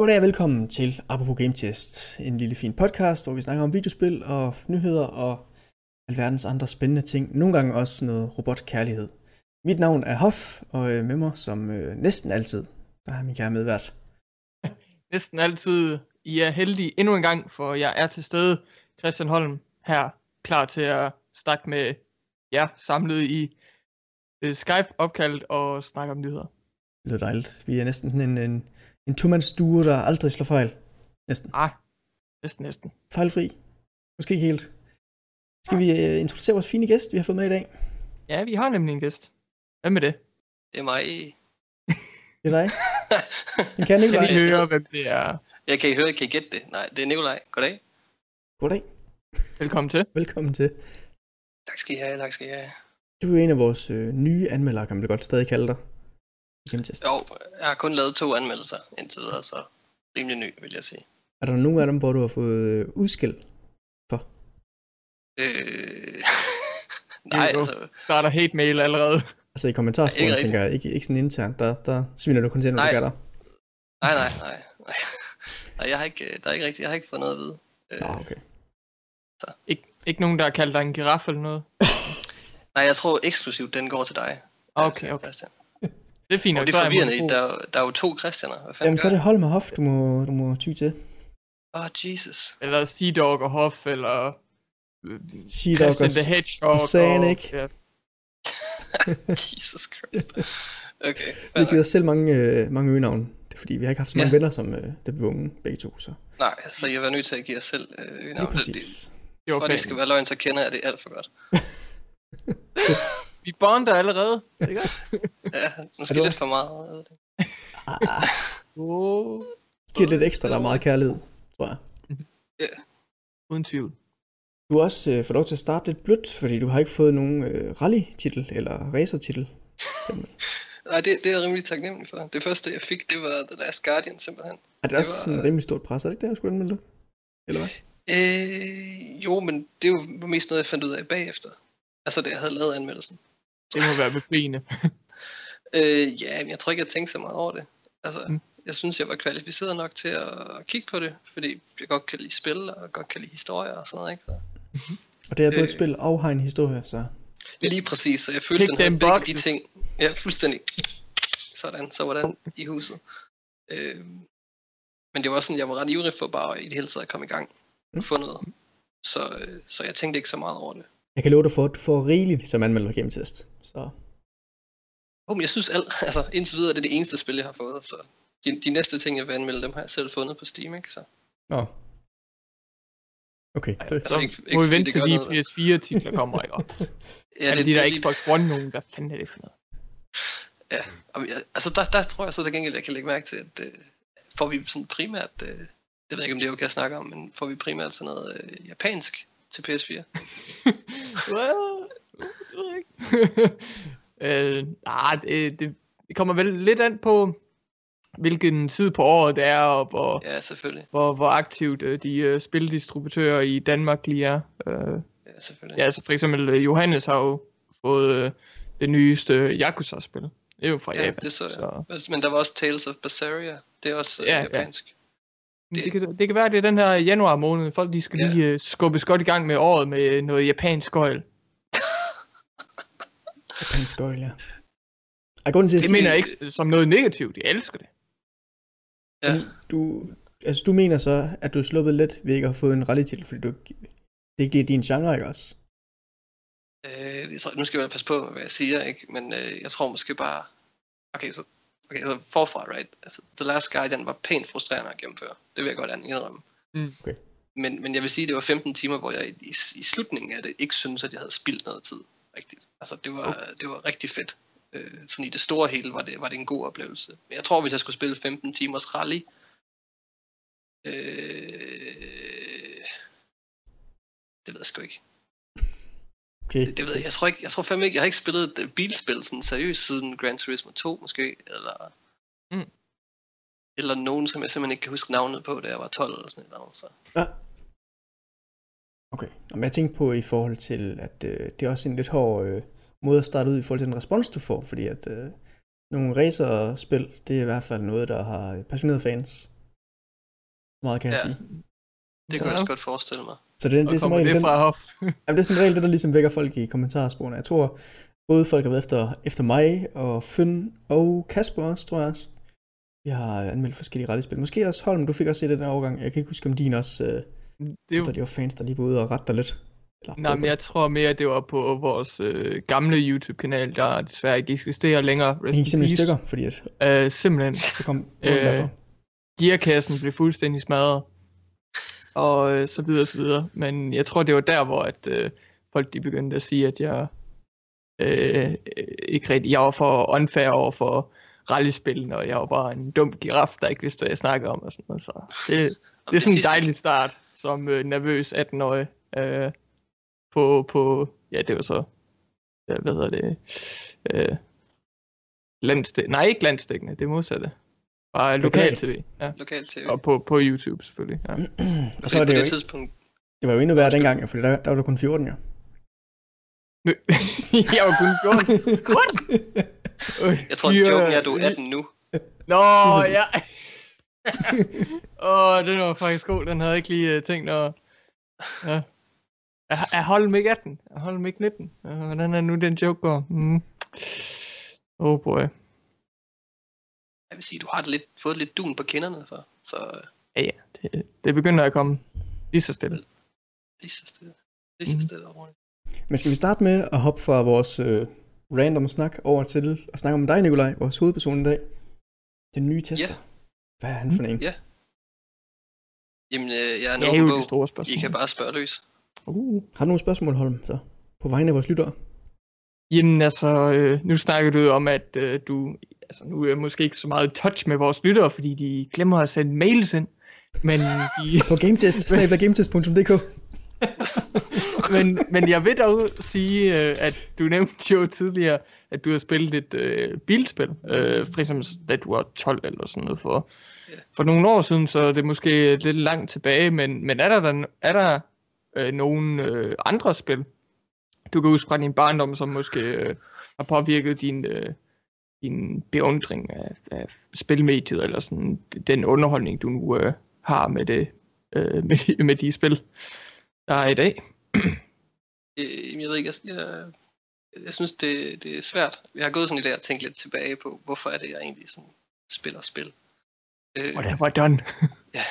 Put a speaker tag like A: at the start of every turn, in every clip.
A: Goddag og velkommen til Apropos Game Test, en lille fin podcast, hvor vi snakker om videospil og nyheder og alverdens andre spændende ting. Nogle gange også noget robotkærlighed. Mit navn er Hoff, og øh, med mig som øh, næsten altid, der er min kære medvært.
B: Næsten altid. I er heldige endnu en gang, for jeg er til stede. Christian Holm her, klar til at snakke med jer samlet i øh, Skype-opkaldet og snakke om nyheder.
A: Det lyder dejligt. Vi er næsten sådan en, en, en to-mands-duo, der aldrig slår fejl. Næsten.
B: Ah, næsten, næsten.
A: Fejlfri. Måske ikke helt. Skal vi øh, introducere vores fine gæst, vi har fået med i dag?
B: Ja, vi har nemlig en gæst. Hvad med det?
C: Det er mig.
A: Det er dig. Den kan ikke
B: Kan I
A: være.
B: høre, hvem det er?
C: jeg kan I høre, kan I gætte det? Nej, det er Nikolaj. Goddag.
A: Goddag.
B: Velkommen til.
A: Velkommen til.
C: Tak skal I have, tak skal I have.
A: Du er en af vores øh, nye anmeldere, kan man godt stadig kalde dig. Hjemtest.
C: Jo, jeg har kun lavet to anmeldelser indtil videre, så rimelig ny, vil jeg sige.
A: Er der nogen af dem, hvor du har fået øh, udskæld?
C: Øh... Nej, altså,
B: Der er der hate mail allerede.
A: Altså i kommentarsporet,
C: Ikke
A: tænker jeg. Ikke, ikke sådan internt. Der, der sviner du kun til, når du
C: Nej.
A: gør der.
C: nej, nej, nej. nej. Nej, jeg har ikke, øh, der er ikke rigtigt, jeg har ikke fået noget at vide.
A: Nå, okay.
B: Ik- ikke nogen, der har kaldt dig en giraf eller noget?
C: Nej, jeg tror eksklusivt, den går til dig.
B: Okay,
C: Altså,
B: okay.
C: Christian.
B: Det er fint.
C: Og det er forvirrende, der, er jo- der er jo to Christianer. Hvad
A: Jamen, så er det hold med hof, du må, du må ty til.
C: Åh, oh, Jesus.
B: Eller Sea Dog og Hoff, eller øh,
A: Sea-Dog
B: Christian
A: og-
B: the Hedgehog.
A: og Sonic.
B: ja.
C: Jesus Christ. Okay.
A: Vi giver os selv mange, øh, mange øgenavne. Det er fordi, vi har ikke haft så mange
C: Ja.
A: venner, som øh, det blev unge, begge to. Så
C: Nej, så jeg var nødt til at give jer selv øh,
A: lige
C: navn. Det,
A: præcis.
B: Det er
C: for at
B: okay.
C: det skal være løgn, så kender jeg det alt for godt.
B: Vi bonder allerede. Er det godt?
C: Ja, måske
A: Er
C: lidt for meget. jeg ved det.
A: Ah,
B: Oh,
A: giver lidt ekstra, der er meget kærlighed, tror jeg.
B: uden tvivl.
A: Du har også øh, fået lov til at starte lidt blødt, fordi du har ikke fået nogen øh, rally-titel eller racer-titel.
C: Nej, det, det er jeg rimelig taknemmelig for. Det første, jeg fik, det var The Last Guardian, simpelthen.
A: Er det,
C: Det
A: også
C: var-
A: sådan en rimelig stort pres? Er det ikke det, jeg skulle anmelde det? Eller hvad?
C: Øh, jo, men det er jo mest noget, jeg fandt ud af bagefter. Altså, da jeg havde lavet anmeldelsen.
B: Det må være befriende.
C: Øh, ja, men jeg tror ikke, jeg tænkte så meget over det. Altså,
B: Mm.
C: jeg synes, jeg var kvalificeret nok til at kigge på det, fordi jeg godt kan lide spil, og godt kan lide historier og sådan noget, ikke? Så.
A: Og det er både et
C: Øh.
A: spil og har en historie, så...
C: Lige præcis, så jeg følte,
B: Tick
C: den havde begge de ting. Ja, fuldstændig. Sådan, så var den i huset. Øh, men det var sådan, jeg var ret ivrig for bare i det hele taget at komme i gang
A: Mm.
C: få noget. Så, øh, så jeg tænkte ikke så meget over det.
A: Jeg kan love dig for, at du får rigeligt som anmelder game test. Så
C: Oh, men jeg synes alt, altså indtil videre er det det eneste spil, jeg har fået, så de, de næste ting, jeg vil anmelde, dem har jeg selv fundet på Steam, ikke? Så,
A: Nå. Okay.
B: Ej,
A: Det,
C: Altså,
B: så
C: ikke- ikke
B: må vi vente
C: det
B: til de
C: noget.
B: PS4-titler kommer, ikke?
C: ja,
B: er det de der Xbox One nogen? Hvad fanden er det for noget?
C: Jeg- Altså, der, der tror jeg så til gengæld, jeg kan lægge mærke til, at øh, får vi sådan primært, øh, det ved jeg ikke, om det er okay at snakke om, men får vi primært sådan noget øh, japansk til PS4?
B: Well, det ved jeg ikke. Øh, nej, det, det, det kommer vel lidt an på, hvilken tid på året det er, og hvor,
C: Ja, selvfølgelig.
B: hvor, hvor aktivt øh, de øh, spildistributører i Danmark lige er. Øh,
C: Ja, selvfølgelig.
B: ja, altså for eksempel øh, Johannes har jo fået øh, det nyeste Yakuza-spil. Det er jo fra
C: Ja,
B: Japan.
C: det så jeg.
B: Så,
C: Men der var også Tales of Berseria, det er også øh,
B: Ja, ja.
C: japansk.
B: det, det, kan, det kan være, at det er den her januar måned. Folk de skal
C: Ja.
B: lige øh, skubbes godt i gang med året med noget japansk gøjl.
A: Japansk øjle, ja. Ej, grunden til, at
B: Det
A: jeg
B: mener jeg ikke som noget negativt. Jeg elsker det.
C: Ja.
A: Du, altså, du mener så, at du er sluppet let ved ikke at have fået en rally-titel, fordi du, ikke- det ikke er din genre, ikke også?
C: Øh, jeg tror, nu skal jeg passe på, hvad jeg siger, ikke? men øh, jeg tror måske bare... Okay, så, okay, så forfra, right? Altså, The Last Guardian var pænt frustrerende at gennemføre. Det vil jeg godt indrømme.
B: Mm.
A: Okay.
C: Men, men jeg vil sige, at det var 15 timer, hvor jeg i, i, i slutningen af det ikke synes, at jeg havde spildt noget tid. Rigtigt. Altså, det var, okay. det var rigtig fedt. Øh, sådan i det store hele var det, var det en god oplevelse. Men jeg tror, hvis jeg skulle spille 15 timers rally, øh, det ved jeg sgu ikke.
A: Okay.
C: Det, det ved jeg. Jeg tror, ikke, jeg tror fandme ikke, jeg har ikke spillet et bilspil sådan seriøst siden Gran Turismo 2 måske, eller...
B: Mm.
C: Eller nogen, som jeg simpelthen ikke kan huske navnet på, da jeg var 12 eller sådan noget. Så.
A: Ja. Okay. Men jeg tænkte på i forhold til, at øh, det er også en lidt hård øh, måde at starte ud i forhold til den respons, du får, fordi at øh, nogle racerspil, det er i hvert fald noget, der har passionerede fans. Meget kan jeg
C: Ja.
A: sige.
C: Det
B: Så-
C: kunne jeg også godt forestille mig.
A: Så det, det,
B: Og
A: er som regel
B: det
A: den, jamen, det er som regel det, der ligesom vækker folk i kommentarsporene. Jeg tror, både folk har været efter, efter mig, og Finn og Kasper også, tror jeg også. Vi har anmeldt forskellige rallye-spil. Måske også Holm, du fik også set den her overgang. Jeg kan ikke huske, om din også, øh,
B: det er jo
A: der de var fans, der lige var ude og rette dig lidt. Eller,
B: Nej, men jeg tror mere, det var på vores øh, gamle YouTube-kanal, der desværre ikke eksisterer længere.
A: Det gik simpelthen stykker, fordi at
B: Øh, simpelthen.
A: det kom
B: Øh. Gearkassen blev fuldstændig smadret. Og øh, så videre, så videre. Men jeg tror, det var der, hvor at, øh, folk de begyndte at sige, at jeg øh, ikke rigtig, jeg var for unfair over for rallyspillene, og jeg var bare en dum giraf, der ikke vidste, hvad jeg snakkede om. Og sådan noget. Så det, det er sådan en dejlig start, som øh, nervøs 18-årig. Øh, på, på, ja, det var så, ja, hvad hedder det, øh, landstækkende, nej ikke landstækkende, det er modsatte. Bare lokal tv, ja.
C: Lokal tv.
B: Og på, på YouTube selvfølgelig, ja.
A: og så er
C: på
A: det jo
C: det
A: ikke,
C: tidspunkt,
A: det var jo endnu værre dengang, fordi der, der var du kun 14, jo.
B: jeg var kun 14. What? Øh,
C: jeg tror,
B: de,
C: joken
B: øh,
C: er, at du er 18 nu.
B: Nå, ja. Åh, oh, den var faktisk god. Den havde jeg ikke lige uh, tænkt over. Ja. Er, er Holm ikke 18? Er Holm ikke 19? Uh, hvordan er nu den joke går? Mm. Oh boy.
C: Jeg vil sige, du har det lidt, fået lidt dun på kinderne, så, så øh,
B: Ja, ja. Det, det begynder at komme lige så stille.
C: lige så stille. Lige så
B: Mhm.
C: stille og roligt.
A: Men skal vi starte med at hoppe fra vores øh, random snak over til at snakke om dig, Nikolaj, vores hovedperson i dag. Den nye tester.
C: Ja.
A: Hvad er han for en?
C: Ja. Jamen, øh, jeg er en
B: er
C: åben bog.
B: store
C: I
B: spørgsmål.
C: kan bare spørge løs.
B: Uh.
A: Har du nogle spørgsmål, Holm, så? På vegne af vores lyttere?
B: Jamen altså, øh, nu snakker du om, at øh, du, altså nu er jeg måske ikke så meget i touch med vores lyttere, fordi de glemmer at sende mails ind. Men, de,
A: På gametest, gametest.dk.
B: men, men jeg vil dog sige, øh, at du nævnte jo tidligere, at du har spillet et øh, bilspil, øh, for eksempel da du var 12 eller sådan noget for, for nogle år siden, så er det måske lidt langt tilbage, men, men er der, der, er der øh, nogle øh, andre spil, du kan huske fra din barndom, som måske øh, har påvirket din, øh, din beundring af, af spilmediet, eller sådan den underholdning, du nu øh, har med, det, øh, med, med de spil, der er i dag?
C: Øh, jeg ved ikke, jeg, jeg, jeg synes, det, det er svært. Jeg har gået sådan i dag og tænkt lidt tilbage på, hvorfor er det, jeg egentlig sådan spiller spil. Øh,
B: Whatever done.
C: ja.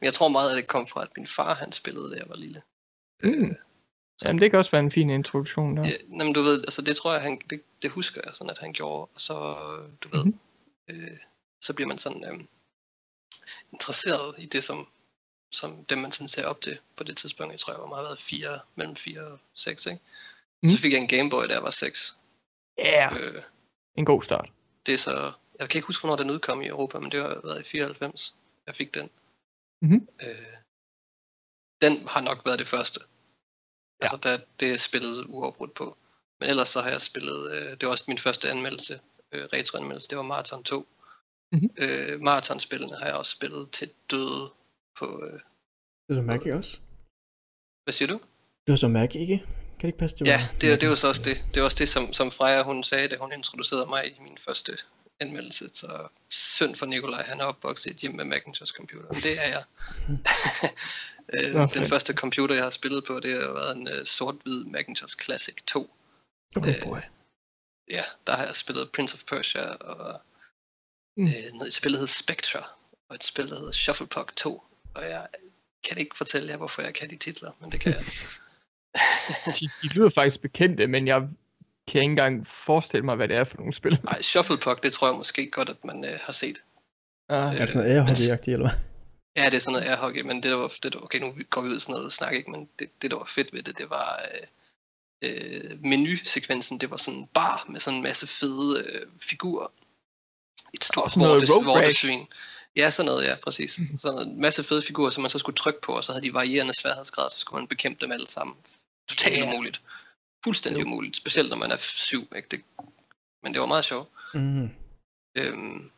C: Men jeg tror meget, at det kom fra, at min far, han spillede, da jeg var lille.
B: Mm. Jamen, det kan også være en fin introduktion der.
C: Ja, men du ved, altså det tror jeg, han, det, det husker jeg sådan, at han gjorde. Og så, øh, du ved,
B: Mhm.
C: øh, så bliver man sådan øh, interesseret i det, som, som dem, man sådan ser op til på det tidspunkt. Jeg tror, jeg var meget været fire, mellem 4 og 6, ikke?
B: Mhm.
C: Så fik jeg en Gameboy, da jeg var 6.
B: Ja, yeah.
C: Øh,
B: en god start.
C: det er så, jeg kan ikke huske, hvornår den udkom i Europa, men det har været i 94, jeg fik den.
B: Mhm.
C: Øh, den har nok været det første.
B: Ja.
C: Altså, der, det er spillet uafbrudt på. Men ellers så har jeg spillet, øh, det var også min første anmeldelse, øh, retroanmeldelse, det var Marathon 2.
B: Mhm.
C: Øh, Marathon-spillene har jeg også spillet til døde på, øh,
A: Det er så Mac, ikke også?
C: hvad siger du?
A: Det var så Mac, ikke? Kan det ikke passe, det
C: Ja, det, det var så også det. Det var også det, som, som Freja hun sagde, da hun introducerede mig i min første anmeldelse. Så synd for Nikolaj, han er opvokset i et hjem med Macintosh computer. Men det er jeg. Øh, Den første computer, jeg har spillet på, det har været en uh, sort-hvid Macintosh Classic 2.
B: Okay,
C: Øh,
B: boy.
C: Ja, der har jeg spillet Prince of Persia, og
B: Mm.
C: øh, noget, et spil, der hedder Spectra, og et spil, der hedder Shufflepug 2. Og jeg kan ikke fortælle jer, hvorfor jeg kan de titler, men det kan jeg.
B: De, de lyder faktisk bekendte, men jeg kan ikke engang forestille mig, hvad det er for nogle spil.
C: Nej, Shufflepug, det tror jeg måske godt, at man øh, har set.
B: Uh,
A: Er det sådan noget airhockey-agtigt, eller hvad?
C: Ja, det er sådan noget airhockey, men det der var, det der, okay, nu går vi ud sådan noget snak, ikke, men det, det der var fedt ved det, det var øh, øh, menusekvensen, det var sådan en bar med sådan en masse fede øh, figurer. Et stort vortesvin. Ja, sådan noget, ja, præcis. Sådan en masse fede figurer, som man så skulle trykke på, og så havde de varierende sværhedsgrad, så skulle man bekæmpe dem alle sammen. Totalt yeah. umuligt. Fuldstændig
B: Jo.
C: umuligt, specielt når man er syv, ikke? Det, men det var meget sjovt.
A: Mm.
C: Øhm,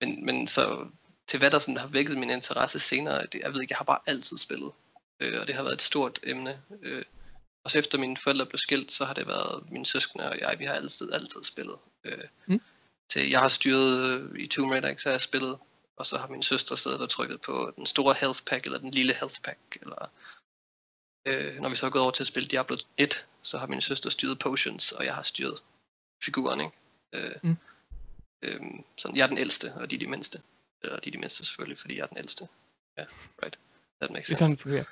C: men, men så til hvad der sådan har vækket min interesse senere, det, jeg ved ikke, jeg har bare altid spillet. Øh, og det har været et stort emne. Øh, og så efter mine forældre blev skilt, så har det været mine søskende og jeg, vi har altid, altid spillet. Øh,
B: Mm.
C: til, jeg har styret øh, i Tomb Raider, ikke, så har jeg spillet og så har min søster siddet og trykket på den store health pack, eller den lille health pack, eller øh, når vi så er gået over til at spille Diablo 1, så har min søster styret potions, og jeg har styret figuren, ikke? Øh,
B: Mm.
C: øh, sådan, jeg er den ældste, og de er de mindste. Eller de er de mindste selvfølgelig, fordi jeg er den ældste. Ja, right. That makes
B: Det er
C: sense.
B: sådan, det fungerer.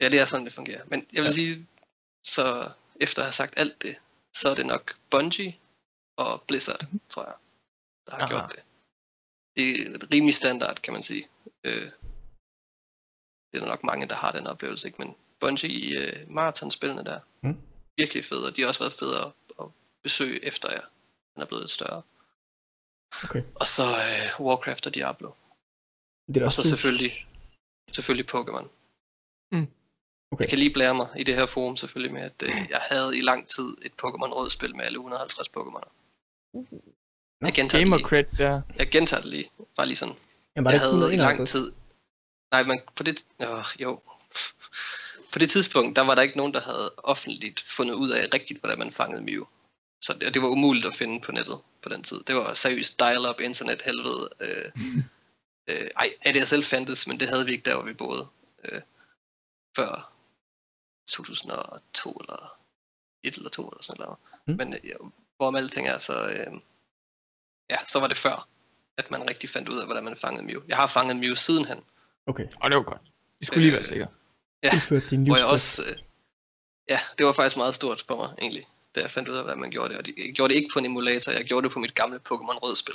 C: Ja, det er sådan, det fungerer. Men jeg vil
A: Ja.
C: sige, så efter at have sagt alt det, så er det nok Bungie og Blizzard, tror jeg, der har
B: Aha.
C: gjort det. Det er rimelig standard, kan man sige. Øh, det er der nok mange, der har den oplevelse, ikke? Men Bungie i øh, maratonspillene der,
A: Mm.
C: virkelig fede, og de har også været fede at, at besøge efter jer. Den er blevet lidt større.
A: Okay.
C: Og så øh, Warcraft og Diablo.
A: Det er
C: Og
A: også
C: så selvfølgelig, selvfølgelig Pokémon.
A: Okay.
C: Jeg kan lige blære mig i det her forum selvfølgelig med, at øh, jeg havde i lang tid et Pokémon rådspil med alle 150 Pokémoner. Jeg gentager, det
B: Gamer
C: lige.
B: cred der.
C: jeg gentager det lige. Bare lige sådan.
A: Jamen, var
C: jeg
A: det ikke
C: havde i lang
A: 151?
C: tid... Nej, men på det... Øh, jo. På det tidspunkt, der var der ikke nogen, der havde offentligt fundet ud af rigtigt, hvordan man fangede Mew. Så det, det var umuligt at finde på nettet på den tid. Det var seriøst dial-up internet helvede. Øh, øh, ej, ADSL fandtes, men det havde vi ikke der, hvor vi boede. Øh, før 2002 eller 1 eller 2 eller sådan noget.
A: Mm.
C: Men øh, hvorom alting er, så, øh, ja, så var det før, at man rigtig fandt ud af, hvordan man fangede Mew. Jeg har fanget Mew sidenhen,
A: Okay,
B: Og det var godt. Vi skulle lige være
C: Øh,
B: sikre.
C: Ja,
A: tilført din
C: hvor jeg også... Øh, ja, det var faktisk meget stort for mig, egentlig, da jeg fandt ud af, hvordan man gjorde det. Og de- jeg gjorde det ikke på en emulator, jeg gjorde det på mit gamle Pokémon Rød-spil.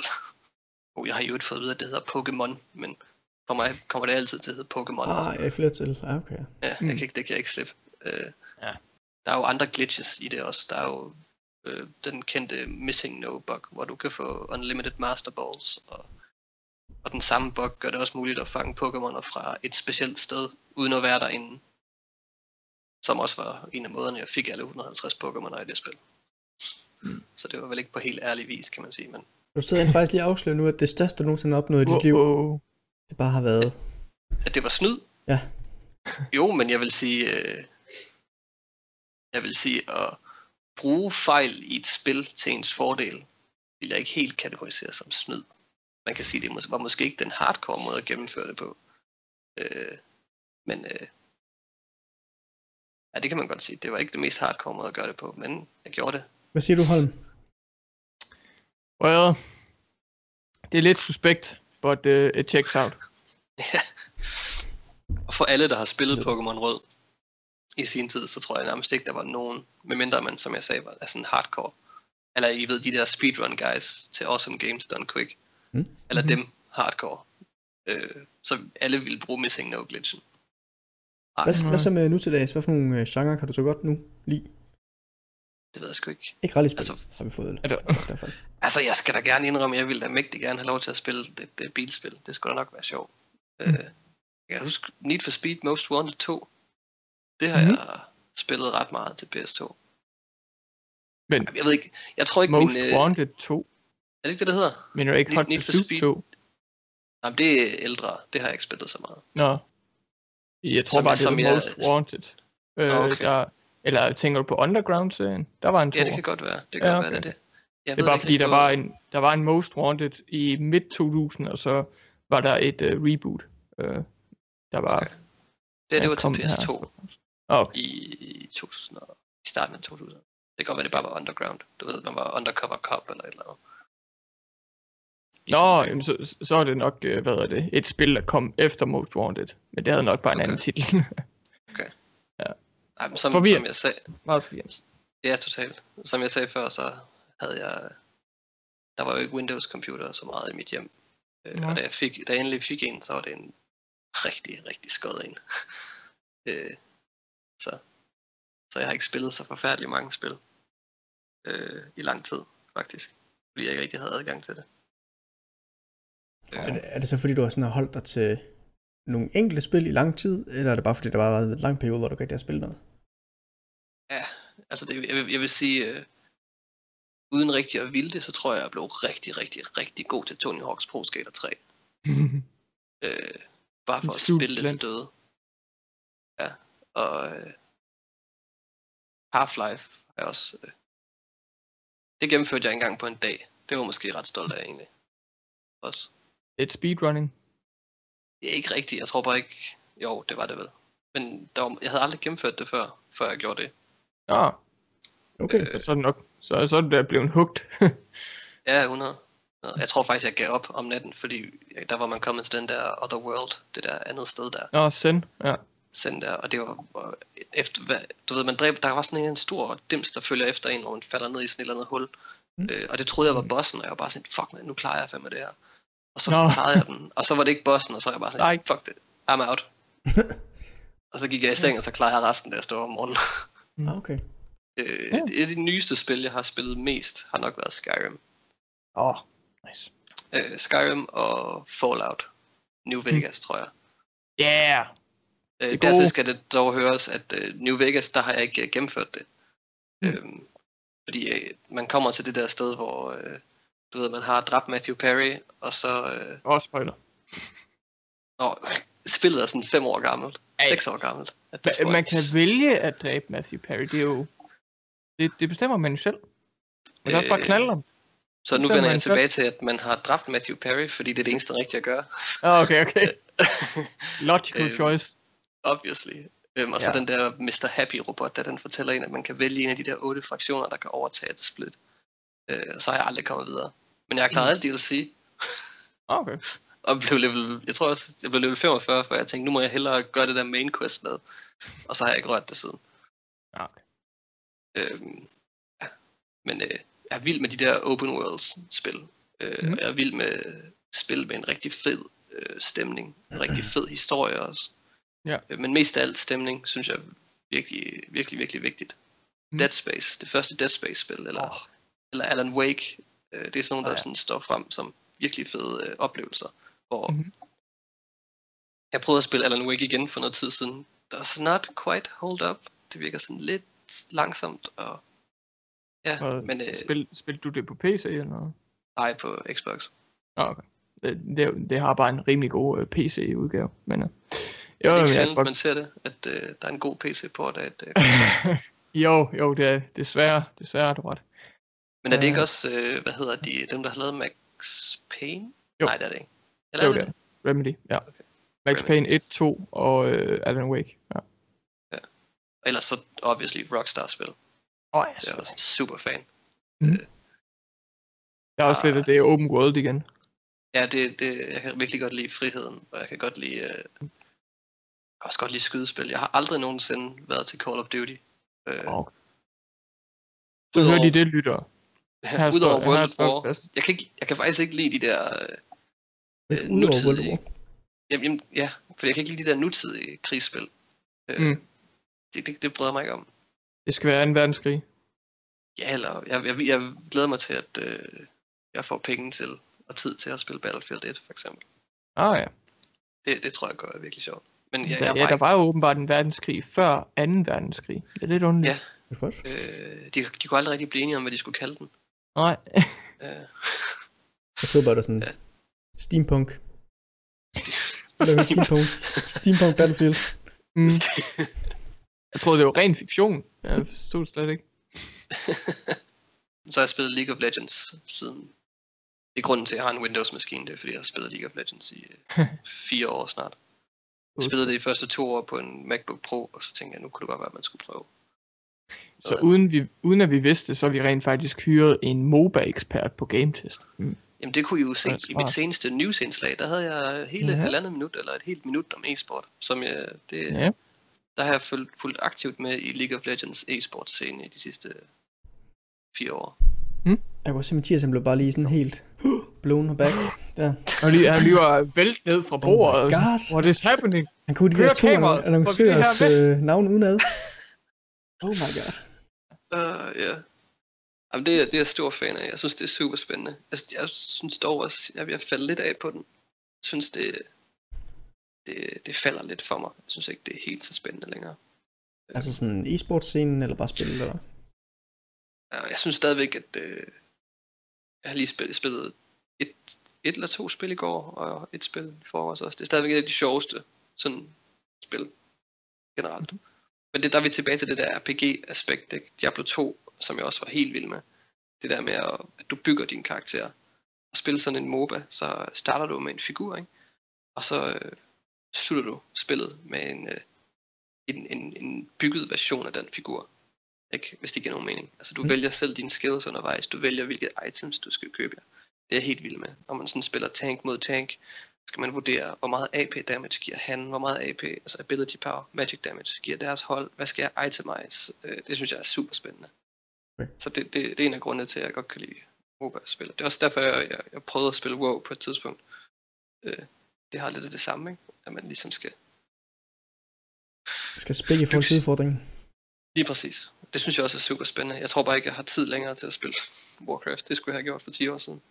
C: Og jeg har jo ikke fået at vide, at det hedder Pokémon, men for mig kommer det altid til at hedde Pokémon.
A: Ah, jeg er flere til. Ah, okay.
C: Ja,
B: Mm.
C: jeg kan ikke, det kan jeg ikke slippe. Øh,
B: Ja.
C: Der er jo andre glitches i det også. Der er jo øh, den kendte Missing No bug, hvor du kan få Unlimited Master Balls. Og, og den samme bug gør det også muligt at fange Pokémoner fra et specielt sted, uden at være derinde. Som også var en af måderne, jeg fik alle 150 Pokémoner i det spil.
B: Mm.
C: Så det var vel ikke på helt ærlig vis, kan man sige. Men
A: Du sidder faktisk lige og afslører nu, at det største, du nogensinde har opnået i dit liv, det bare har været...
C: at det var snyd?
A: Ja.
C: Jo, men jeg vil sige, øh, jeg vil sige, at bruge fejl i et spil til ens fordel, vil jeg ikke helt kategorisere som snyd. Man kan sige, det var måske ikke den hardcore måde at gennemføre det på. Øh, men øh, ja, det kan man godt sige. Det var ikke det mest hardcore måde at gøre det på, men jeg gjorde det.
A: Hvad siger du, Holm?
B: Well, det er lidt suspekt, but uh, it checks out.
C: Og for alle, der har spillet Pokémon Rød i sin tid, så tror jeg nærmest ikke, der var nogen, medmindre man, som jeg sagde, var sådan hardcore. Eller I ved, de der speedrun guys til Awesome Games Done Quick.
A: Mm.
C: Eller
B: Mhm.
C: dem hardcore. Øh, så alle ville bruge Missing No glitchen. Ej,
A: Hvad, hvad så med nu til dags? Hvad for nogle øh, genre kan du så godt nu lide?
C: det ved jeg sgu ikke.
A: Ikke rallyspil, altså, har vi fået.
B: Er det-
A: i hvert fald.
C: Altså, jeg skal da gerne indrømme, jeg vil da mægtig gerne have lov til at spille det, det bilspil. Det skulle da nok være sjovt.
B: Mm.
C: Øh, jeg kan huske Need for Speed Most Wanted 2. Det har
B: Mhm.
C: jeg spillet ret meget til PS2.
B: Men
C: Jeg ved ikke, jeg tror ikke
B: Most
C: min... Øh,
B: Wanted 2,
C: er det ikke det, det hedder?
B: men er ikke Hot
C: Need for Speed.
B: 2?
C: Nej, det er ældre. Det har jeg ikke spillet så meget.
B: Nå. Jeg tror
C: Som-
B: bare, det
C: som
B: er
C: jeg-
B: Most Wanted. Øh,
C: okay.
B: der, eller tænker du på Underground-serien? Der var en to.
C: Ja, det kan godt være. Det kan
B: Ja, okay.
C: være, det er det. Jeg
B: Det er bare fordi, der var, en, der var en Most Wanted i midt 2000, og så var der et uh, reboot. Uh, der var...
C: Okay. Det, det var til
B: kom her.
C: PS2
B: Åh, Okay.
C: i, 2000 og, i starten af 2000. Det kan godt være, det bare var Underground. Du ved, man var Undercover Cop eller et eller andet.
B: Nå, jamen, så, så er det nok, øh, hvad er det, et spil, der kom efter Most Wanted. Men det havde nok bare en
C: Okay.
B: anden titel.
C: Ej, men som,
B: Forvirrende.
C: som jeg sagde,
B: Meget forvirrende.
C: ja, totalt. Som jeg sagde før, så havde jeg, der var jo ikke Windows computer så meget i mit hjem. Øh,
B: Nej.
C: og da jeg, fik, da jeg endelig fik en, så var det en rigtig, rigtig skød en. øh, så, så jeg har ikke spillet så forfærdeligt mange spil øh, i lang tid, faktisk. Fordi jeg ikke rigtig havde adgang til det.
A: Er, det, er det så fordi, du har sådan holdt dig til nogle enkelte spil i lang tid, eller er det bare fordi, der bare har været en lang periode, hvor du ikke rigtig har spillet noget?
C: Ja, altså det, jeg, vil, jeg vil sige, øh, uden rigtig at ville det, så tror jeg, jeg blev rigtig, rigtig, rigtig god til Tony Hawk's Pro Skater 3. Øh, bare for at spille det til døde. Ja, og øh, Half-Life er også... Øh, det gennemførte jeg engang på en dag. Det var måske ret stolt af egentlig. Også.
B: Et speedrunning.
C: Det er ikke rigtigt. Jeg tror bare ikke... Jo, det var det vel. Men der var, jeg havde aldrig gennemført det før, før jeg gjorde det.
B: Ja,
A: Okay.
C: Øh,
B: så er det nok. Så, så er det der blevet hugt.
C: Ja, 100. Jeg tror faktisk, jeg gav op om natten, fordi der var man kommet til den der Other World, det der andet sted der,
B: Nå, send. Ja.
C: send der, og det var, efter, hvad, du ved, man dræb, der var sådan en, en stor dims, der følger efter en, hvor man falder ned i sådan et eller andet hul,
A: Mm.
C: øh, og det troede jeg var bossen, og jeg var bare sådan, fuck man, nu klarer jeg fandme det her. Og så
B: Nå.
C: klarede jeg den, og så var det ikke bossen, og så var jeg bare sådan,
B: Nej.
C: fuck det, I'm out. og så gik jeg i seng, og så klarede jeg resten, da jeg stod om morgenen.
A: Ah, okay.
C: Øh,
B: Ja.
C: Et af de nyeste spil, jeg har spillet mest, har nok været Skyrim.
B: Åh, oh, nice.
C: Øh, Skyrim og Fallout. New Vegas, tror jeg.
B: Yeah.
C: Øh,
B: Det
C: dertil skal det dog høres, at øh, New Vegas, der har jeg ikke øh, gennemført det.
B: Mm.
C: Øhm, fordi øh, man kommer til det der sted, hvor øh, du ved, man har dræbt Matthew Perry, og så... Øh,
B: oh, spoiler.
C: når, spillet er sådan fem år gammelt.
B: Ej.
C: Seks år gammelt. at
B: man kan vælge at dræbe Matthew Perry. Det er jo... Det, det bestemmer man jo selv. Man kan også bare
C: Øh,
B: knalde ham.
C: Så nu vender
B: man
C: jeg
B: selv.
C: tilbage til, at man har dræbt Matthew Perry, fordi det er det eneste rigtige at gøre.
B: Okay, okay. Logical
C: Øh,
B: choice.
C: Obviously. Øhm, og så
B: Ja.
C: den der Mr. Happy-robot, der den fortæller en, at man kan vælge en af de der otte fraktioner, der kan overtage et split. Øh, og så har jeg aldrig kommet videre. Men jeg har klaret alt DLC,
B: Okay.
C: og blev level, jeg tror også, jeg blev level 45, for jeg tænkte, nu må jeg hellere gøre det der main quest med. Og så har jeg ikke rørt det siden.
B: Okay.
C: Øhm, ja. Men øh, jeg er vild med de der open worlds spil. Øh,
B: Mhm.
C: og jeg er vild med spil med en rigtig fed øh, stemning. En rigtig fed historie også.
B: Ja.
C: Øh, men mest af alt stemning, synes jeg virkelig, virkelig, virkelig vigtigt.
B: Mhm.
C: Dead Space, det første Dead Space spil, eller,
B: Åh.
C: eller Alan Wake, øh, det er sådan nogle, der
B: Ah, ja.
C: sådan står frem som virkelig fede øh, oplevelser. Hvor
B: Mhm.
C: jeg prøvede at spille Alan Wake igen for noget tid siden. Does not quite hold up. Det virker sådan lidt langsomt, og ja,
B: Og
C: men øh,
B: spil, spil du det på PC eller noget?
C: ej på Xbox.
B: Oh, okay. Det, det, det har bare en rimelig god uh, PC-udgave. Men, uh, jo,
C: Det er ikke sjældent,
B: godt-
C: man ser det, at øh, der er en god PC-port af et... Øh,
B: jo, jo, det er desværre, desværre er du ret.
C: Men er det ikke
B: Øh.
C: også, øh, hvad hedder de, dem der har lavet Max Payne?
B: Jo.
C: Nej, det er det ikke. Eller
B: Jo,
C: er
B: det
C: det?
B: Remedy, ja.
C: Okay.
B: Max
C: Remedy.
B: Payne 1, 2 og uh, Alan Wake. Ja.
C: Ellers så obviously Rockstar-spil.
B: Oh,
C: Det er jeg også super fan.
B: Jeg er også lidt,
C: Ah.
B: at det er open world igen.
C: Ja, det, det, jeg kan virkelig godt lide friheden, og jeg kan godt lide, øh, jeg kan også godt lide skydespil. Jeg har aldrig nogensinde været til Call of Duty. Øh,
B: Okay. Så hører de det, lytter.
C: Udover World of War. Jeg kan, ikke, jeg kan faktisk ikke lide de der... Øh,
A: Udover World
C: nutidige-
A: of War.
C: jamen, jamen, ja, for jeg kan ikke lide de der nutidige krigsspil. Øh,
B: Mm.
C: det, det, det bryder mig ikke om.
B: Det skal være 2. verdenskrig.
C: Ja, eller jeg, jeg, jeg glæder mig til, at øh, jeg får penge til og tid til at spille Battlefield 1, for eksempel.
B: Ah ja.
C: Det, det tror jeg gør er virkelig sjovt. Men jeg,
B: Ja,
C: jeg,
B: ja, der var jo åbenbart en verdenskrig før 2. verdenskrig. Det er lidt underligt.
C: Ja.
A: Det er godt.
C: øh, de, de kunne aldrig rigtig blive enige om, hvad de skulle kalde den.
B: Nej.
A: Jeg så bare, der er sådan
C: Ja.
A: steampunk. Steampunk. Steampunk Battlefield.
B: Mm. Jeg troede, det var ren fiktion. Jeg forstod det slet ikke.
C: så har jeg spillet League of Legends siden. Det er grunden til, at jeg har en Windows-maskine. Det er, fordi jeg har spillet League of Legends i øh, fire år snart. Jeg spillede det de første to år på en MacBook Pro, og så tænkte jeg, nu kunne det godt være, at man skulle prøve.
B: Så uden, vi, uden at vi vidste, så har vi rent faktisk hyret en MOBA-ekspert på GameTest. Mm.
C: Jamen det kunne I jo se i mit seneste newsindslag. Der havde jeg hele
B: Ja.
C: halvandet minut, eller et helt minut om e-sport. Som jeg, det,
B: Ja.
C: Der har jeg fulgt, fulgt aktivt med i League of Legends e-sport scene i de sidste fire år.
A: Jeg kunne se, Mathias han blev bare lige sådan helt blown aback. Der.
B: Og lige, han lige var vælt ned fra bordet.
A: Oh my god.
B: What is happening?
A: Han kunne de der to annoncørers øh, navn udenad. Oh my god.
C: Uh, ja. Jamen, det er, det er jeg stor fan af. Jeg synes, det er super spændende. Jeg, jeg synes dog også, jeg vil falde lidt af på den. Jeg synes, det, det, det falder lidt for mig. Jeg synes ikke, det er helt så spændende længere.
A: Altså sådan e-sportscenen, eller bare spil, eller?
C: Jeg synes stadigvæk, at øh, jeg har lige spillet, spillet et, et eller to spil i går, og et spil i forårs også. Det er stadigvæk et af de sjoveste sådan spil generelt. Men det, der er vi tilbage til det der RPG-aspekt, ikke? Diablo 2, som jeg også var helt vild med. Det der med, at, at du bygger din karakter. Og spille sådan en MOBA, så starter du med en figur, ikke? Og så øh, slutter du spillet med en, øh, en, en, en bygget version af den figur. Ikke? Hvis det giver nogen mening. Altså du
A: Mm.
C: mm. vælger selv dine skills undervejs. Du vælger hvilke items du skal købe. Det er jeg helt vild med. Når man sådan spiller tank mod tank, skal man vurdere, hvor meget AP damage giver han, hvor meget AP, altså ability power, magic damage giver deres hold, hvad skal jeg itemize. Øh, det synes jeg er super spændende.
A: Okay.
C: Så det, det, det er en af grundene til, at jeg godt kan lide MOBA-spil. Det er også derfor, jeg, jeg, jeg prøvede at spille WoW på et tidspunkt. Øh, det har lidt af det samme, ikke? at man ligesom skal
A: skal spække i forhold til udfordringen.
C: Lige præcis. Det synes jeg også er super spændende. Jeg tror bare ikke, jeg har tid længere til at spille Warcraft. Det skulle jeg have gjort for 10 år siden.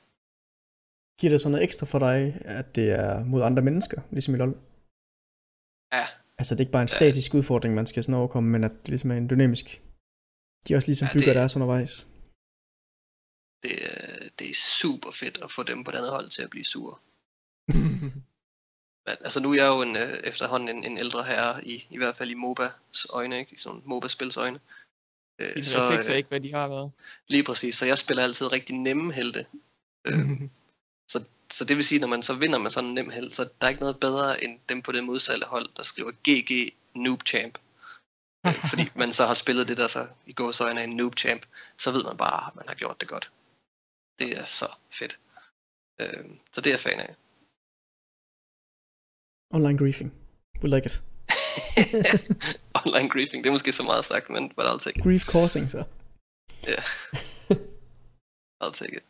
A: Giver det så noget ekstra for dig, at det er mod andre mennesker, ligesom i LoL?
C: Ja,
A: Altså det er ikke bare en
C: Ja.
A: statisk udfordring, man skal sådan overkomme, men at det ligesom er en dynamisk. De også ligesom
C: Ja,
A: bygger
C: det-
A: deres undervejs.
C: det, er- det er super fedt at få dem på det andet hold til at blive sure. Men, altså nu er jeg jo en, øh, efterhånden en, en ældre herre, i, i hvert fald i MOBAs øjne, ikke? i sådan MOBA-spils øjne. Øh,
B: De
C: så
B: reflekser
C: øh,
B: ikke, hvad de har været.
C: lige præcis, så jeg spiller altid rigtig nemme helte. Øh, så, så det vil sige, når man så vinder med sådan en nem held, så der er ikke noget bedre end dem på det modsatte hold, der skriver GG Noob Champ. Øh, fordi man så har spillet det der så i gåsøjne er en Noob Champ, så ved man bare, at man har gjort det godt. Det er så fedt. Øh, så det er jeg fan af.
A: Online griefing. We like it.
C: Online griefing, det er måske så meget sagt, men but I'll take it.
A: Grief causing, så.
C: I'll take it.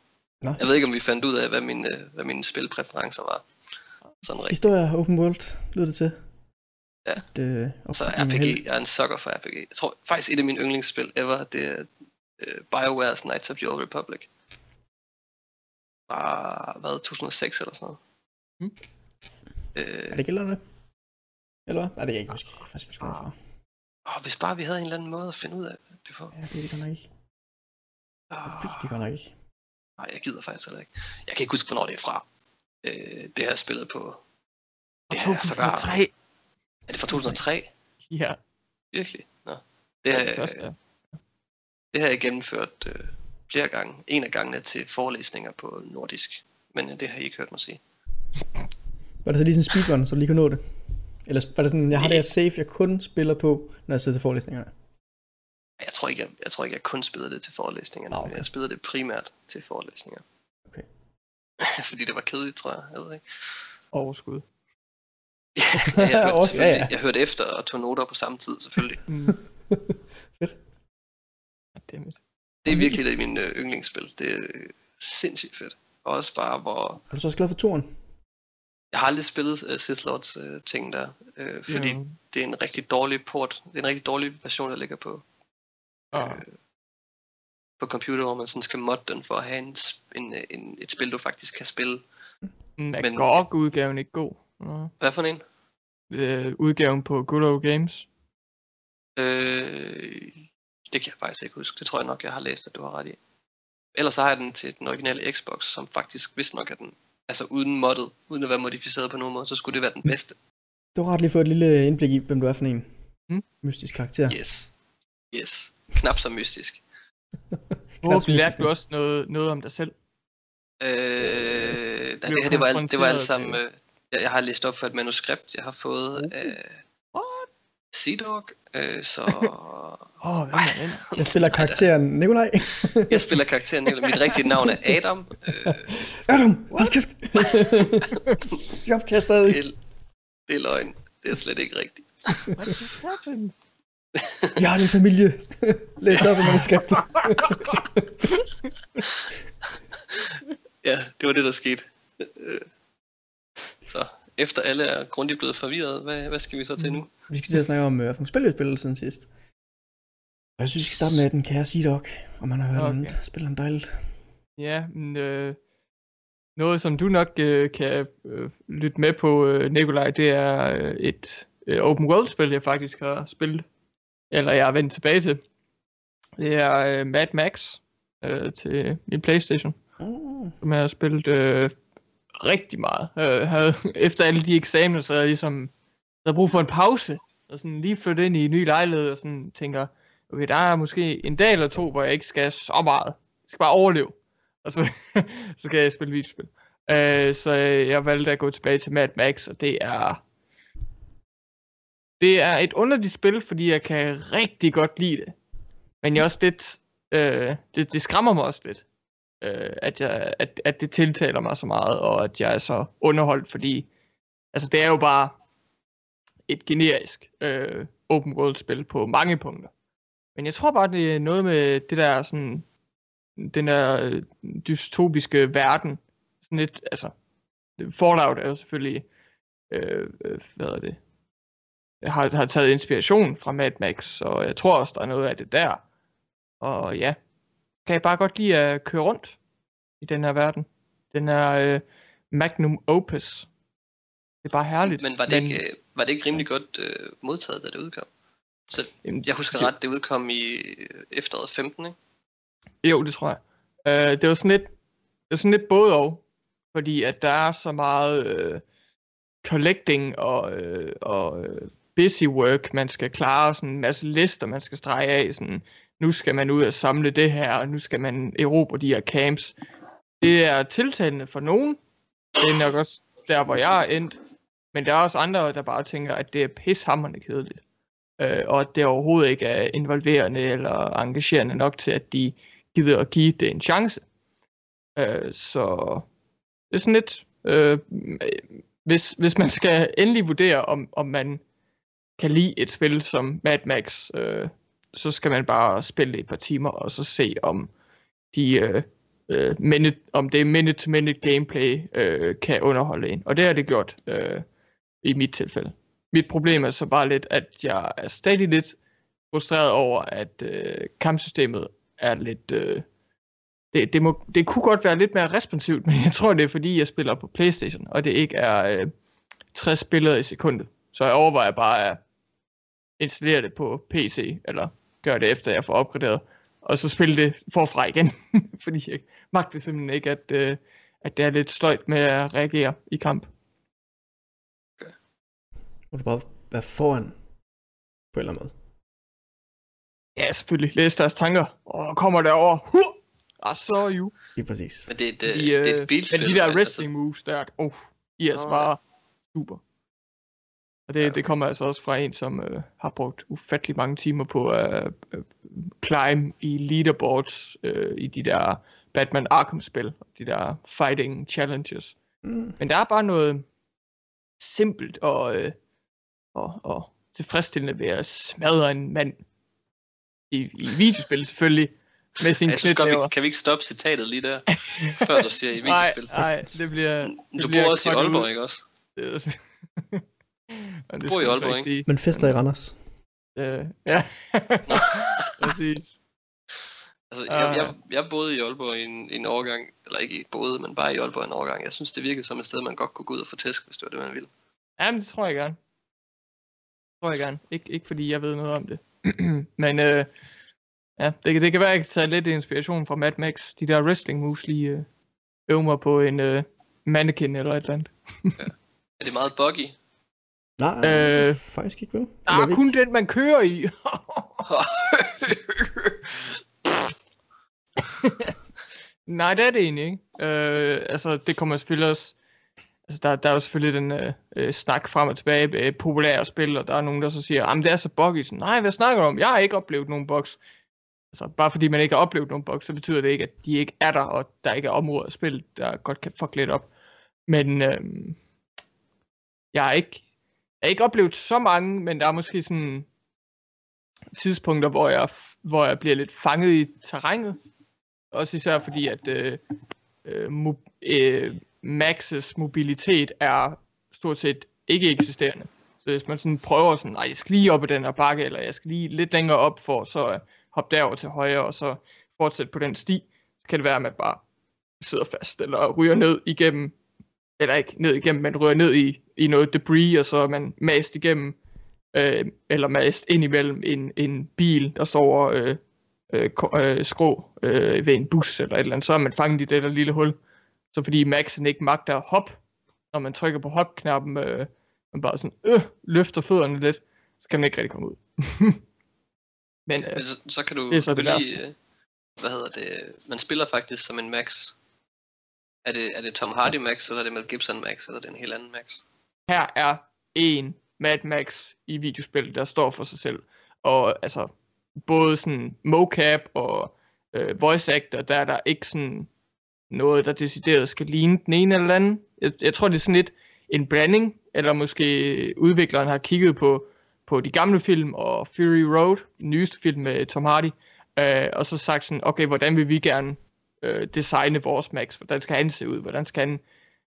A: Nå.
C: Jeg ved ikke, om vi fandt ud af, hvad mine, øh, hvad mine spilpræferencer var. Sådan rigtigt.
A: Historie, open world, lyder det til.
C: Ja.
A: At, øh,
C: Så
A: er held.
C: RPG, jeg er en sucker for RPG. Jeg tror faktisk, et af mine yndlingsspil ever, det er uh, BioWare's Knights of the Old Republic. Bare, hvad, 2006 eller sådan noget.
B: Mm.
C: Øh,
A: Er det gældende? Eller hvad? Nej, det kan jeg ikke huske. Jeg faktisk huske, hvorfor.
C: åh, hvis bare vi havde en eller anden måde at finde ud af det på.
A: Ja, det er det godt nok ikke. Det er vigtigt godt nok ikke.
C: Nej, jeg gider faktisk heller ikke. Jeg kan ikke huske, hvornår det er fra. Øh, det har jeg spillet på. Det har jeg sågar.
B: 2003.
C: Er det fra 2003?
B: Ja,
C: Virkelig? Nå. Det,
B: er det første. ja.
C: det har jeg gennemført øh, flere gange. En af gangene til forelæsninger på nordisk. Men øh, det har I ikke hørt mig sige.
A: Var det så lige sådan en speedrun, så du lige kunne nå det? Eller var det sådan, jeg har det her save, jeg kun spiller på, når jeg sidder til forelæsningerne?
C: Jeg tror ikke, jeg, jeg, tror ikke, jeg kun spillede det til forelæsningerne. Okay. Men jeg spillede det primært til forelæsninger.
A: Okay.
C: Fordi det var kedeligt, tror jeg. Jeg ved ikke.
B: Overskud.
C: Ja, jeg, hørte,
A: Også- ja, ja.
C: jeg hørte efter og tog noter på samme tid, selvfølgelig.
B: Mm.
A: Fedt.
B: Dammit.
C: Det er virkelig et af mine øh, yndlingsspil. Det er øh, sindssygt fedt. Og også bare, hvor...
A: Er du så også glad for turen?
C: Jeg har aldrig spillet uh, Sith Lords uh, ting der, uh, fordi
B: Ja.
C: det er en rigtig dårlig port. Det er en rigtig dårlig version, der ligger på,
B: Og,
C: på computer, hvor man sådan skal modde den for at have en, en, øh, en, et spil, du faktisk kan spille.
B: mm, er
C: men-
B: GOG-udgaven ikke god? Nå.
C: Hvad for en?
B: Øh, udgaven på Good Old Games.
C: Øh, det kan jeg faktisk ikke huske. Det tror jeg nok, jeg har læst, at du har ret i. Ellers så har jeg den til den originale Xbox, som faktisk vist nok er den, altså uden moddet, uden at være modificeret på nogen måde, så skulle det være den bedste.
A: Du har ret lige fået et lille indblik i, hvem du er for en.
B: Mm.
A: Mystisk karakter.
C: Yes. Yes. Knap så mystisk.
B: Forhåbentlig lærte du også noget, noget om dig selv.
C: Øh, da det her, det var, alt- det var alt sammen, øh, jeg, jeg har læst op for et manuskript, jeg har fået af Sea Dog, øh, så
B: Åh, oh?
A: Jeg spiller karakteren Nikolaj.
C: jeg spiller karakteren, Nicolai. mit rigtige navn er Adam, øh,
A: Adam, hold kæft. jeg optager stadig.
C: det, er, det er løgn, det er slet ikke rigtigt.
B: What
A: Vi har din familie. Læs op i manuskriptet.
C: Ja, det var det, der skete. Så efter alle er grundigt blevet forvirret, hvad, hvad skal vi så til nu?
A: Vi skal til at snakke om, uh, om spiludspillet siden sidst. Og jeg synes, vi skal starte med den kære Sea-Dog, om man har hørt
B: okay.
A: andet. Spiller han dejligt.
B: Ja, men øh, noget som du nok øh, kan øh, lytte med på, øh, Nikolaj, det er øh, et øh, open world spil, jeg faktisk har spillet. Eller jeg har vendt tilbage til. Det er øh, Mad Max øh, til min Playstation,
A: Oh.
B: som jeg har spillet øh, rigtig meget. Øh, havde, efter alle de eksamener, så havde jeg ligesom havde brug for en pause. Og sådan lige flytte ind i en ny lejlighed og sådan tænker, okay, der er måske en dag eller to, hvor jeg ikke skal så meget. Jeg skal bare overleve. Og så, så kan jeg spille videospil. Øh, så jeg valgte at gå tilbage til Mad Max, og det er det er et underligt spil, fordi jeg kan rigtig godt lide det. Men jeg er også lidt, øh, det, det skræmmer mig også lidt, øh, at, jeg, at, at det tiltaler mig så meget, og at jeg er så underholdt, fordi altså, det er jo bare et generisk øh, open world spil på mange punkter. Men jeg tror bare, det er noget med det der sådan, den der øh, dystopiske verden. Sådan lidt, altså, Fallout er jo selvfølgelig, øh, øh hvad er det, har, har taget inspiration fra Mad Max, og jeg tror også, der er noget af det der. Og ja, kan jeg bare godt lide at køre rundt i den her verden. Den er øh, magnum opus. Det er bare herligt.
C: Men var det, men, ikke, var det ikke rimelig godt øh, modtaget, da det udkom? Så jamen, jeg husker det, ret, det udkom i øh, efteråret 15, ikke?
B: Jo, det tror jeg. Uh, det var sådan lidt, det var sådan lidt både og, fordi at der er så meget uh, collecting og, uh, og uh, busy work, man skal klare, sådan en masse lister, man skal strege af, sådan, nu skal man ud og samle det her, og nu skal man erobre de her camps. Det er tiltalende for nogen. Det er nok også der, hvor jeg er endt. Men der er også andre, der bare tænker, at det er pishammerende kedeligt. Øh, og at det overhovedet ikke er involverende eller engagerende nok til, at de gider at give det en chance. Øh, så det er sådan lidt, øh, hvis, hvis man skal endelig vurdere, om, om man kan lide et spil som Mad Max, øh, så skal man bare spille et par timer, og så se om de øh, øh, minute, om det minute-to-minute gameplay øh, kan underholde en. Og det har det gjort øh, i mit tilfælde. Mit problem er så bare lidt, at jeg er stadig lidt frustreret over, at øh, kampsystemet er lidt... Øh, det, det, må, det kunne godt være lidt mere responsivt, men jeg tror, det er fordi, jeg spiller på Playstation, og det ikke er øh, 60 billeder i sekundet. Så jeg overvejer bare at installere det på PC, eller gøre det efter jeg får opgraderet, og så spille det forfra igen. fordi jeg magter simpelthen ikke, at, øh, at det er lidt støjt med at reagere i kamp.
A: Må du bare være foran på en eller anden måde.
B: Ja, selvfølgelig. Læs deres tanker, og kommer derover. Huh! I saw you.
A: Lige præcis.
C: Men det, er et, de, det er et bilspil.
B: Men de der wrestling altså... moves der, oh, I er bare super. Og det, ja. det kommer altså også fra en, som øh, har brugt ufattelig mange timer på at øh, climb i leaderboards øh, i de der Batman Arkham-spil, de der fighting challenges. Mm. Men der er bare noget simpelt og, øh, og, og tilfredsstillende ved at smadre en mand i, i videospil selvfølgelig, med sin
C: altså, kan, vi, kan vi ikke stoppe citatet lige der, før du siger i videospil?
B: Nej, nej, det bliver...
C: Det du bliver bor også i Aalborg, ud. ikke også? du bor i Aalborg, ikke? Sige.
A: Men fester i Randers.
B: Øh, ja, præcis.
C: Altså, jeg, jeg, jeg boede i Aalborg i en, en overgang, eller ikke boede, men bare i Aalborg en overgang. Jeg synes, det virkede som et sted, man godt kunne gå ud og få tæsk, hvis det var det, man ville.
B: Jamen, det tror jeg gerne. Det tror jeg gerne. Ik- ikke fordi jeg ved noget om det. men øh, ja, det, det kan være, at jeg kan tage lidt inspiration fra Mad Max. De der wrestling moves lige øh, øve mig på en øh, mannequin eller et eller andet.
C: ja. Er det meget buggy?
A: Nej, øh, faktisk ikke vel?
B: Ah, kun ikke? den, man kører i. Nej, det er det egentlig ikke. Øh, altså, det kommer selvfølgelig også... Altså, der, der er jo selvfølgelig den øh, øh, snak frem og tilbage med populære spil, og der er nogen, der så siger, at det er så buggy. Så, Nej, hvad snakker du om? Jeg har ikke oplevet nogen bugs. Altså, bare fordi man ikke har oplevet nogen bugs, så betyder det ikke, at de ikke er der, og der ikke er områder af spil, der godt kan fuck lidt op. Men øh, jeg har ikke, jeg har ikke oplevet så mange, men der er måske sådan tidspunkter, hvor jeg, hvor jeg bliver lidt fanget i terrænet. Også især fordi, at øh, øh, mo- øh, Maxes mobilitet er stort set ikke eksisterende. Så hvis man sådan prøver sådan, nej, jeg skal lige op i den her bakke, eller jeg skal lige lidt længere op for så øh, at hoppe derover til højre, og så fortsætte på den sti, så kan det være, at man bare sidder fast, eller ryger ned igennem, eller ikke ned igennem, men ryger ned i, i noget debris, og så er man mast igennem, øh, eller mast ind imellem en, en bil, der står øh, øh, øh, skrå øh, ved en bus eller et eller andet, så er man fanget i det der lille hul. Så fordi Maxen ikke magter at hoppe, når man trykker på hop-knappen, øh, man bare sådan, øh, løfter fødderne lidt, så kan man ikke rigtig komme ud.
C: Men, øh, så, så kan du det er så det lige, øh, hvad hedder det, man spiller faktisk som en Max. Er det, er det Tom Hardy Max, eller er det Mel Gibson Max, eller er det en helt anden Max?
B: Her er en Mad Max i videospil, der står for sig selv. Og altså, både sådan mocap og øh, voice actor, der er der ikke sådan noget, der decideret skal ligne den ene eller anden. Jeg, jeg tror, det er sådan lidt en blanding, eller måske udvikleren har kigget på, på de gamle film og Fury Road, den nyeste film med Tom Hardy, øh, og så sagt sådan, okay, hvordan vil vi gerne øh, designe vores Max? Hvordan skal han se ud? Hvordan skal han,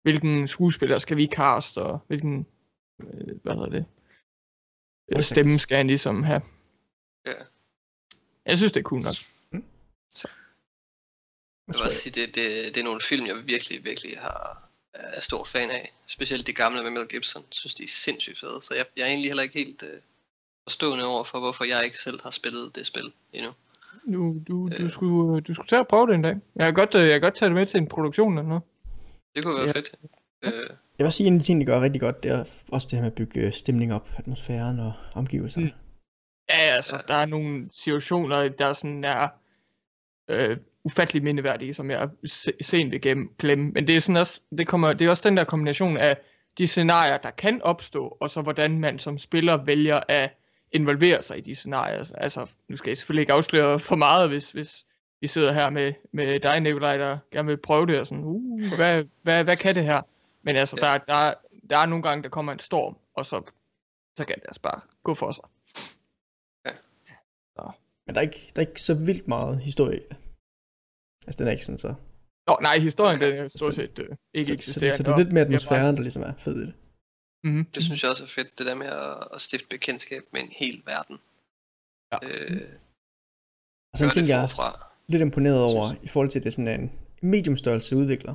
B: hvilken skuespiller skal vi cast, og hvilken, øh, hvad hedder det, øh, stemme skal han ligesom have?
C: Ja.
B: Jeg synes, det er cool nok.
C: Jeg vil også sige, det, det, det er nogle film, jeg virkelig, virkelig har, er stor fan af. Specielt de gamle med Mel Gibson. Jeg synes, de er sindssygt fede. Så jeg, jeg er egentlig heller ikke helt øh, forstående over for, hvorfor jeg ikke selv har spillet det spil endnu.
B: Du, du, du,
C: Øh.
B: skulle, du skulle tage og prøve det en dag. Jeg kan godt, øh, jeg kan godt tage det med til en produktion eller noget.
C: Det kunne være
A: Ja.
C: fedt. Øh,
A: Jeg vil også sige, en af de ting, de gør rigtig godt, det er også det her med at bygge øh, stemning op, atmosfæren og omgivelserne.
B: Mm. Ja, altså,
C: Ja.
B: der er nogle situationer, der sådan er øh, ufattelig mindeværdige, som jeg se- sent vil gennem, glemme. Men det er, sådan også, det, kommer, det er også den der kombination af de scenarier, der kan opstå, og så hvordan man som spiller vælger at involvere sig i de scenarier. Altså, nu skal jeg selvfølgelig ikke afsløre for meget, hvis, hvis vi sidder her med, med dig, Nikolaj, der gerne vil prøve det, og sådan, uh, hvad, hvad, hvad kan det her? Men altså,
C: Ja.
B: der, der, der er nogle gange, der kommer en storm, og så, så kan det altså bare gå for sig.
A: Men der er, ikke, der er ikke så vildt meget historie. i det. Altså, den er ikke sådan så.
B: Nå, nej, historien den er stort set øh, ikke
A: Så, så,
B: eksisterende.
A: så, det er lidt mere atmosfæren, der ligesom er fed i det.
B: Mhm.
C: det synes jeg også er fedt, det der med at, at stifte bekendtskab med en hel verden.
B: Ja.
C: Øh,
A: Og så en ting, jeg er lidt imponeret over, i forhold til, at det er sådan en mediumstørrelse udvikler,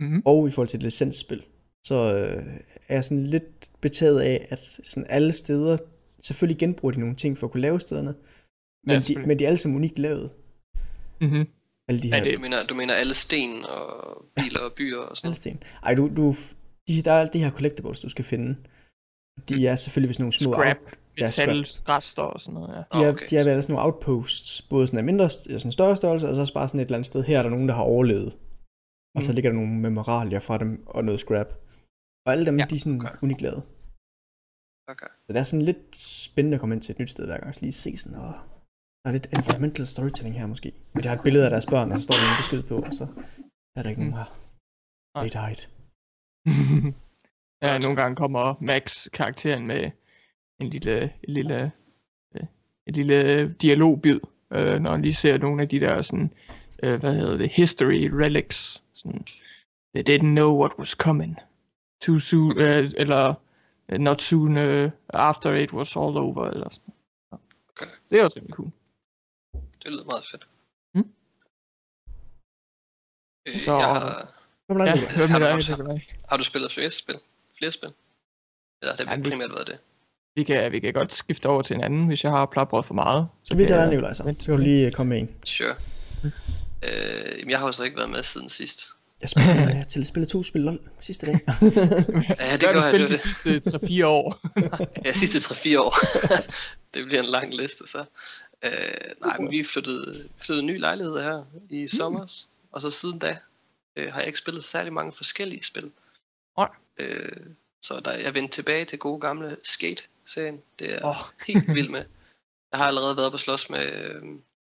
B: Mhm.
A: og i forhold til et licensspil, så øh, er jeg sådan lidt betaget af, at sådan alle steder, selvfølgelig genbruger de nogle ting for at kunne lave stederne, men, de,
B: selvfølgelig.
A: men de er alle sammen unikt lavet.
B: Mhm.
A: Alle de
B: Ja,
A: her
B: det-
C: Du mener, du mener alle sten og biler og byer og sådan
A: alle sten. Ej, du, du, de, der er alle de her collectibles, du skal finde. De er selvfølgelig sådan nogle små
B: Scrap,
A: ja, scrap.
B: metalrester og sådan noget, ja.
A: De er,
C: okay.
A: de er ved sådan nogle outposts, både sådan af mindre, eller sådan større størrelse, og så også bare sådan et eller andet sted, her er der nogen, der har overlevet. Og så
B: Mm.
A: ligger der nogle memoralier fra dem, og noget scrap. Og alle dem,
B: Ja,
A: de er sådan
C: okay.
A: lavet.
C: Okay.
A: Så det er sådan lidt spændende at komme ind til et nyt sted hver gang, så lige se sådan, åh, der er lidt environmental storytelling her måske. Men de har et billede af deres børn, og så står der en besked på, og så er der ikke nogen her. They died.
B: ja, nogle gange kommer Max karakteren med en lille, en lille, øh, en lille dialogbid, øh, når han lige ser nogle af de der sådan, øh, hvad hedder det, history relics. Sådan, they didn't know what was coming. Too soon, øh, eller øh, not soon uh, after it was all over, eller sådan.
C: Okay.
B: Det er også rimelig cool.
C: Det lyder meget fedt.
B: Mm.
C: Øh,
B: Så-
C: jeg har,
B: Ja,
C: Har du
B: Nikolaj?
C: har du spillet flere spil? Flere spil? Eller det
B: Ja,
C: har
B: vi-
C: primært været det?
B: Vi kan, vi kan godt skifte over til en anden, hvis jeg har plapret for meget.
A: Så vi tager
B: jeg-
A: Nicolaj, så. Så kan du lige komme med en.
C: Sure. Øh, jamen, jeg har jo så ikke været med siden sidst.
A: Jeg spillede, jeg til spillet to spil lol sidste dag.
C: Ja, det gør
B: har
C: jeg, det
B: de sidste 3-4 år?
C: Ja, sidste 3-4 år. det bliver en lang liste, så. Øh, nej, men vi flyttede, flyttede en ny lejlighed her i sommer, og så siden da øh, har jeg ikke spillet særlig mange forskellige spil.
B: Nej.
C: Øh, så der, jeg vendte tilbage til gode gamle Skate-serien. Det er
B: Åh.
C: helt vild med. Jeg har allerede været på slås med øh,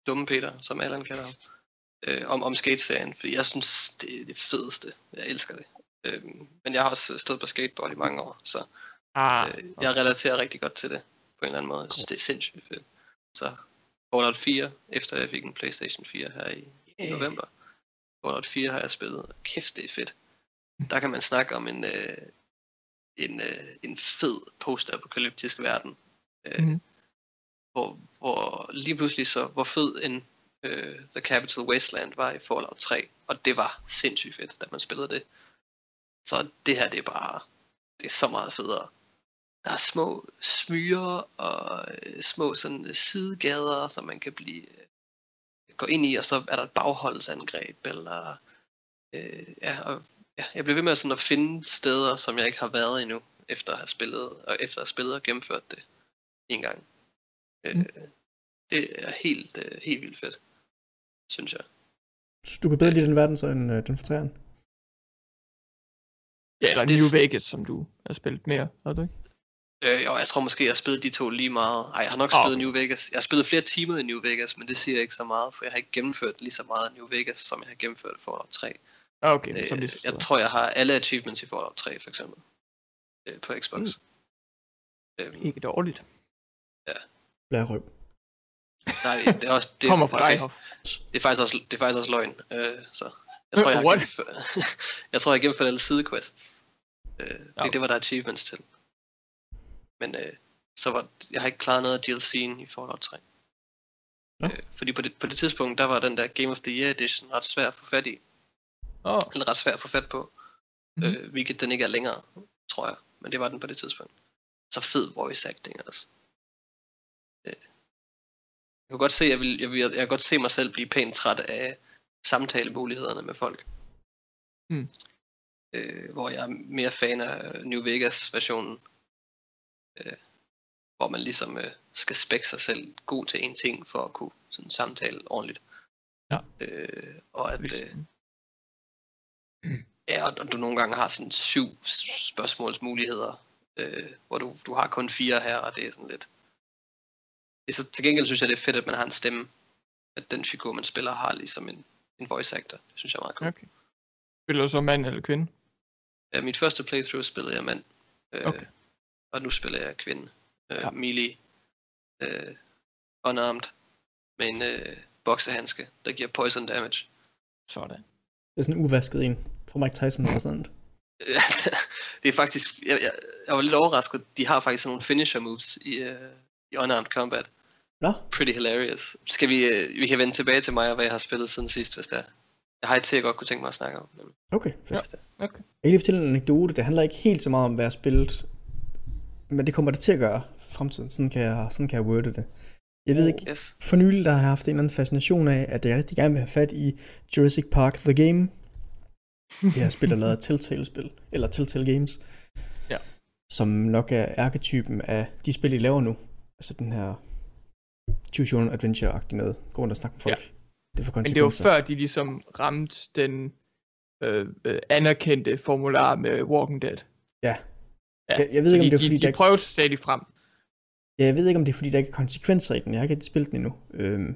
C: Dumme Peter, som Allan kalder ham, øh, om, om Skate-serien, fordi jeg synes, det er det fedeste. Jeg elsker det. Øh, men jeg har også stået på skateboard i mange år, så
B: Ah,
C: Øh, jeg relaterer rigtig godt til det, på en eller anden måde. Jeg synes, det er sindssygt fedt. Så Fallout 4, efter jeg fik en Playstation 4 her i, i
B: Yeah.
C: Fallout 4 har jeg spillet. Kæft, det er fedt. Der kan man snakke om en, øh, en, øh, en fed post-apokalyptisk verden. Øh,
B: Mhm.
C: hvor, hvor lige pludselig så, hvor fed en øh, The Capital Wasteland var i Fallout 3. Og det var sindssygt fedt, da man spillede det. Så det her, det er bare, det er så meget federe. Der er små smyger og øh, små sådan sidegader, som man kan blive øh, gå ind i, og så er der et bagholdsangreb, eller øh, ja, og, ja, jeg bliver ved med sådan at finde steder, som jeg ikke har været endnu, efter at have spillet, og efter at have spillet og gennemført det en gang. Øh,
B: Mm.
C: Det er helt, øh, helt vildt fedt, synes jeg.
A: Du kan bedre lide den verden, så end øh, den for træerne.
B: ja, eller
C: altså, det er
B: New
C: s-
B: Vegas, som du har spillet mere, har du ikke?
C: Øh, jo, jeg tror måske, jeg har spillet de to lige meget. Ej, jeg har nok spillet
B: okay.
C: New Vegas. Jeg har spillet flere timer i New Vegas, men det siger ikke så meget, for jeg har ikke gennemført lige så meget af New Vegas, som jeg har gennemført i Fallout 3.
B: Ah, Okay, så
C: Øh,
B: er det
C: jeg tror, jeg har alle achievements i Fallout 3, for eksempel. Øh, på Xbox.
B: Mm.
C: Øhm,
B: ikke dårligt.
A: Blærerøv.
C: nej, det er også... Det,
B: Kommer fra dig,
C: okay,
B: Hoff.
C: Det er faktisk også, det er faktisk også løgn. Øh, så jeg tror, jeg har gennemført, jeg tror, jeg har gennemført alle sidequests. Øh,
B: Ja.
C: ja. Det var der achievements til. Men øh, så var, jeg har ikke klaret noget af DLC'en i Fallout 3.
A: Nå.
C: Øh, fordi på det, på det tidspunkt, der var den der Game of the Year Edition ret svær at få fat i.
B: Åh,
C: Eller ret svær at få fat på.
B: Mhm.
C: Mm-hmm. Øh, hvilket den ikke er længere, tror jeg. Men det var den på det tidspunkt. Så fed voice acting altså. Øh. Jeg kan godt se, jeg, vil, jeg, vil, jeg kan godt se mig selv blive pænt træt af samtalemulighederne med folk.
B: Mm.
C: Øh, hvor jeg er mere fan af New Vegas versionen. Øh, hvor man ligesom øh, skal spække sig selv god til en ting for at kunne sådan, samtale ordentligt.
B: Ja.
C: Øh, og at, øh, Ja, og du nogle gange har sådan syv spørgsmålsmuligheder, øh, hvor du, du har kun fire her, og det er sådan lidt... Det så, til gengæld synes jeg, det er fedt, at man har en stemme, at den figur, man spiller, har ligesom en, en voice actor. Det synes jeg er meget cool.
B: Okay. Spiller du så mand eller kvinde?
C: Ja, mit første playthrough spillede jeg mand, øh,
B: Okay.
C: Og nu spiller jeg kvinde. Øh,
B: Ja.
C: Melee, øh, unarmed, med en øh, boksehandske, der giver poison damage.
B: Sådan.
A: Det er sådan en uvasket en fra Mike Tyson eller sådan noget.
C: det er faktisk, jeg, jeg, jeg var lidt overrasket, de har faktisk sådan nogle finisher moves i, uh, i unarmed combat.
A: Nå,
C: Pretty hilarious. Skal vi, uh, vi kan vende tilbage til mig og hvad jeg har spillet siden sidst, hvis det er. Jeg har et til, jeg godt kunne tænke mig at snakke om. nemlig.
A: okay. Fedt.
B: Ja. Okay.
A: Jeg kan lige fortælle en anekdote. Det handler ikke helt så meget om, hvad jeg har spillet. Men det kommer det til at gøre i fremtiden. Sådan kan jeg, sådan kan jeg worde det. Jeg ved ikke,
C: Yes.
A: for nylig der har jeg haft en eller anden fascination af, at jeg rigtig gerne vil have fat i Jurassic Park The Game. Det her spil, der lavet af Telltale-spil, eller Telltale Games.
B: Ja.
A: Som nok er arketypen af de spil, de laver nu. Altså den her choose your own adventure-agtige noget. Gå rundt og snakke med folk.
B: Ja.
A: Det får
B: Men det var før, de ligesom ramte den øh, øh, anerkendte formular med Walking Dead.
A: Ja.
B: Ja.
A: Jeg- jeg ved
B: så
A: ikke, om
B: de,
A: det er,
B: de,
A: fordi
B: de
A: der-
B: prøvede stadig frem.
A: Ja, jeg ved ikke, om det er, fordi der ikke er konsekvenser i den. Jeg har ikke spillet den endnu. Øhm,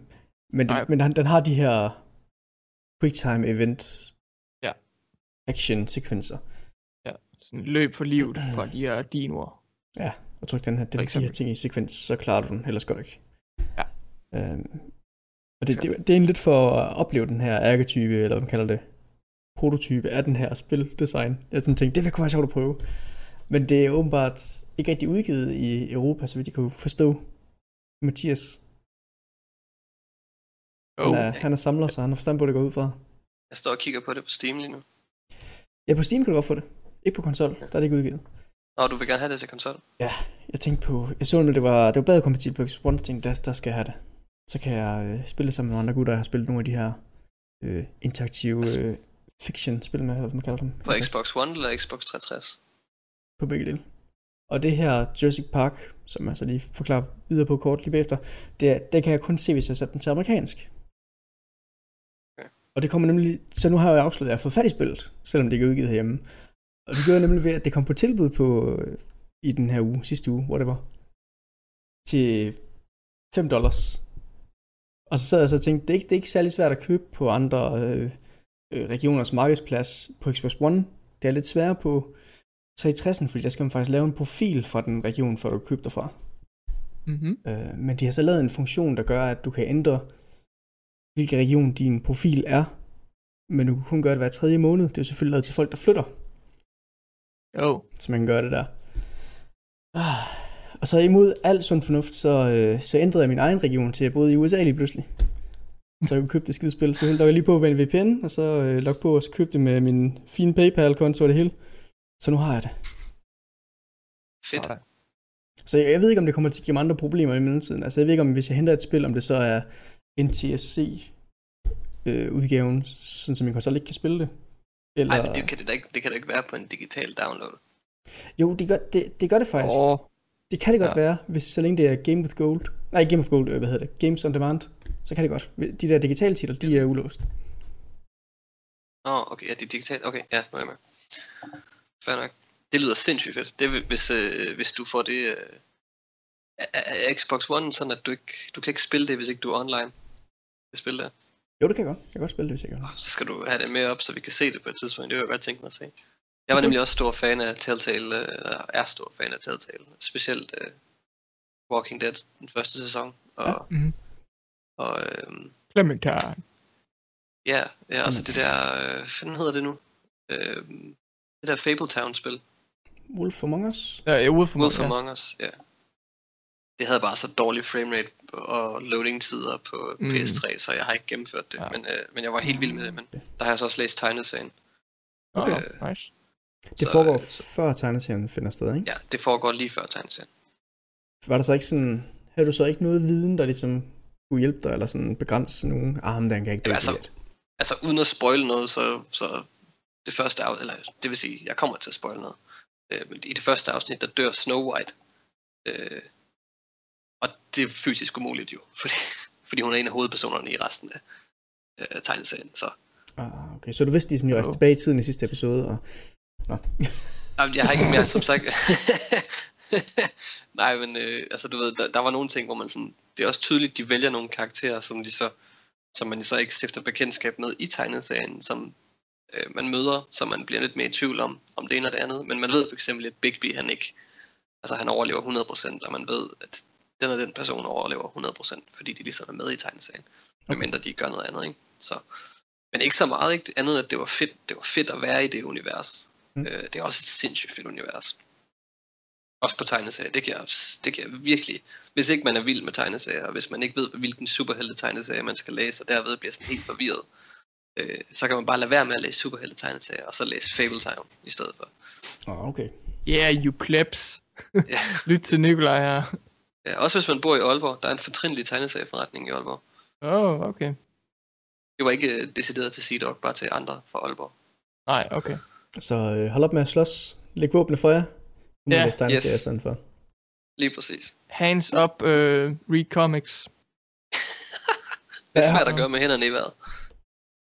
A: men det, men den, den har de her quicktime event
B: Ja.
A: action sekvenser.
B: Ja, sådan løb for livet fra de her dinoer.
A: Og tryk den her, den, de her ting i sekvens, så klarer du den, ellers går det ikke.
B: Ja.
A: Øhm, og det, det, det er en lidt for at opleve den her arketype, eller hvad man kalder det, prototype af den her spildesign. Jeg sådan tænkte, det vil kunne være sjovt at prøve. Men det er åbenbart ikke rigtig udgivet i Europa, så vidt jeg kunne forstå. Mathias,
B: Oh,
A: han, er, han er samler, så han har forstand på, det går ud fra.
C: Jeg står og kigger på det på Steam lige nu.
A: Ja, på Steam kan du godt få det. Ikke på konsol, der er det ikke udgivet.
C: Og du vil gerne have det til konsol?
A: Jeg tænkte på, jeg så nu, det var, det var bedre kompatibelt på Xbox One, tænkte der, der skal jeg have det. Så kan jeg øh, spille det sammen med nogle andre gutter, jeg har spillet nogle af de her øh, interaktive øh, fiction-spil med, eller hvad man kalder dem.
C: På Xbox One eller Xbox 360?
A: På begge dele. Og det her Jurassic Park, som jeg så lige forklarer videre på kort lige bagefter, det, det kan jeg kun se, hvis jeg sætter den til amerikansk.
C: Okay.
A: Og det kommer nemlig, så nu har jeg jo afsløret, at jeg har fået fat i spillet, selvom det ikke er udgivet herhjemme. Og det gjorde jeg nemlig ved, at det kom på tilbud på, øh, i den her uge, sidste uge, whatever, til 5 dollars. Og så sad jeg så og tænkte, det er ikke, det er ikke særlig svært at købe på andre øh, øh, regioners markedsplads på Xbox One. Det er lidt sværere på 360'en, fordi der skal man faktisk lave en profil fra den region, før du køber derfra.
B: Mm-hmm.
A: Øh, men de har så lavet en funktion, der gør, at du kan ændre, hvilken region din profil er. Men du kan kun gøre det hver tredje måned. Det er jo selvfølgelig lavet til folk, der flytter.
B: Jo.
A: Så man kan gøre det der. Ah, Og så imod al sund fornuft, så, øh, så ændrede jeg min egen region til, at jeg boede i USA lige pludselig. Så jeg kunne købe det skide spil. Så logger jeg lige på med en VPN, og så øh, log på og så købte det med min fine Paypal-konto og det hele. Så nu har jeg det.
C: Fedt.
A: Så jeg, jeg ved ikke, om det kommer til at give mig andre problemer i mellemtiden. Altså jeg ved ikke, om hvis jeg henter et spil, om det så er NTSC øh, udgaven, sådan som min konsol ikke kan spille det. Eller...
C: Nej, men det kan det, da ikke, det kan da ikke være på en digital download.
A: Jo, det gør det, det, gør det faktisk.
B: Åh,
A: Det kan det godt
B: Ja.
A: være, hvis så længe det er Game with Gold. Nej, Game with Gold, øh, hvad hedder det? Games on Demand. Så kan det godt. De der digitale titler, de er ulåst.
C: Åh, oh, okay, ja, det er digitalt. Okay, ja, nu er jeg med. Fair nok. Det lyder sindssygt fedt. Det, hvis, øh, hvis du får det øh, af- Xbox One, sådan at du ikke du kan ikke spille det, hvis ikke du er online. Det spil der.
A: Jo, det kan jeg godt. Jeg kan godt spille det, hvis jeg gør.
C: Så skal du have det med op, så vi kan se det på et tidspunkt. Det vil jeg godt tænke mig at se. Jeg var nemlig også stor fan af Telltale, øh, eller er stor fan af Telltale. Specielt øh, Walking Dead, den første sæson. Og,
A: Ja.
C: ja.
B: Mhm.
C: og øh,
B: Clementine.
C: ja, ja, altså det der, øh, hvad hedder det nu? Øh, det der Fabletown-spil.
A: Wolf Among Us?
B: Ja, er ude for
C: Wolf. Among Us, ja. Det havde bare så dårlig framerate og loading-tider på
B: Mm.
C: mm. PS3, så jeg har ikke gennemført det.
B: Ja.
C: Ja. Men, øh, men jeg var helt vild med det, men der har jeg så også læst tegneserien.
B: Okay.
C: Okay.
B: Oh, nice.
A: Det
C: Så,
A: foregår
C: øh, så-
A: før tegneserien finder sted, ikke?
C: Ja, det foregår lige før tegneserien.
A: Var der så ikke sådan... Havde du så ikke noget viden, der ligesom kunne hjælpe dig, eller sådan begrænse nogen? Ah, men den kan ikke
C: Jamen,
A: altså...
C: altså- Altså uden at spoile noget, så, så det første afsnit, eller det vil sige, jeg kommer til at spoile noget. Øh, men i det første afsnit, der dør Snow White. Øh, og det er fysisk umuligt jo, fordi, fordi hun er en af hovedpersonerne i resten af øh, tegneserien. Så
A: Ah, okay. Så du vidste ligesom, at jeg rejste tilbage i tiden i sidste episode, og... Nå.
C: Jamen, jeg har ikke mere, som sagt... Nej, men øh, altså, du ved, der, der var nogle ting, hvor man sådan... Det er også tydeligt, de vælger nogle karakterer, som de så som man så ikke stifter bekendtskab med i tegneserien, som øh, man møder, så man bliver lidt mere i tvivl om, om det ene og det andet. Men man ved for eksempel, at Bigby, han ikke... Altså, han overlever 100%, og man ved, at den og den person overlever 100%, fordi de ligesom er med i tegneserien. Okay. Medmindre de gør noget andet, ikke? Så, men ikke så meget, ikke? Andet at det var fedt, det var fedt at være i det univers.
A: Mm.
C: Øh, det er også et sindssygt fedt univers. Også på tegneserier, det kan, jeg, det kan jeg virkelig, hvis ikke man er vild med tegneserier, og hvis man ikke ved, hvilken superhelte tegneserie man skal læse, og derved bliver sådan helt forvirret, øh, så kan man bare lade være med at læse superhelte tegneserier, og så læse Fabletown i stedet for.
A: Ah, okay.
B: Yeah, you plebs.
C: Ja.
B: Lyt til Nikolaj her.
C: Ja, også hvis man bor i Aalborg, der er en fortrindelig tegneserieforretning i Aalborg.
B: Åh, oh, okay.
C: Det var ikke øh, decideret til Sea Dog, bare til andre fra Aalborg.
B: Nej, okay.
A: Så øh, hold op med at slås. Læg våbne for jer. Nu
B: Ja,
A: tegneserier
C: yes.
A: i stedet for.
C: Lige præcis.
B: Hands up, uh, read comics.
C: Det er svært at gøre med hænderne i vejret.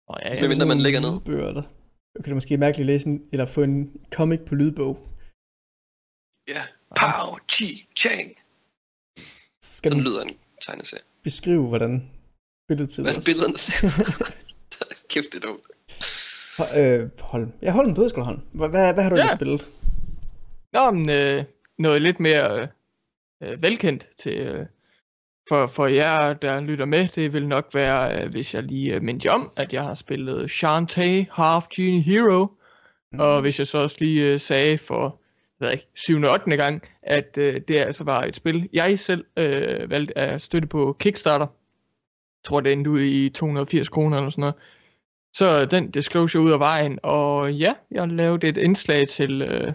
B: Oh, ja,
C: Hvis
B: ja.
C: mindre man ligger ned.
A: Bøger, der. Så kan det måske mærkeligt læse en, eller få en comic på lydbog.
C: Ja. Pow, chi, chang.
A: Så skal
C: Sådan
A: den
C: lyder en tegneserie.
A: beskrive, hvordan billedet ser ud.
C: Hvad
A: også.
C: billederne ser Kæft, det er dumt.
A: Øh, Holm. Ja, Holm, du da, Holm. Hvad, hvad, hvad har du
B: Ja.
A: ja. spillet?
B: Nå, men øh, noget lidt mere øh, øh, velkendt til, øh, for, for jer, der lytter med, det vil nok være, øh, hvis jeg lige øh, minder jer om, at jeg har spillet Shantae Half Genie Hero, mm. og hvis jeg så også lige øh, sagde for, ved ikke, 7. og 8. gang, at øh, det altså var et spil, jeg selv øh, valgte at støtte på Kickstarter. Jeg tror, det endte ud i 280 kroner eller sådan noget. Så den disclosure ud af vejen, og ja, jeg lavede et indslag til, øh,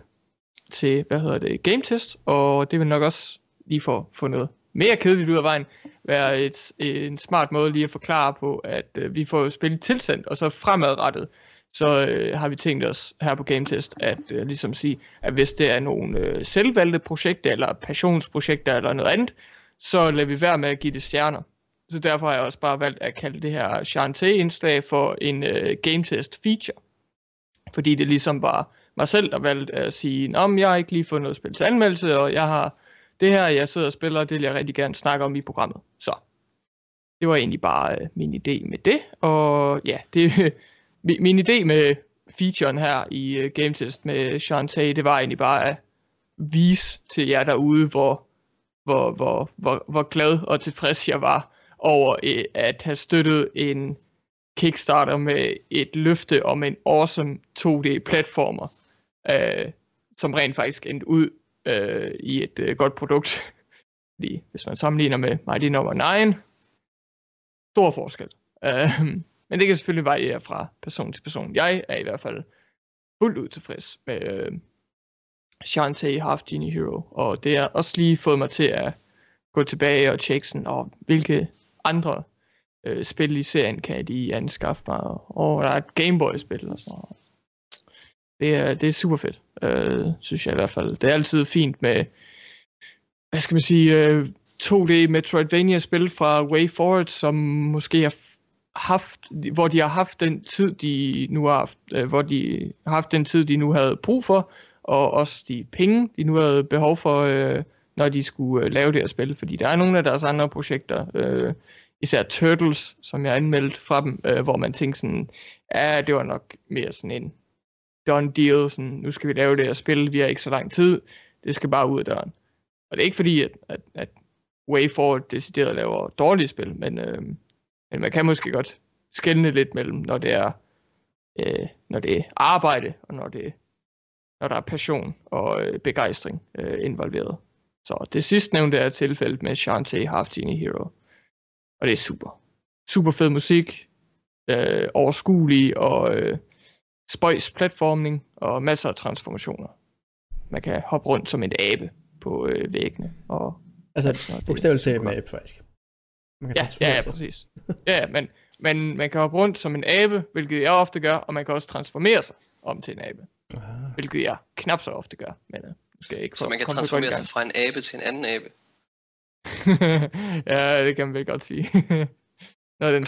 B: til, hvad hedder det, game test, og det vil nok også lige for få noget mere kedeligt ud af vejen, være et, en smart måde lige at forklare på, at øh, vi får spillet tilsendt, og så fremadrettet, så øh, har vi tænkt os her på GameTest at øh, ligesom sige, at hvis det er nogle øh, selvvalgte projekter, eller passionsprojekter, eller noget andet, så lader vi være med at give det stjerner. Så derfor har jeg også bare valgt at kalde det her Chanté-indslag for en øh, GameTest-feature. Fordi det ligesom var mig selv, der valgte at sige, at jeg har ikke lige fået noget spil til anmeldelse, og jeg har det her, jeg sidder og spiller, det vil jeg rigtig gerne snakke om i programmet. Så det var egentlig bare øh, min idé med det, og ja, det min, min idé med featuren her i øh, Game Test med Shantae, det var egentlig bare at vise til jer derude, hvor, hvor, hvor, hvor, hvor glad og tilfreds jeg var over øh, at have støttet en Kickstarter med et løfte om en awesome 2D-platformer, øh, som rent faktisk endte ud øh, i et øh, godt produkt. Fordi hvis man sammenligner med Mighty Number 9, stor forskel. Øh, men det kan selvfølgelig variere fra person til person. Jeg er i hvert fald fuldt ud tilfreds med øh, Shantae Half Genie Hero, og det har også lige fået mig til at gå tilbage og tjekke sådan, og hvilke andre øh, spil i serien kan jeg lige anskaffe mig, og, og der er et Gameboy-spil og sådan noget. Det er, det er super fedt, øh, synes jeg i hvert fald. Det er altid fint med, hvad skal man sige, øh, 2D Metroidvania-spil fra Way Forward, som måske har haft, hvor de har haft den tid, de nu har haft, øh, hvor de har haft den tid, de nu havde brug for, og også de penge, de nu havde behov for, øh, når de skulle øh, lave det her spil. Fordi der er nogle af deres andre projekter, øh, især Turtles, som jeg anmeldte fra dem, øh, hvor man tænkte sådan, ja, det var nok mere sådan en done deal, sådan, nu skal vi lave det her spil, vi har ikke så lang tid, det skal bare ud af døren. Og det er ikke fordi, at, at, at WayForward decideret laver dårlige spil, men, øh, men man kan måske godt skelne lidt mellem, når det er, øh, når det er arbejde, og når, det, når der er passion og øh, begejstring øh, involveret. Så det sidste nævnte er tilfældet med Shantae Half Genie Hero. Og det er super. Super fed musik, øh, overskuelig og øh, spøjs platforming og masser af transformationer. Man kan hoppe rundt som en abe på øh, væggene. Og
A: altså bogstaveligt talt med abe faktisk.
B: Man kan ja, ja, ja, præcis. ja, men, men man kan hoppe rundt som en abe, hvilket jeg ofte gør, og man kan også transformere sig om til en abe. Aha. Hvilket jeg knap så ofte gør. Men, øh,
C: skal jeg ikke så man kan transformere sig fra en abe til en anden abe?
B: ja, det kan man vel godt sige. Nå, den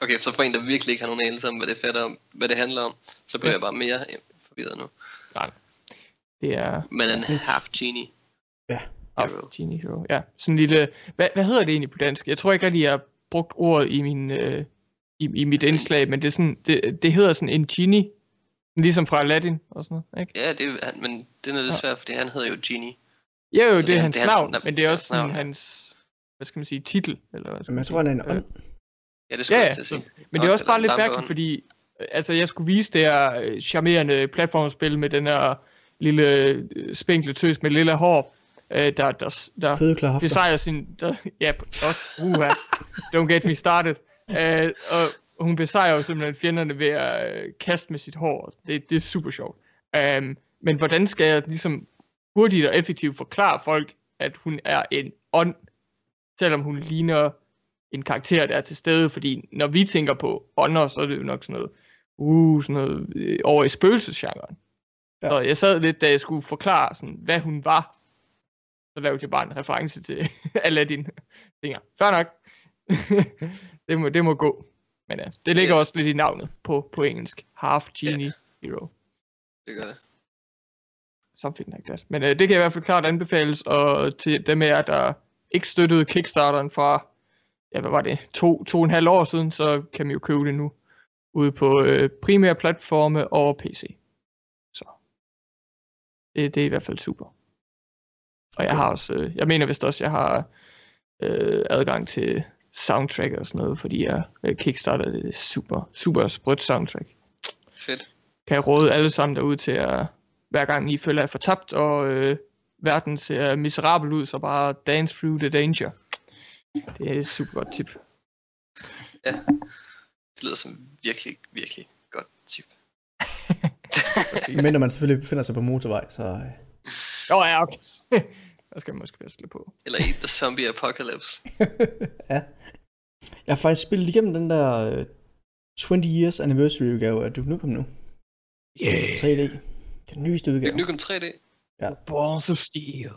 C: okay, så for en, der virkelig ikke har nogen anelse om, hvad det, fatter om, hvad det handler om, så bliver ja. jeg bare mere forvirret nu.
B: Nej, det er...
C: Men en half genie.
A: Ja.
B: Half hero. genie hero, ja. Sådan en lille... Hvad, hvad hedder det egentlig på dansk? Jeg tror ikke at jeg har brugt ordet i min... Øh, i, i mit indslag, men det, er sådan, det, det hedder sådan en genie, Ligesom fra Aladdin og sådan noget, ikke?
C: Ja, det, han, men det er lidt svært, fordi han hedder jo Genie.
B: Ja, jo, det, det er hans det er navn, hans, men det er også sådan hans, hvad skal man sige, titel. Eller hvad skal
A: men jeg tror, han er en ånd.
C: Ja, det skulle ja, jeg til at sige.
B: Men det er også bare lidt mærkeligt, fordi altså, jeg skulle vise det her øh, charmerende platformspil med den her lille øh, spinkle tøs med lille hår, øh, der, der, der besejrer sin... Der, ja, også, uha, don't get me started. Uh, og hun besejrer jo simpelthen fjenderne ved at øh, kaste med sit hår. Det, det er super sjovt. Um, men hvordan skal jeg ligesom hurtigt og effektivt forklare folk, at hun er en ånd, selvom hun ligner en karakter, der er til stede, fordi når vi tænker på ånder, så er det jo nok sådan noget, uh, sådan noget øh, over i spøgelsesgenren. Ja. Så jeg sad lidt, da jeg skulle forklare, sådan, hvad hun var, så lavede jeg bare en reference til Aladdin. Tænker, fair nok. det, må, det må gå. Men ja, det ligger ja. også lidt i navnet på, på engelsk. Half Genie ja. Hero.
C: Det gør det.
B: Something like that. Men uh, det kan i hvert fald klart anbefales, og til dem af jer, der ikke støttede Kickstarteren fra, ja, hvad var det, to, to og en halv år siden, så kan man jo købe det nu ude på uh, primære platforme og PC. Så det, det er i hvert fald super. Og jeg har også, uh, jeg mener vist også, jeg har uh, adgang til soundtrack og sådan noget, fordi jeg kickstarter det super, super sprødt soundtrack.
C: Fedt.
B: Kan jeg råde alle sammen derude til at, hver gang I føler jer fortabt, og øh, verden ser miserabel ud, så bare dance through the danger. Det er et super godt tip.
C: Ja, det lyder som virkelig, virkelig godt tip.
A: Men når man selvfølgelig befinder sig på motorvej, så... Øh.
B: Jo, ja, okay. Der skal man måske være lidt på.
C: Eller i The Zombie Apocalypse.
A: ja. Jeg har faktisk spillet igennem den der 20 øh, years anniversary udgave af Duke Nukem nu.
B: Yeah.
A: 3D. Den nyeste udgave.
C: Duke Nukem 3D?
A: Ja.
B: Balls of Steel.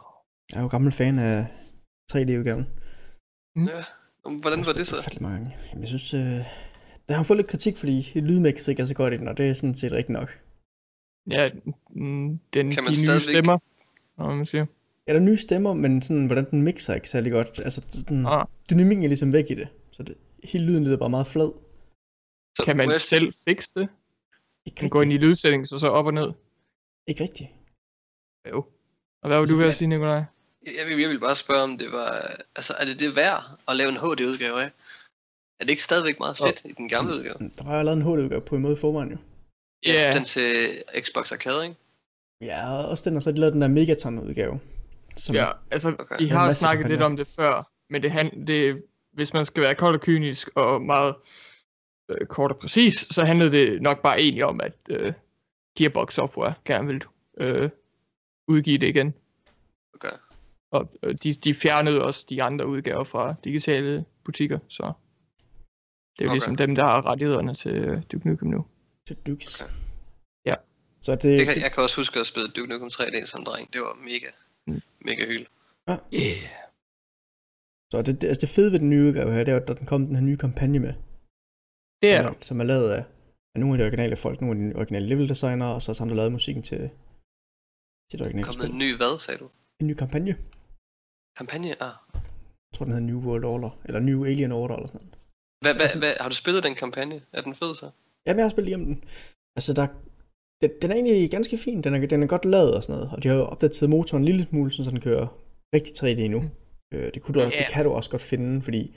A: Jeg er jo gammel fan af 3D-udgaven.
C: Mm. Ja. Hvordan var det så?
A: Det mange. Jamen, jeg synes, øh, der har fået lidt kritik, fordi lydmix ikke er så godt i den, og det er sådan set rigtigt nok.
B: Ja, mm, den, kan man de nye stemmer, når man siger.
A: Ja, der er nye stemmer, men sådan, hvordan den mixer ikke særlig godt. Altså, den, ah. dynamikken er ligesom væk i det. Så det, hele lyden lyder bare meget flad.
B: Så kan man selv fikse det? Ikke man går ind i lydsætning, så så op og ned?
A: Ikke rigtigt.
B: Jo. Og hvad vil du ved at sige, Nikolaj?
C: Jeg vil, jeg vil bare spørge, om det var... Altså, er det det værd at lave en HD-udgave af? Er det ikke stadigvæk meget fedt oh. i den gamle udgave?
A: Der var jo lavet en HD-udgave på en måde i forvejen jo.
C: Ja, yeah. den til Xbox Arcade, ikke?
A: Ja, også den, og så de lavet den der Megaton-udgave.
B: Som ja, altså, okay. I har snakket lidt om det før, men det, han, det, hvis man skal være kold og kynisk og meget øh, kort og præcis, så handlede det nok bare egentlig om, at øh, Gearbox Software gerne vil øh, udgive det igen. Og øh, de, de fjernede også de andre udgaver fra digitale butikker, så det er jo okay. ligesom dem, der har rettighederne til øh, Duke Nukem nu.
A: Til Dukes. Okay.
B: Ja.
C: Så det, det kan, jeg kan også huske at spille Duke Nukem 3D som dreng. Det var mega Mm. Mega hyggeligt.
A: Ja. Yeah. Så det, det, altså det fede ved den nye udgave her, det er, at der kom den her nye kampagne med.
B: Det er
A: Som er lavet af, af nogle af de originale folk, nogle af de originale level designere, og så har der lavet musikken til, Til det originale
C: kommet
A: spil.
C: en ny hvad, sagde du?
A: En ny kampagne.
C: Kampagne? Ah.
A: Jeg tror, den hedder New World Order. Eller New Alien Order, eller sådan noget.
C: Hvad, hvad,
A: Altså-
C: hvad, har du spillet den kampagne? Er den fed så?
A: Jamen, jeg har spillet igennem den. Altså, der, den, den er egentlig ganske fin. Den er, den er godt lavet og sådan noget. Og de har jo opdateret motoren en lille smule, så den kører rigtig 3D nu.
B: Mm.
A: Øh, det, kunne du,
C: Ja.
A: det kan du også godt finde, fordi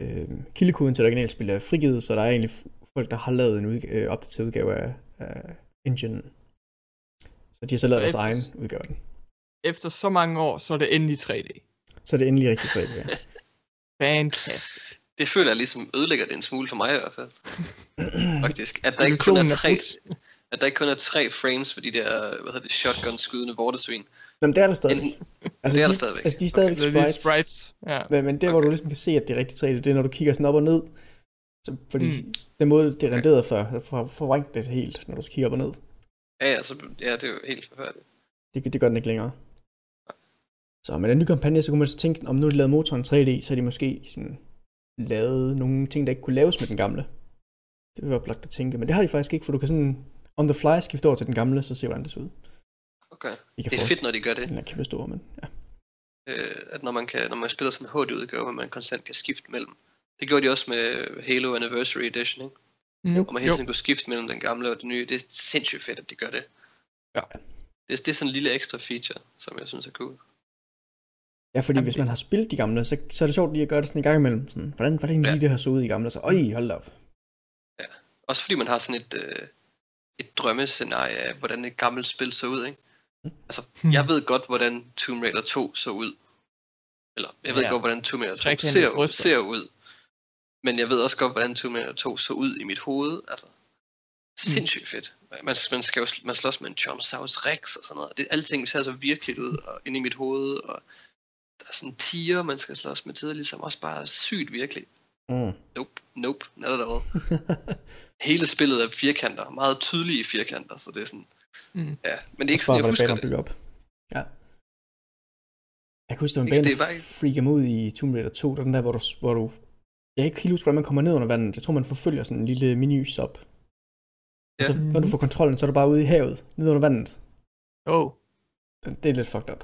A: øh, kildekoden til det originale spil er frigivet, så der er egentlig folk, der har lavet en udg- øh, opdateret udgave af, af engine. Så de har så lavet deres egen udgave af den.
B: Efter så mange år, så er det endelig 3D.
A: Så det er endelig rigtig 3D, ja.
B: Fantastisk.
C: Det føler jeg ligesom ødelægger det en smule for mig i hvert fald. Faktisk. At der ikke kun er tre, at der ikke kun er tre frames for de der, hvad hedder det, shotgun-skydende vortesvin.
A: Jamen, det er der stadig.
C: Enten,
A: Altså,
C: det er
A: de,
C: der stadigvæk.
A: Altså, de er stadigvæk
B: Det er lige
A: sprites.
B: sprites. Ja.
A: Men, men der, hvor
C: Okay.
A: du ligesom kan se, at det er rigtig 3D, det er, når du kigger sådan op og ned. Så, fordi
B: Mm.
A: den måde, det er renderet før, for, forvrængt det helt, når du kigger op og ned.
C: ja, ja, så, ja, det er jo helt forfærdeligt.
A: Det, det gør den ikke længere. Så med den nye kampagne, så kunne man så tænke, om nu de lavet motoren 3D, så er de måske sådan lavet nogle ting, der ikke kunne laves med den gamle. Det være oplagt at tænke, men det har de faktisk ikke, for du kan sådan on the fly skifte over til den gamle, så se hvordan det ser ud.
C: Okay. Det er fedt, når de gør det.
A: Den er kæmpe stor, men ja.
C: øh, at når man, kan, når man spiller sådan en HD-udgave, hvor man konstant kan skifte mellem. Det gjorde de også med Halo Anniversary Edition, ikke?
B: Mm.
C: Hvor man hele tiden kunne skifte mellem den gamle og den nye. Det er sindssygt fedt, at de gør det.
B: Ja.
C: Det, er- det er sådan en lille ekstra feature, som jeg synes er cool.
A: Ja, fordi
B: Jamen,
A: hvis
B: det-
A: man har spillet de gamle, så, så er det sjovt lige at gøre det sådan en gang imellem. Sådan, hvordan, hvordan lige
C: Ja.
A: det har så ud i gamle, så øj, hold op.
C: Også fordi man har sådan et, øh, et drømmescenarie af, hvordan et gammelt spil så ud, ikke? Altså,
B: Hmm.
C: jeg ved godt, hvordan Tomb Raider 2 så ud. Eller, jeg ved
B: Ja.
C: godt, hvordan Tomb Raider 2
B: Trekantede
C: ser, ser ud. Men jeg ved også godt, hvordan Tomb Raider 2 så ud i mit hoved. Altså, sindssygt fedt. Man, man, skal jo, man slås med en Tyrannosaurus Rex og sådan noget. Det, alting ser så virkeligt ud og, inde i mit hoved. Og der er sådan en tiger, man skal slås med tidligere, som også bare er sygt virkelig.
A: Mm.
C: Nope, nope, not at all. Hele spillet er firkanter, meget tydelige firkanter, så det er sådan,
B: Mm.
C: ja. Men det er ikke sådan, jeg husker det.
A: op. Ja. Jeg kan huske, der var en bane,
C: er
A: der freaker ud i Tomb Raider 2, der er den der, hvor du, hvor du jeg kan ikke helt huske, hvordan man kommer ned under vandet. Jeg tror, man forfølger sådan en lille mini-sop.
C: Ja.
A: Og så, når du får kontrollen, så er du bare ude i havet, ned under vandet.
B: Oh.
A: Det er lidt fucked up.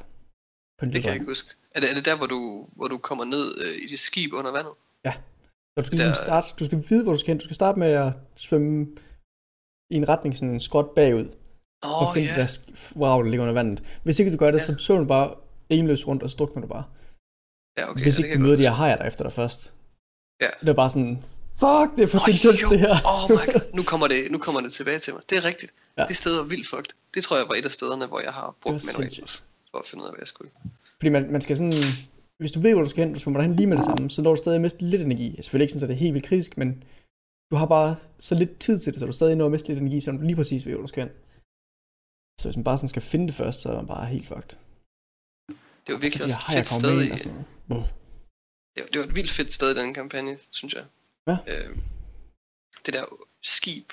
A: På en
C: Det kan jeg ikke huske. Er det, er det der, hvor du, hvor du kommer ned øh, i det skib under vandet?
A: Så du skal ligesom
C: Der-
A: starte, du skal vide, hvor du skal hen. Du skal starte med at svømme i en retning, sådan en skråt bagud,
C: Åh,
A: og
C: oh,
A: finde
C: ja.
A: yeah. det der sk- wow, der ligger under vandet. Hvis ikke du gør det,
C: Ja.
A: så søvner du bare aimløs rundt, og så drukner du bare.
C: ja, okay.
A: Hvis
C: ja,
A: ikke du møder de her hajer der efter dig først.
C: Ja.
A: Det er bare sådan, fuck, det er for
C: Åh,
A: intenst
C: jo.
A: det her.
C: Oh my god, nu kommer, det, nu kommer det tilbage til mig. Det er rigtigt.
A: Ja.
C: Ja. Det sted var vildt fucked. Det tror jeg var et af stederne, hvor jeg har brugt manualen for at finde ud af, hvad jeg skulle.
A: Fordi man, man skal sådan, hvis du ved, hvor du skal hen, du svømmer derhen lige med det samme, så når du stadig miste lidt energi. Selvfølgelig ikke sådan, at det er helt vildt kritisk, men du har bare så lidt tid til det, så du stadig når at miste lidt energi, så du lige præcis ved, hvor du skal hen. Så hvis man bare sådan skal finde det først, så er man bare helt fucked.
C: Det var virkelig
A: så
C: også et fedt sted i, det, var, det var et vildt fedt sted i den kampagne, synes jeg.
A: Ja.
C: Øh, det der skib,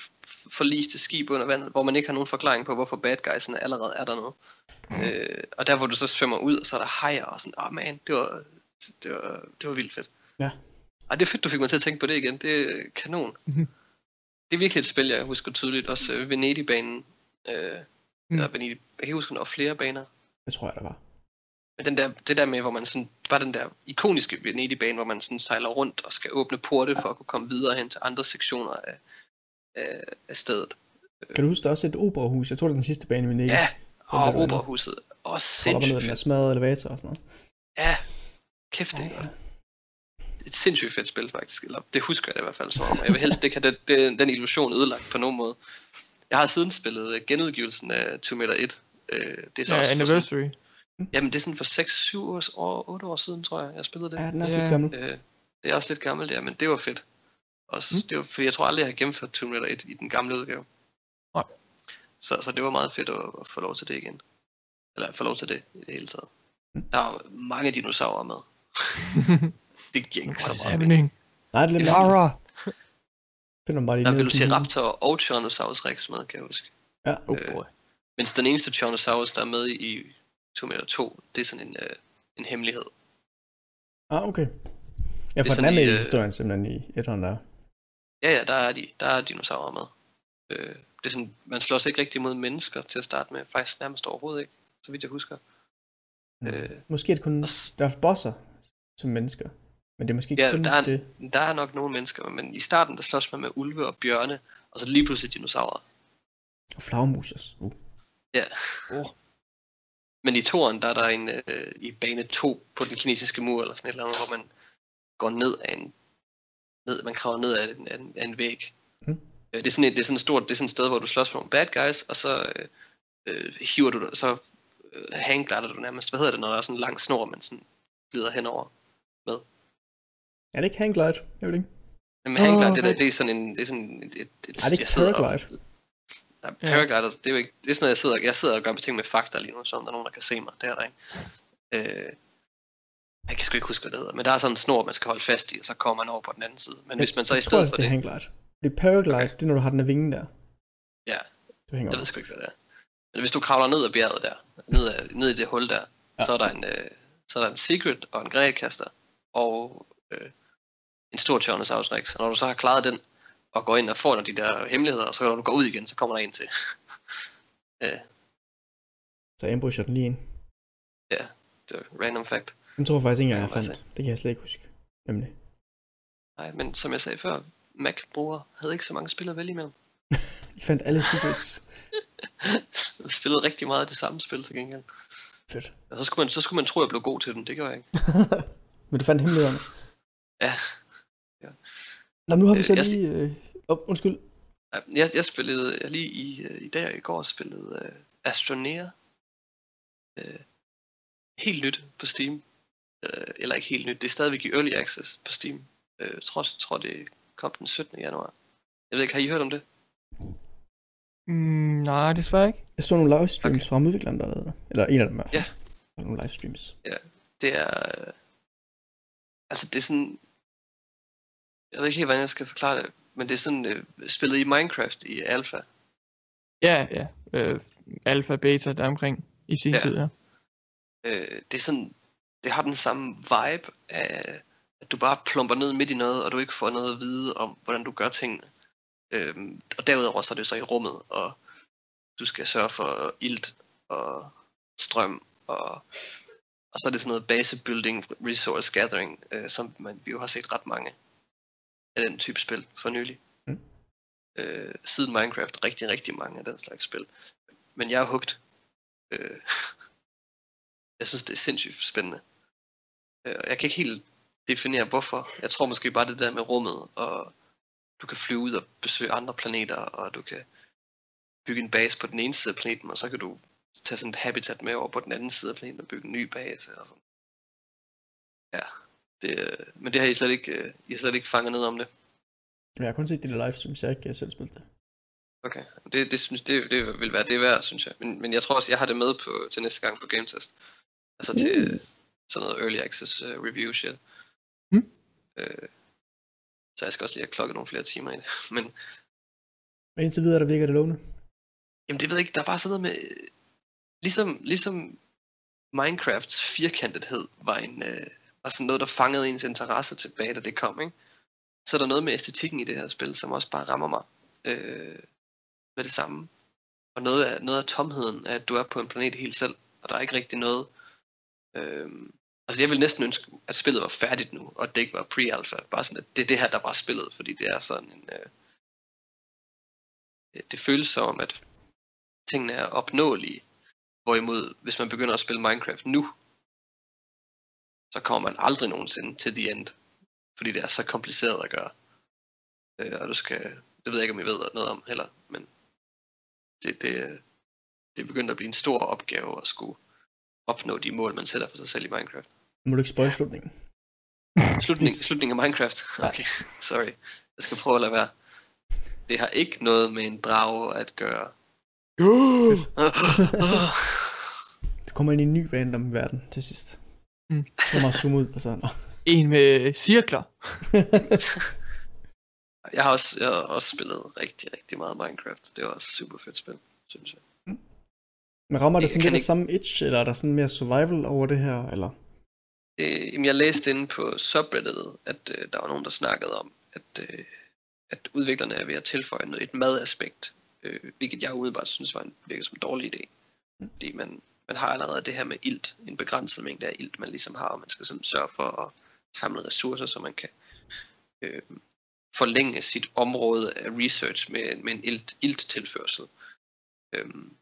C: forliste skib under vandet, hvor man ikke har nogen forklaring på, hvorfor bad guysene allerede er dernede. Mm. Øh, og der hvor du så svømmer ud, og så er der hajer og sådan, åh oh, man, det var, det var, det var vildt fedt.
A: Ja.
C: Ej, det er fedt, du fik mig til at tænke på det igen. Det er kanon.
B: Mhm.
C: Det er virkelig et spil, jeg husker tydeligt. Også øh, Venedig-banen. Øh,
B: Mm.
C: mm. Venedig. Jeg kan huske, der var flere baner.
A: Det tror jeg, der var.
C: Men den der, det der med, hvor man sådan, bare den der ikoniske Venedig-bane, hvor man sådan sejler rundt og skal åbne porte for at kunne komme videre hen til andre sektioner af, af, af stedet.
A: Kan du huske, der er også et operahus? Jeg tror, det er den sidste bane, vi ikke.
C: Ja, og
A: der bane.
C: operahuset.
A: Der var
C: sindssygt
A: noget, den er
C: fedt.
A: smadret elevator og sådan noget.
C: Ja, kæft det. Er
A: ja.
C: Et sindssygt fedt spil, faktisk. Eller det husker jeg det i hvert fald som om. Jeg vil helst ikke have den, den, den illusion ødelagt på nogen måde. Jeg har siden spillet øh, genudgivelsen af Tomb Raider 1. Øh, det er så
B: Ja,
C: også for sådan,
B: anniversary.
C: jamen, det er sådan for 6-7 år, år, 8 år siden, tror jeg, jeg spillede det.
A: Ja, den er også
B: Ja.
A: lidt gammel.
C: Øh, det er også lidt gammelt, ja, men det var fedt. Også,
B: Mm.
C: mm. det var, fordi jeg tror aldrig, jeg har gennemført Tomb Raider 1 i den gamle udgave.
B: Nej.
C: Så, så det var meget fedt at, at få lov til det igen. Eller at få lov til det i det hele taget.
A: Mm.
C: Der var mange dinosaurer med. Det giver ikke så meget
B: happening?
A: Nej, det er lidt
B: Lara!
A: Finder bare lige
C: Der vil du se. Raptor og Tyrannosaurus Rex med, kan jeg huske.
A: Ja,
B: Oh
C: Øh. Mens den eneste Tyrannosaurus, der er med i Tomb Raider 2, det er sådan en, øh, en hemmelighed.
A: ah, okay. Ja,
C: er
A: for den er
C: sådan
A: med
C: i,
A: i
C: øh,
A: historien simpelthen i etteren der.
C: Ja, ja, der er, de, der er dinosaurer med. Øh, det er sådan, man slår sig ikke rigtig mod mennesker til at starte med, faktisk nærmest overhovedet ikke. så vidt jeg husker.
A: Mm.
C: Øh,
A: Måske er det kun,
C: og
A: der er bosser som mennesker. Men det er måske ikke
C: Ja,
A: kun
C: der er,
A: det.
C: der er nok nogle mennesker, men i starten der slås man med ulve og bjørne, og så lige pludselig dinosaurer.
A: Og flagmus også. Uh.
C: Ja.
B: Oh.
C: Men i toren, der er der en øh, i bane 2 på den kinesiske mur, eller sådan et eller andet, hvor man går ned af en, ned, man kravler ned af en, af en, af en væg.
A: Mhm.
C: Øh, det, er sådan et, det er sådan et stort, det er sådan et sted, hvor du slås med nogle bad guys, og så øh, øh, hiver du, så øh, hangglider du nærmest. Hvad hedder det, når der er sådan en lang snor, man sådan glider henover?
A: Er det ikke hangglide? Jeg ved ikke.
C: Men
B: Åh,
C: hangglider, det, der, det er sådan en, det er sådan et, et, et
A: Er det ikke
C: jeg sidder og-
A: paraglide?
C: Nej,
B: Ja.
C: paraglider, det er jo ikke, det er sådan noget, jeg sidder, jeg sidder og gør ting med fakta lige nu, så om der er nogen, der kan se mig, det er der ikke. Øh, jeg kan sgu ikke huske, hvad det hedder, men der er sådan en snor, man skal holde fast i, og så kommer man over på den anden side. Men hvis man så i
A: jeg tror
C: stedet
A: også,
C: for
A: det er
C: det,
A: hangglide. Det er paraglide,
C: Okay.
A: det er når du har den af vingen der.
C: Ja.
A: Du hænger
C: jeg ved sgu ikke, hvad det er. Men hvis du kravler ned ad bjerget der, ned, ad, ned i det hul der,
A: Ja.
C: så er der en, øh, så er der en secret og en grækaster, og øh, en stor Tyrannosaurus Rex. Og når du så har klaret den, og går ind og får de der hemmeligheder, og så når du går ud igen, så kommer der en til. øh,
A: Så ambusher den lige ind.
C: det er random fact.
A: Den tror jeg faktisk ikke engang, jeg
C: Ja, altså.
A: fandt. Det kan jeg slet ikke huske. Nemlig.
C: Nej, men som jeg sagde før, Mac-brugere havde ikke så mange spil at vælge imellem.
A: I fandt alle secrets.
C: Jeg spillede rigtig meget af det samme spil til gengæld.
A: Fedt.
C: Og så skulle, man, så skulle man tro, at jeg blev god til dem. Det gjorde jeg ikke.
A: Men du fandt hemmelighederne.
C: Ja.
A: Nå, men nu har vi
C: Øh,
A: så
C: jeg-
A: lige... Øh... Oh, undskyld.
C: Jeg, jeg spillede jeg lige i, øh, i dag og i går spillede uh, Astroneer. Uh, helt nyt på Steam. Uh, eller ikke helt nyt, det er stadigvæk i Early Access på Steam. Uh, jeg tror, tror, det kom den 17. januar. Jeg ved ikke, har I hørt om det?
B: Mm, nej, desværre ikke.
A: Jeg så nogle livestreams okay. fra udvikleren, der lavede det. Eller en af dem i hvert fald.
C: Ja.
A: Nogle livestreams.
C: Det er... øh, Altså, det er sådan... Jeg ved ikke helt, hvordan jeg skal forklare det, men det er sådan uh, spillet i Minecraft i alpha.
B: Ja, ja. Øh, alfa, beta, der omkring i sin
C: Ja.
B: ja. tid, ja.
C: Øh, det er sådan... Det har den samme vibe af, at du bare plumper ned midt i noget, og du ikke får noget at vide om, hvordan du gør tingene. Øhm, og derudover så er det så i rummet, og du skal sørge for ilt og strøm, og, og så er det sådan noget base building, resource gathering, øh, som man, vi jo har set ret mange af den type spil for nylig.
A: Mm.
C: Øh, siden Minecraft, rigtig, rigtig mange af den slags spil. Men jeg er hugt. Øh, jeg synes, det er sindssygt spændende. Øh, og jeg kan ikke helt definere, hvorfor. Jeg tror måske bare det der med rummet, og du kan flyve ud og besøge andre planeter, og du kan bygge en base på den ene side af planeten, og så kan du tage sådan et habitat med over på den anden side af planeten og bygge en ny base. Og sådan. Ja, det, øh, men det har I slet ikke, øh, I har slet ikke fanget ned om det.
A: Jeg har kun set der livestreams, jeg har ikke selv spillet det.
C: Okay, det, det, synes, det, det vil være det værd, synes jeg. Men, men jeg tror også, jeg har det med på, til næste gang på Game Test. Altså til
B: Mm.
C: sådan noget Early Access uh, review shit.
B: Mm.
C: Øh, så jeg skal også lige have klokket nogle flere timer i det. Men
A: Men indtil videre, der virker det lovende.
C: jamen, det ved jeg ikke, der var sådan noget med... Ligesom, ligesom Minecrafts firkantethed var, en, øh, var sådan noget, der fangede ens interesse tilbage, da det kom, ikke? Så er der noget med æstetikken i det her spil, som også bare rammer mig øh, med det samme. Og noget af, noget af tomheden, er, at du er på en planet helt selv, og der er ikke rigtig noget... Øhm, altså jeg vil næsten ønske, at spillet var færdigt nu, og det ikke var pre-alpha. Bare sådan, at det er det her, der var spillet, fordi det er sådan en... Øh, det føles som om, at tingene er opnåelige. Hvorimod, hvis man begynder at spille Minecraft nu, så kommer man aldrig nogensinde til the end. Fordi det er så kompliceret at gøre. Øh, og du skal, det ved jeg ikke, om I ved noget om heller, men det, det, det er begyndt at blive en stor opgave at skulle opnå de mål, man sætter for sig selv i Minecraft.
A: Må du ikke spoil slutningen?
C: Slutning, slutningen af Minecraft? Okay, sorry. Jeg skal prøve at lade være. Det har ikke noget med en drage at gøre.
A: Du kommer ind i en ny random verden til sidst.
B: Mm.
A: Så kommer zoome ud, og så... Nå.
B: En med cirkler.
C: jeg, har også, jeg har også spillet rigtig, rigtig meget Minecraft. Det var også super fedt spil, synes jeg.
A: Men rammer det
C: Jeg
A: sådan lidt
C: ikke-
A: samme itch, eller er der sådan mere survival over det her, eller?
C: Øh, jamen, jeg læste inde på subredditet, at øh, der var nogen, der snakkede om, at, øh, at udviklerne er ved at tilføje noget, et madaspekt, øh, hvilket jeg umiddelbart synes var en, virker som en dårlig idé. Fordi man, man har allerede det her med ilt, en begrænset mængde af ilt, man ligesom har, og man skal sådan sørge for at samle ressourcer, så man kan øh, forlænge sit område af research med, med en ilt, ilt-tilførsel. Øhm,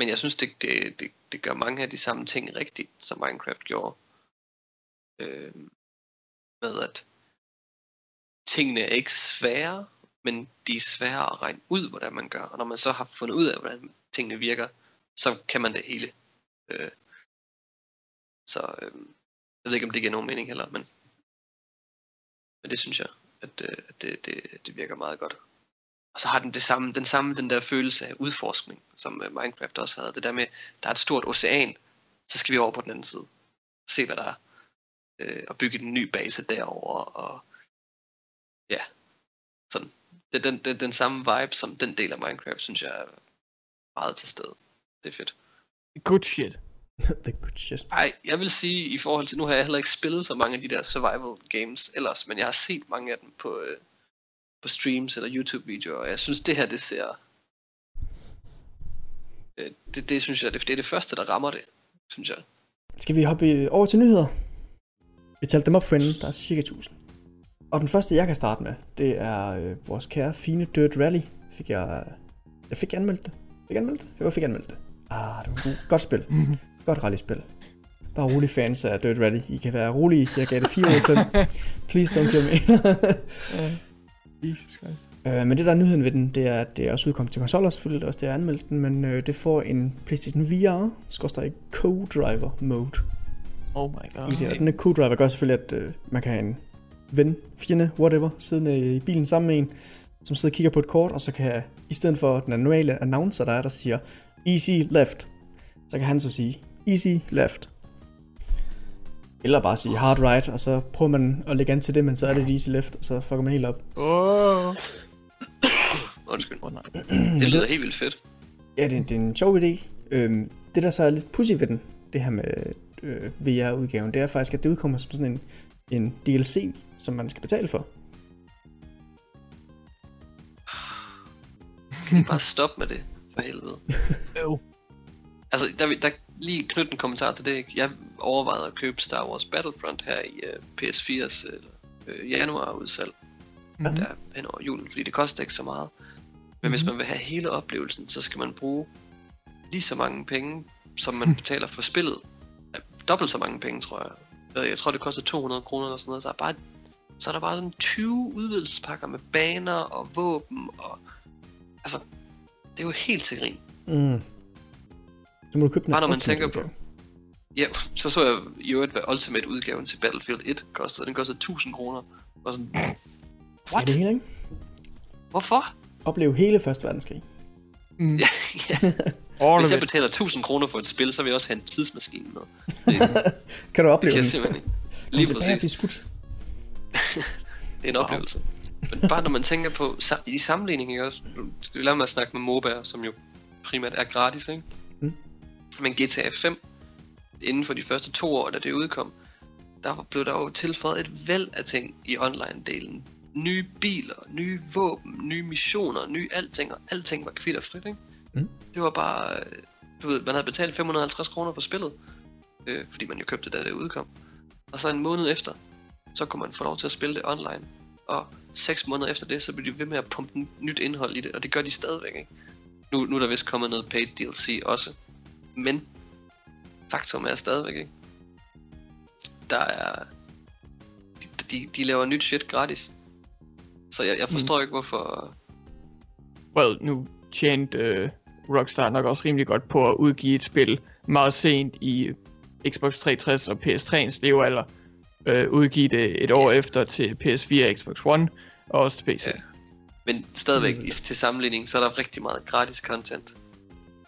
C: men jeg synes, det, det, det, det gør mange af de samme ting rigtigt, som Minecraft gjorde. Øh, med at tingene er ikke svære, men de er svære at regne ud, hvordan man gør. Og når man så har fundet ud af, hvordan tingene virker, så kan man det hele. Øh, så øh, jeg ved ikke, om det giver nogen mening heller, men, men det synes jeg, at, øh, at det, det, det virker meget godt. Og så har den det samme, den samme den der følelse af udforskning, som øh, Minecraft også havde. Det der med, der er et stort ocean, så skal vi over på den anden side. Se, hvad der er. Øh, og bygge en ny base derover og ja, sådan. Det er den, den, den samme vibe som den del af Minecraft, synes jeg er meget til stede. Det er fedt.
B: Good shit.
A: The good shit.
C: Ej, jeg vil sige, i forhold til, nu har jeg heller ikke spillet så mange af de der survival games ellers, men jeg har set mange af dem på, øh, på streams eller YouTube-videoer, og jeg synes, det her, det ser... Øh, det, det synes jeg, det, det er det første, der rammer det, synes jeg.
A: Skal vi hoppe i- over til nyheder? Vi talte dem op for inden. Der er cirka 1000. Og den første, jeg kan starte med, det er øh, vores kære, fine Dirt Rally. Fik jeg... Jeg fik anmeldt det. Fik jeg anmeldt det? Jo, jeg fik anmeldt det. Ah, det var god, godt spil. Godt rally-spil. Bare rolig fans af Dirt Rally. I kan være rolige. Jeg gav det 4 ud af 5. Please don't kill me.
B: Jesus Christ.
A: Øh, men det der er nyheden ved den, det er, at det er også udkommet til konsoller selvfølgelig, det er også det, jeg har anmeldt den, men øh, det får en PlayStation VR, skorstræk i co-driver mode
B: Oh my god.
A: i det. Og den her co-driver gør selvfølgelig, at øh, man kan have en ven, fjende, whatever, siddende i bilen sammen med en, som sidder og kigger på et kort, og så kan, i stedet for den normale announcer, der er, der siger, easy left, så kan han så sige, easy left. Eller bare sige hard right, og så prøver man at lægge an til det, men så er det et easy left, og så fucker man helt op.
B: Åh.
C: Undskyld.
B: Åh nej.
C: Det lyder helt vildt fedt.
A: Ja, det er, det er en sjov idé. Øhm, det der så er lidt pussy ved den, det her med øh, VR-udgaven, det er faktisk, at det udkommer som sådan en, en DLC, som man skal betale for.
C: Kan de bare stoppe med det, for helvede.
B: Øv.
C: Altså, der, der lige knytte en kommentar til det. ikke? Jeg overvejede at købe Star Wars Battlefront her i uh, PS4's uh, januar udsalg.
A: Mhm.
C: Der hen over julen, fordi det koster ikke så meget. Men hvis
A: Mhm.
C: man vil have hele oplevelsen, så skal man bruge lige så mange penge, som man betaler for spillet. Dobbelt så mange penge, tror jeg. Øh, Jeg tror, det koster 200 kroner eller sådan noget. Så er, bare, så er der bare sådan 20 udvidelsespakker med baner og våben og... Altså, det er jo helt til grin.
A: Mm. Så må du købe den
C: Bare når man tænker på-. Ja, så så jeg i øvrigt, hvad Ultimate udgaven til Battlefield 1 kostede. Den kostede 1000 kroner. Og sådan,
A: Er
C: what?
A: det hele, ikke?
C: Hvorfor?
A: Opleve hele Første Verdenskrig.
B: Mm.
C: Ja, ja. Hvis jeg betaler 1000 kroner for et spil, så vil jeg også have en tidsmaskine med. Det,
A: Kan du
C: det
A: opleve
C: kan jeg simpelthen ikke.
A: Kom
C: Lige
A: tilbage blive
C: præcis.
A: skudt.
C: Det er en oplevelse. Men bare når man tænker på, i sammenligning, ikke også? Nu skal vi lade mig at snakke med MOBA, som jo primært er gratis, ikke?
A: Mm.
C: Men GTA 5, inden for de første to år, da det udkom, der blev der jo tilføjet et væld af ting i online-delen. Nye biler, nye våben, nye missioner, nye alting, og alting var kvitterfrit, ikke?
A: Mm.
C: Det var bare, øh, du ved, man havde betalt 550 kroner for spillet, øh, fordi man jo købte det, da det udkom. Og så en måned efter, så kunne man få lov til at spille det online. Og seks måneder efter det, så blev de ved med at pumpe nyt indhold i det, og det gør de stadigvæk, ikke? Nu, nu er der vist kommet noget paid DLC også. Men faktum er stadigvæk, ikke? Der er... De, de, de laver nyt shit gratis. Så jeg, jeg forstår mm. ikke, hvorfor...
B: Well, nu tjente uh, Rockstar nok også rimelig godt på at udgive et spil meget sent i Xbox 360 og PS3'ens levealder. Uh, udgive det et år efter til PS4 og Xbox One, og også til PC.
C: Ja. Men stadigvæk,
A: Mm.
C: i, til sammenligning, så er der rigtig meget gratis content.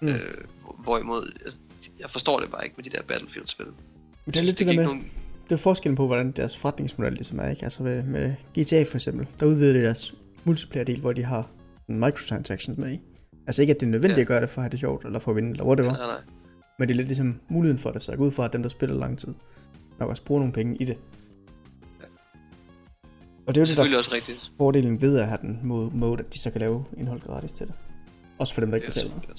A: Mm.
C: Mm. Øh, hvorimod, altså, jeg forstår det bare ikke med de der Battlefield-spil.
A: Men det er
C: synes,
A: lidt det
C: giver
A: med,
C: nogen...
A: det er forskellen på, hvordan deres forretningsmodel ligesom er, ikke? Altså med, med GTA for eksempel, der udvider de deres multiplayer-del, hvor de har en microtransactions med i. Altså ikke, at det er nødvendigt
C: Ja.
A: at gøre det for at have det sjovt, eller for at vinde, eller whatever.
C: Nej, nej.
A: Men det er lidt ligesom muligheden for det, så jeg går ud fra, at dem, der spiller lang tid, nok også bruger nogle penge i det.
C: Ja.
A: Og det er
C: Det
A: jo det, der
C: selvfølgelig også rigtigt.
A: fordelen ved at have den mod- mode, at de så kan lave indhold gratis til det. Også for dem, der
C: Det
A: ikke
C: er
A: betaler.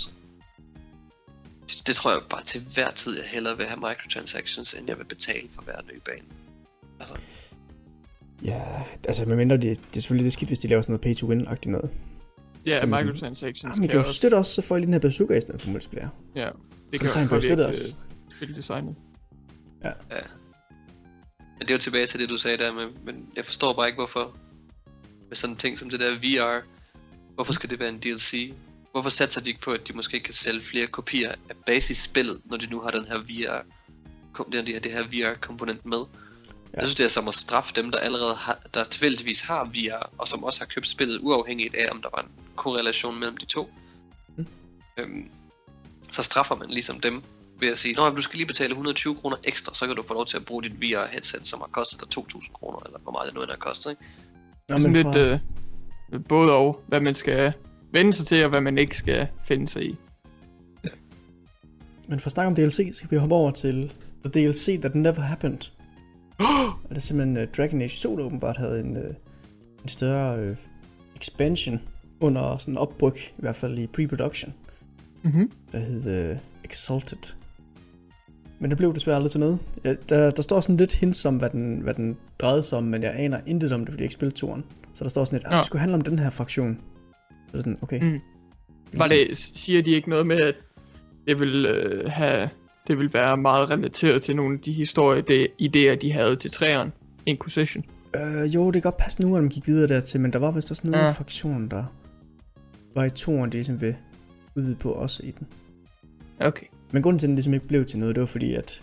C: Også. det, tror jeg bare til hver tid, jeg hellere vil have microtransactions, end jeg vil betale for hver ny bane. Altså,
A: Ja, altså medmindre det, det er selvfølgelig det skidt, hvis de laver sådan noget pay-to-win-agtigt noget.
B: Ja,
A: som-
B: microtransactions
A: Jamen, I kan jo støtte også, så får I lige den her bazooka i stedet for multiplayer.
B: Ja, det
A: tegn
B: jo påvirke,
A: os.
B: øh, spildesignet.
C: Men det er jo tilbage til det, du sagde der, men, men jeg forstår bare ikke, hvorfor med sådan en ting som det der VR, hvorfor skal det være en DLC? Hvorfor satser de ikke på, at de måske kan sælge flere kopier af basisspillet, når de nu har den her VR, det her, det her VR-komponent med? Ja. Jeg synes, det er som at straffe dem, der allerede har, der tilfældigvis har VR, og som også har købt spillet, uafhængigt af, om der var en korrelation mellem de to.
A: Mm.
C: Øhm, så straffer man ligesom dem ved at sige, at du skal lige betale 120 kroner ekstra, så kan du få lov til at bruge dit VR-headset, som har kostet dig 2.000 kroner, eller hvor meget det nu end har kostet, ikke?
A: Nå,
B: Sådan
A: men
B: lidt
A: fra,
B: øh, både og, hvad man skal vende sig til, og hvad man ikke skal finde sig i.
A: men for at snakke om DLC, skal vi hoppe over til The DLC That Never Happened. Og det er simpelthen uh, Dragon Age 2, der åbenbart havde en, uh, en større uh, expansion under sådan en opbryg, i hvert fald i pre-production,
B: Mm-hmm.
A: der hed uh, Exalted. Men det blev desværre aldrig til noget. Ja, der, der står sådan lidt hints om, hvad den, hvad den drejede sig om, men jeg aner intet om det, fordi jeg ikke spillede turen. Så der står sådan lidt, at
B: Nå.
A: det skulle handle om den her fraktion. Så sådan, okay.
B: Mm. Var det, siger de ikke noget med, at det vil øh, have, det vil være meget relateret til nogle af de historie, det, idéer, de havde til træeren, Inquisition?
A: Øh, jo, det kan godt passe nu, at man gik videre dertil, men der var vist også nogle
B: Ja.
A: fraktioner, der var i toren, det ligesom vil udvide på også i den.
B: Okay.
A: Men grunden til, at den ligesom ikke blev til noget, det var fordi, at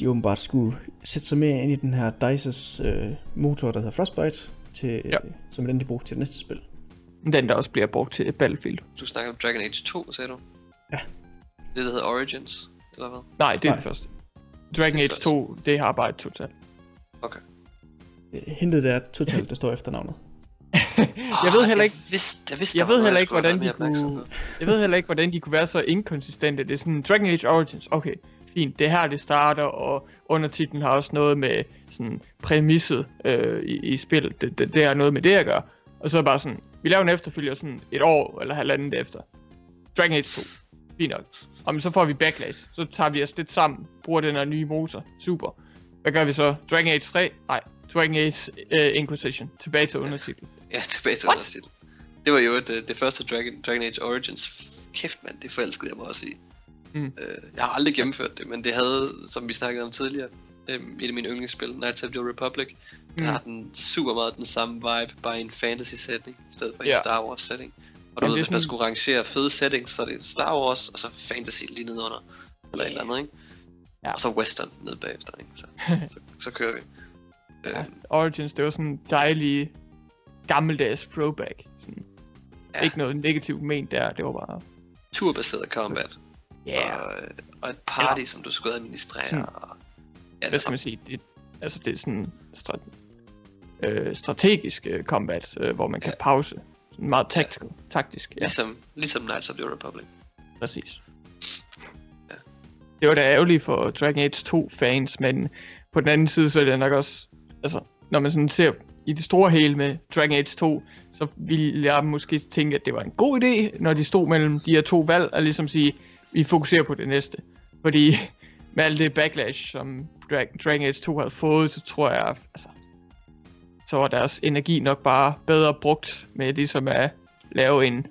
A: de åbenbart skulle sætte sig mere ind i den her DICE's øh, motor, der hedder Frostbite, til,
B: Ja.
A: ja. som er den, de brugte til det næste spil.
B: Den, der også bliver brugt til Battlefield.
C: Du snakker om Dragon Age 2, sagde du?
A: Ja.
C: Det, der hedder Origins, eller hvad?
B: Nej, det er
A: Nej.
B: det første. Dragon
C: Det
B: Age
C: første.
B: 2, det har bare et total.
A: Øh, Hintet det er totalt, der står efternavnet.
B: jeg ved heller ikke,
C: Jeg vidste, jeg vidste
B: jeg
C: der
B: ved heller ikke, hvordan de kunne, jeg ved heller ikke, hvordan de kunne være så inkonsistente. Det er sådan, Dragon Age Origins, okay, fint, det er her, det starter, og undertitlen har også noget med sådan præmisset øh, i, i spillet. Det, det, det har noget med det at gøre. Og så er bare sådan, vi laver en efterfølger sådan et år eller halvandet efter. Dragon Age 2, fint nok. Og men så får vi backlash, så tager vi os lidt sammen, bruger den her nye motor, super. Hvad gør vi så? Dragon Age 3? Nej, Dragon Age uh, Inquisition, tilbage til undertitlen.
C: Ja, tilbage til
B: What?
C: undertitlen. Det var jo det, det første Dragon, Dragon Age Origins. Kæft mand, det forelskede jeg mig også i.
B: Mm.
C: Øh, jeg har aldrig gennemført det, men det havde, som vi snakkede om tidligere, øhm, et af mine yndlingsspil, Knights of the Republic, der
B: Mm.
C: har den super meget den samme vibe, bare i en fantasy setting, i stedet for
B: Ja.
C: en Star Wars setting. Og du ved, hvis man
B: sådan-
C: skulle rangere fede settings, så er det Star Wars, og så fantasy lige nedenunder. Eller et eller andet, ikke?
B: Ja.
C: Og så western ned bagefter, ikke? Så, så, så kører vi.
B: Ja,
C: Øhm,
B: Origins, det var sådan en dejlig gammeldags throwback. Sådan,
C: Ja.
B: ja. Ikke noget negativt ment der, det var bare...
C: turbaseret combat.
B: Ja,
C: og, og et party, som du skulle administrere.
B: Sådan.
C: Og, ja,
B: hvad skal man sige? Det, altså, det er sådan strat, øh, strategisk øh, combat, øh, hvor man kan
C: Ja.
B: pause. Sådan meget tactical, taktisk, ja,
C: ligesom, ligesom Knights of the Republic.
B: præcis.
C: Ja.
B: Det var da ærgerligt for Dragon Age 2 fans, men på den anden side, så er det nok også, altså, når man sådan ser i det store hele med Dragon Age 2, så ville jeg måske tænke, at det var en god idé, når de stod mellem de her to valg, at ligesom sige, vi fokuserer på det næste. Fordi med alt det backlash, som Dra- Dragon Age 2 havde fået, så tror jeg, altså, så var deres energi nok bare bedre brugt med ligesom at lave en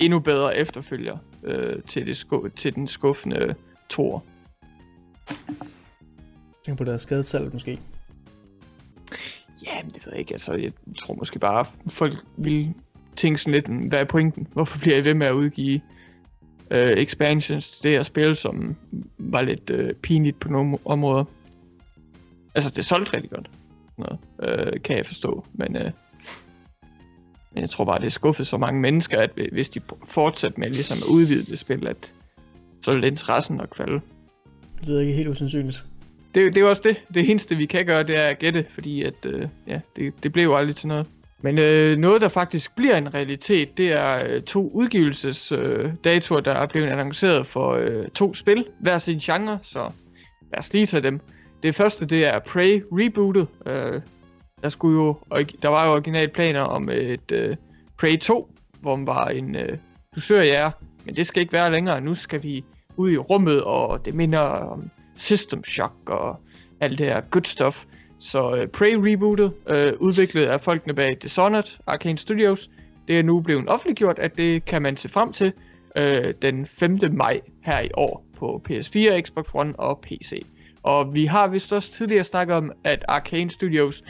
B: endnu bedre efterfølger øh, til, det sku- til den skuffende Thor.
A: Tænk på det her skadet salg måske.
B: Ja, men det ved jeg ikke. Altså, jeg tror måske bare, folk vil tænke sådan lidt, "Hmm, hvad er pointen? Hvorfor bliver I ved med at udgive øh, expansions til det her spil, som var lidt øh, pinligt på nogle områder? Altså, det solgte rigtig godt. Noget, øh, kan jeg forstå. Men, øh, men jeg tror bare, det skuffet så mange mennesker, at hvis de fortsætter med ligesom at udvide det spil, at så vil interessen nok falde.
A: Det lyder ikke helt usandsynligt.
B: det, det er jo også det. Det eneste, vi kan gøre, det er at gætte, fordi at, øh, ja, det, det blev jo aldrig til noget. Men øh, noget, der faktisk bliver en realitet, det er øh, to udgivelsesdatoer, øh, der er blevet annonceret for øh, to spil, hver sin genre, så lad os lige tage dem. Det første, det er Prey Rebooted. Øh, der, skulle jo, der var jo originalt planer om et øh, Prey 2, hvor man var en øh, dusørjæger, men det skal ikke være længere. Nu skal vi ud i rummet, og det minder om System Shock og alt det her good stuff. Så øh, Prey rebootet, øh, udviklet af folkene bag Dishonored, Arcane Studios, det er nu blevet offentliggjort, at det kan man se frem til øh, den 5. maj her i år på PS4, Xbox One og PC. Og vi har vist også tidligere snakket om, at Arcane Studios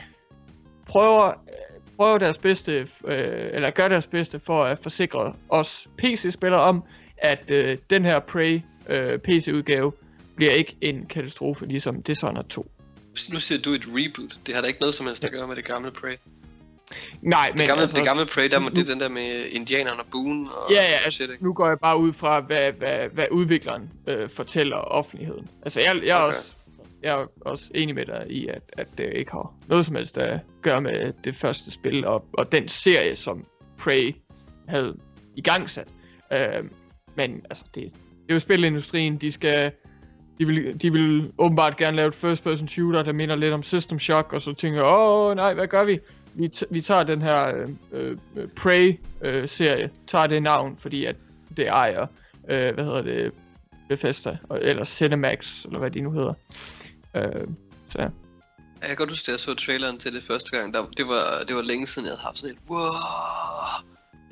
B: prøver, øh, prøver deres bedste, øh, eller gør deres bedste for at forsikre os PC-spillere om, at øh, den her Prey øh, PC-udgave bliver ikke en katastrofe, ligesom Dishonored 2.
C: Nu siger du et reboot. Det har da ikke noget som helst at gøre med det gamle Prey.
B: Nej,
C: Det
B: men
C: gamle,
B: altså,
C: det gamle Prey, der, må- det er den der med indianerne og Boone og
B: Ja, ja,
C: shit, ikke?
B: nu går jeg bare ud fra, hvad, hvad, hvad udvikleren øh, fortæller offentligheden. Altså, jeg, jeg, er
C: Okay.
B: også, jeg er også enig med dig i, at, at det ikke har noget som helst at gøre med det første spil, og, og den serie, som Prey havde i gang sat. Øh, men altså, det, det er jo spilindustrien, de skal... De vil, de vil åbenbart gerne lave et first-person shooter, der minder lidt om System Shock, og så tænker jeg, åh nej, hvad gør vi? Vi, vi tager den her øh, øh, Prey-serie, tager det navn, fordi at det ejer, øh, hvad hedder det, Bethesda, og- eller Cinemax, eller hvad de nu hedder. Øh, så ja.
C: Jeg kan godt huske, at jeg så traileren til det første gang. Der, det, var, det var længe siden, jeg havde haft sådan et wow.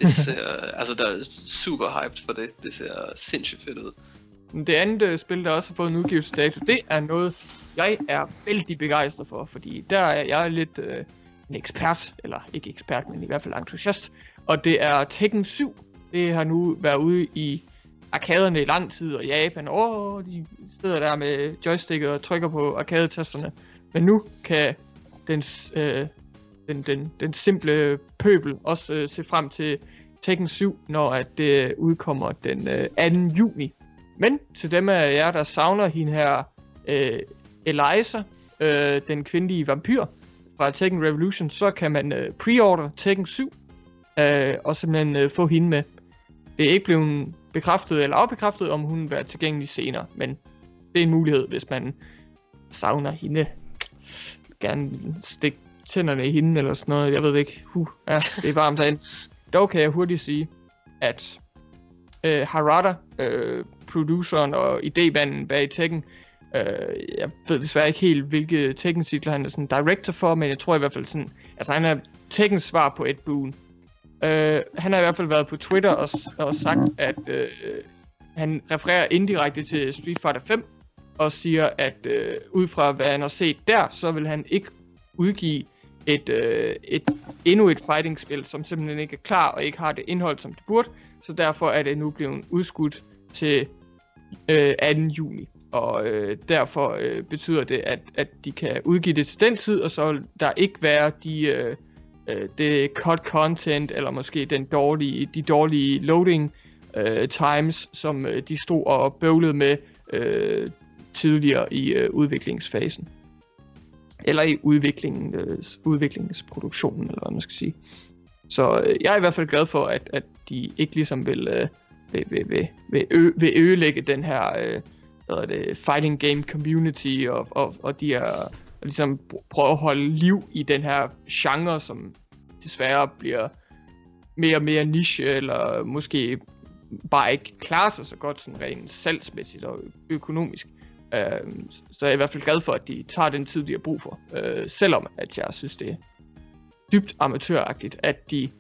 C: Det ser, altså der er super hyped for det. Det ser sindssygt fedt ud.
B: Men Det andet øh, spil, der også har fået en udgivelsesdato, det er noget, jeg er vældig begejstret for, fordi der er jeg lidt øh, en ekspert, eller ikke ekspert, men i hvert fald entusiast, og det er Tekken 7. Det har nu været ude i arkaderne i lang tid, og Japan, åh, de sidder der med joysticket og trykker på arkadetasterne. Men nu kan den, øh, den, den, den simple pøbel også øh, se frem til Tekken 7, når at det udkommer den øh, 2. juni. Men til dem af jer, der savner hende her øh, Eliza, øh, den kvindelige vampyr fra Tekken Revolution, så kan man øh, pre-order Tekken 7 øh, og simpelthen øh, få hende med. Det er ikke blevet bekræftet eller afbekræftet, om hun vil være tilgængelig senere, men det er en mulighed, hvis man savner hende. Gerne stik tænderne i hende eller sådan noget, jeg ved det ikke. Huh, ja, det er varmt derinde. Dog kan jeg hurtigt sige, at øh, Harada, øh, produceren og idémanden bag Tekken, øh, jeg ved desværre ikke helt, hvilke Tekken-titler han er sådan director for, men jeg tror i hvert fald sådan, altså han er Tekkens svar på Ed Boon. Øh, han har i hvert fald været på Twitter og, og sagt, at øh, han refererer indirekte til Street Fighter 5, og siger, at øh, ud fra hvad han har set der, så vil han ikke udgive et, øh, et endnu et fighting-spil, som simpelthen ikke er klar og ikke har det indhold, som det burde. Så derfor er det nu blevet udskudt til øh, 2. juni. Og øh, derfor øh, betyder det, at, at de kan udgive det til den tid, og så der ikke være de, øh, øh, det cut content, eller måske den dårlige, de dårlige loading øh, times, som øh, de stod og bøvlede med øh, tidligere i øh, udviklingsfasen. Eller i udviklingen, øh, udviklingsproduktionen, eller hvad man skal sige. Så øh, jeg er i hvert fald glad for, at, at de ikke ligesom vil, øh, vil, vil, vil, vil, ø, vil ødelægge den her øh, hvad er det, fighting game community, og, og, og de er og ligesom prøver at holde liv i den her genre, som desværre bliver mere og mere niche, eller måske bare ikke klarer sig så godt sådan rent salgsmæssigt og økonomisk. Øh, så jeg er i hvert fald glad for, at de tager den tid, de har brug for. Øh, selvom at jeg synes, det er dybt amatøragtigt, at de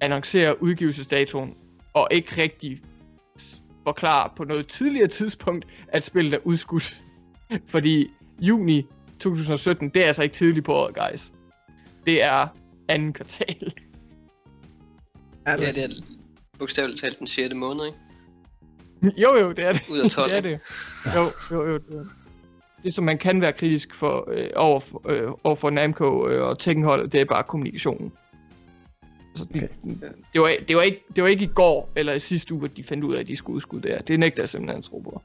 B: annoncerer udgivelsesdatoen, og ikke rigtig s- forklarer på noget tidligere tidspunkt, at spillet er udskudt. Fordi juni 2017, det er altså ikke tidligt på året, guys. Det er anden kvartal.
A: Ja,
C: det er bogstaveligt talt den 6. måned, ikke?
B: jo, jo, det er det.
C: Ud af 12.
B: det er det. Jo, jo, jo. Det er, det som man kan være kritisk for, øh, over, øh, over for Namco øh, og Tekkenholdet, det er bare kommunikationen. Altså, de,
A: Okay.
B: det, var, det, var ikke, det var ikke i går eller i sidste uge, at de fandt ud af, at de skulle udskude det her. Det nægter jeg simpelthen at tro på.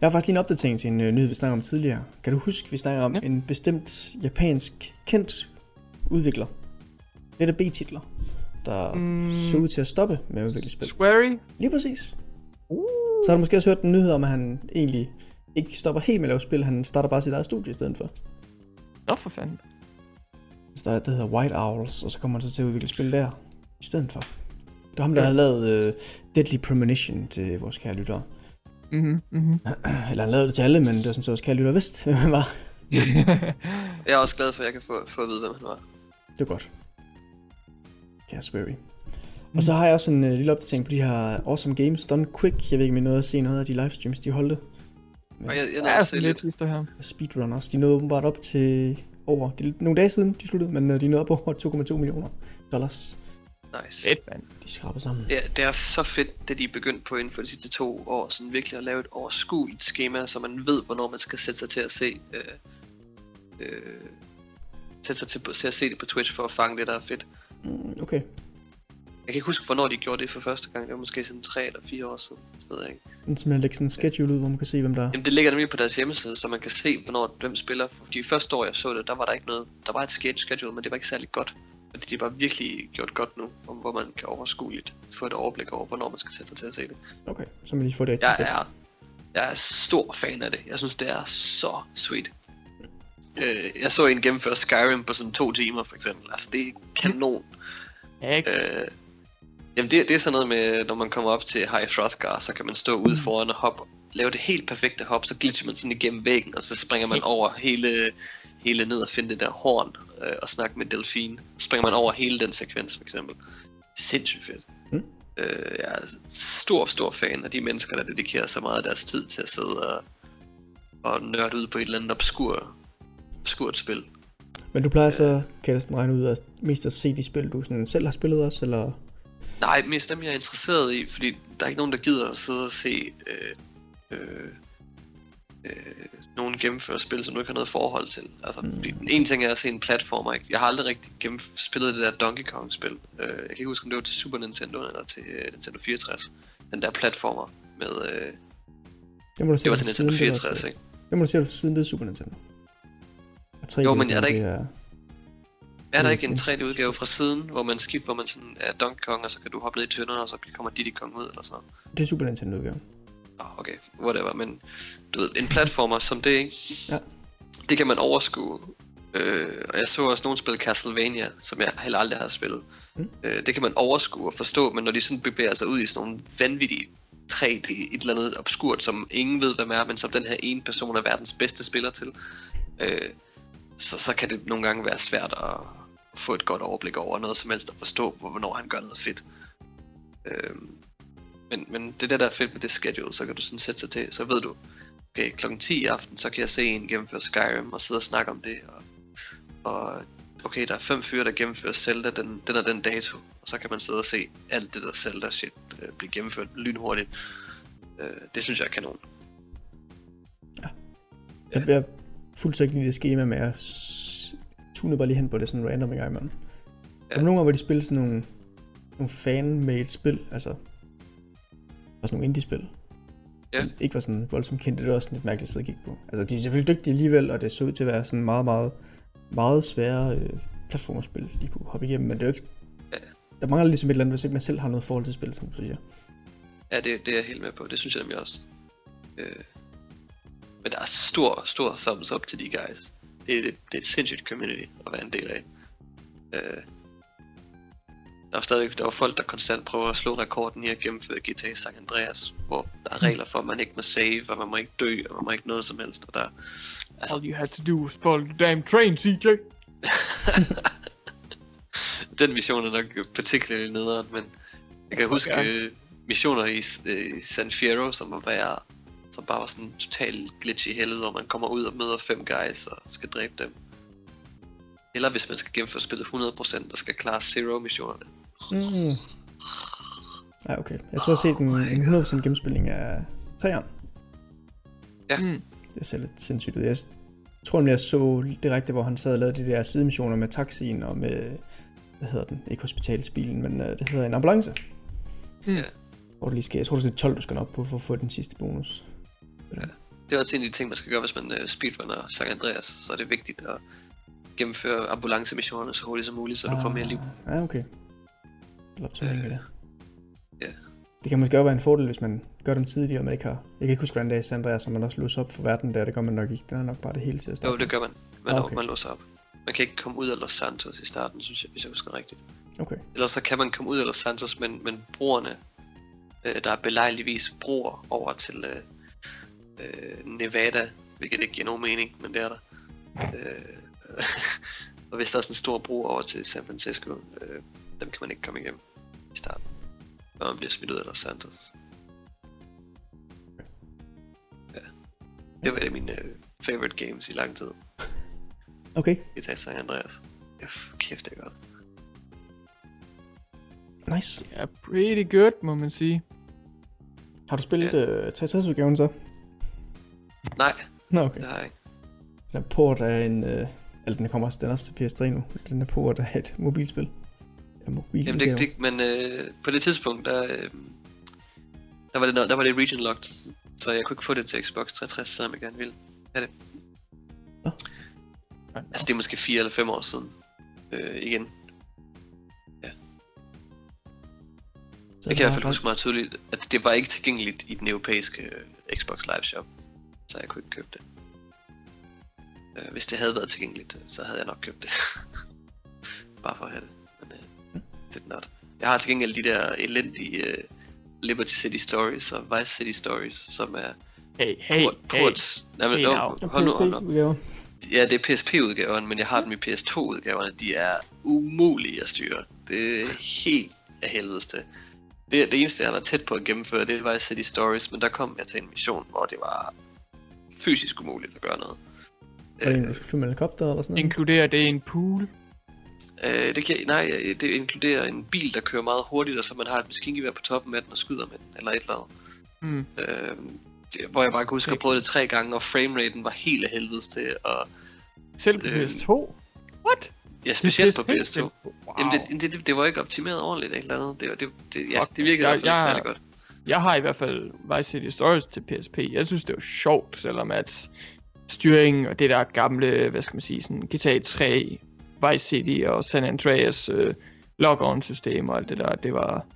A: Jeg har faktisk lige en opdatering til en øh, nyhed, vi snakkede om tidligere. Kan du huske, vi snakker om
B: Ja.
A: en bestemt japansk kendt udvikler? Lidt af B-titler, der
B: Mm.
A: så ud til at stoppe med at udvikle spil.
B: Squarey?
A: Lige præcis.
B: Uh.
A: Så har du måske også hørt en nyhed om, at han egentlig ikke stopper helt med at lave spil. Han starter bare sit eget studie i stedet for.
B: Nå for fanden.
A: Så der er det, der hedder White Owls, og så kommer han så til at udvikle spil der i stedet for. Det var ham, der
B: Ja.
A: havde lavet uh, Deadly Premonition til vores kære lyttere.
B: Mhm, mhm.
A: Eller han lavede det til alle, men det var sådan så også kære lytter vidst, hvem han var.
C: Jeg er også glad for, at jeg kan få, få at vide, hvem han var.
A: Det var godt. Casperry. Og så har jeg også en uh, lille opdatering på de her Awesome Games Done Quick. Jeg ved ikke, om I nåede at se noget af de livestreams, de holdte.
C: Og jeg, jeg nåede
B: er
C: at se
B: lidt
C: lidt.
B: her.
A: Speedrunners. De nåede åbenbart op til over... Det er nogle dage siden, de sluttede, men uh, de nåede over 2,2 millioner dollars.
C: Nice.
B: Fedt, mand.
A: De skraber sammen.
C: Ja, det er så fedt, det de er begyndt på inden for de sidste to år. Sådan virkelig at lave et overskueligt schema, så man ved, hvornår man skal sætte sig til at se... Øh, øh, sætte sig til, til at se det på Twitch for at fange det, der er fedt.
A: Mm, okay.
C: Jeg kan ikke huske, hvornår de gjorde det for første gang. Det var måske sådan tre eller fire år siden. Det ved jeg ikke.
A: Den simpelthen lægge sådan en schedule ud, hvor man kan se, hvem der er.
C: Jamen, det ligger nemlig på deres hjemmeside, så man kan se, hvornår hvem spiller. De første år, jeg så det, der var der ikke noget. Der var et schedule, men det var ikke særlig godt. Fordi de har bare virkelig gjort godt nu, om hvor man kan overskueligt få et overblik over, hvornår man skal sætte sig til at se det.
A: Okay, så man lige får det
C: Jeg
A: rigtigt.
C: er, jeg er stor fan af det. Jeg synes, det er så sweet. Øh, jeg så en gennemføre Skyrim på sådan to timer, for eksempel. Altså, det er kanon.
B: Ja, ikke?
C: Øh, jamen, det, det er sådan noget med, når man kommer op til High Hrothgar, så kan man stå ude foran og hoppe, lave det helt perfekte hop, så glitcher man sådan igennem væggen, og så springer man over hele, hele ned og finde det der horn, øh, og snakke med Delfin. Så springer man over hele den sekvens, for eksempel. Sindssygt fedt.
A: Mm.
C: Øh, jeg er stor, stor fan af de mennesker, der dedikerer så meget af deres tid til at sidde og, og nørde ud på et eller andet obskur, obskurt spil.
A: Men du plejer så, kan jeg regne ud, at mest at se de spil, du sådan selv har spillet også, eller...
C: Nej, mest dem jeg er interesseret i, fordi der er ikke nogen, der gider at sidde og se øh, øh, øh, nogen gennemføre spil, som du ikke har noget forhold til. Altså,
A: Mm.
C: en ting er at se en platformer, ikke? Jeg har aldrig rigtig gennem spillet det der Donkey Kong-spil. Øh, jeg kan ikke huske, om det var til Super Nintendo eller til øh, Nintendo 64. Den der platformer med... Øh,
A: Det, må du se
C: det var til Nintendo
A: det er
C: 64,
A: også-
C: ikke?
A: Det må du se siden, det er Super Nintendo. 3D
C: Jo, men er der
A: det
C: ikke-
A: Er...
C: Er der
A: Det
C: ikke en
A: findes.
C: 3D-udgave fra siden, hvor man skifter, hvor man sådan er Donkey Kong, og så kan du hoppe ned i tønderne, og så kommer Diddy Kong ud, eller sådan noget?
A: Det er Super Nintendo udgave.
C: Oh, okay, whatever, men du ved, en platformer som det, ikke?
A: Ja.
C: Det kan man overskue. Øh, og jeg så også nogen spille Castlevania, som jeg heller aldrig har spillet.
A: Mm.
C: Øh, det kan man overskue og forstå, men når de sådan bevæger sig ud i sådan nogle vanvittige 3D, et eller andet obskurt, som ingen ved, hvad er, men som den her ene person er verdens bedste spiller til, øh, så, så kan det nogle gange være svært at få et godt overblik over noget som helst, og forstå, hvornår han gør noget fedt. Øhm, men, men det der, der er fedt med det schedule, så kan du sådan sætte sig til, så ved du, okay, klokken 10 i aften, så kan jeg se en gennemføre Skyrim og sidde og snakke om det, og, og okay, der er fem fyre, der gennemfører Zelda den, den og den dato, og så kan man sidde og se alt det der Zelda shit øh, blive gennemført lynhurtigt. Øh, det synes jeg er kanon.
A: Jeg, jeg fulgte ikke det schema, med at tunede bare lige hen på det sådan random en gang imellem. Ja. Var nogle gange, hvor de spillede sådan nogle, nogle fan-made spil, altså og sådan nogle indie-spil.
C: Ja.
A: Ikke var sådan voldsomt kendte, det var også lidt mærkeligt at sidde og kigge på. Altså, de er selvfølgelig dygtige alligevel, og det så ud til at være sådan meget, meget, meget svære øh, platformerspil, de kunne hoppe igennem, men det er jo ikke...
C: Ja.
A: Der mangler ligesom et eller andet, hvis ikke man selv har noget forhold til spil, som du siger.
C: Ja, det, det er jeg helt med på. Det synes jeg nemlig også. Øh, men der er stor, stor thumbs up til de guys. Det, er- det, er et sindssygt community at være en del af. Øh, der er stadig der er folk, der konstant prøver at slå rekorden i at gennemføre GTA San Andreas, hvor der er regler for, at man ikke må save, og man må ikke dø, og man må ikke noget som helst. Og der, altså,
B: All you had to do was follow the damn train, CJ.
C: den mission er nok particularly nederen, men jeg kan huske
B: Ja.
C: øh, missioner i, øh, i San Fierro, som var bare, som bare var sådan total glitch i helvede, hvor man kommer ud og møder fem guys og skal dræbe dem. Eller hvis man skal gennemføre spillet 100% og skal klare zero missionerne.
A: Mm. Ja, okay. Jeg tror, jeg har set en, en 100% gennemspilning af træerne.
C: Ja.
B: Mm.
A: Det ser lidt sindssygt ud. Jeg tror nemlig, jeg så direkte, hvor han sad og lavede de der sidemissioner med taxien og med, hvad hedder den, ikke hospitalsbilen, men uh, det hedder en ambulance.
B: Mm.
C: Ja.
A: Hvor du lige skal, jeg tror, det er 12, du skal op på for at få den sidste bonus.
C: Det er også en af de ting, man skal gøre, hvis man øh, speedrunner San Andreas. Så er det vigtigt at gennemføre ambulancemissionerne så hurtigt som muligt, så du får mere liv.
A: Ah, Ja, okay. Det er
C: Øh,
A: det.
C: ja.
A: Det kan måske også være en fordel, hvis man gør dem tidligere, og man ikke har... Jeg kan ikke huske, hvordan det er i San Andreas, så man også låser op for verden der. Det gør man nok ikke. Den er nok bare det hele til at starte
C: Jo, det gør man. Man,
A: Okay.
C: okay. man låser op. Man kan ikke komme ud af Los Santos i starten, synes jeg, hvis jeg husker rigtigt.
A: Okay.
C: Ellers så kan man komme ud af Los Santos, men, men broerne, øh, der er belejligvis broer over til, øh, øh, Nevada, hvilket ikke giver nogen mening, men det er der. Øh, og hvis der er sådan en stor bro over til San Francisco, øh, dem kan man ikke komme igennem i starten. Og man bliver smidt ud af Los Santos. Ja. Det var det mine øh, favorite games i lang tid.
A: Okay,
C: GTA San Andreas. Ja, f- kæft, det er godt.
A: nice.
B: Ja, pretty good, må man sige.
A: Har du spillet ja. uh, 63-udgaven så?
C: Nej,
A: Nå, okay.
C: det har jeg ikke.
A: Den er port af en... Uh, eller den kommer også, den er også til PS3 nu. Den er port af et mobilspil. Ja, mobil
C: Jamen det, det, men øh, på det tidspunkt, der, øh, der, var det, der var det region locked, så jeg kunne ikke få det til Xbox 360, selvom jeg gerne ville. Altså det er måske 4 eller 5 år siden. Øh, igen.
A: Så
C: Det kan jeg i hvert fald huske meget tydeligt, at det var ikke tilgængeligt i den europæiske øh, Xbox Live Shop. Så jeg kunne ikke købe det. Øh, hvis det havde været tilgængeligt, så havde jeg nok købt det. Bare for at have det. Men øh, det er not. Jeg har til gengæld de der elendige øh, Liberty City Stories og Vice City Stories, som er
B: Hey, hey,
C: port,
B: hey.
C: port, nej, men,
B: Hey, now.
C: hold nu, hold nu.
A: PSP-udgaver.
C: Ja, det er PSP-udgaverne, men jeg har dem i PS2-udgaverne. De er umulige at styre. Det er helt af helvedes til. Det, det eneste, jeg har været tæt på at gennemføre, det var City Stories, men der kom jeg til en mission, hvor det var fysisk umuligt at gøre noget.
A: En, du skulle flyve med helikopter eller sådan noget?
B: Inkluderer det en pool?
C: Øh, det kan, nej, det inkluderer en bil, der kører meget hurtigt, og så man har et maskingevær på toppen af den og skyder med den, eller et eller andet.
B: Hmm.
C: Øh, det, hvor jeg bare kunne huske, at jeg prøvede det tre gange, og frameraten var helt af helvedes til, og
B: Selv på
C: Øh,
B: PS2? What?
C: ja, specielt på
B: Det er
C: PS2.
B: Wow.
C: Jamen, det, det, det, det var ikke optimeret ordentligt eller andet. Det, var- det, det, ja, det virkede
B: jeg-
C: i hvert fald ikke særlig godt.
B: Jeg har i hvert fald Vice City Stories til PSP. Jeg synes, det var sjovt, selvom at styring og det der gamle, hvad skal man sige, sådan GTA 3, Vice City og San Andreas øh, lock-on system og alt det der, det var...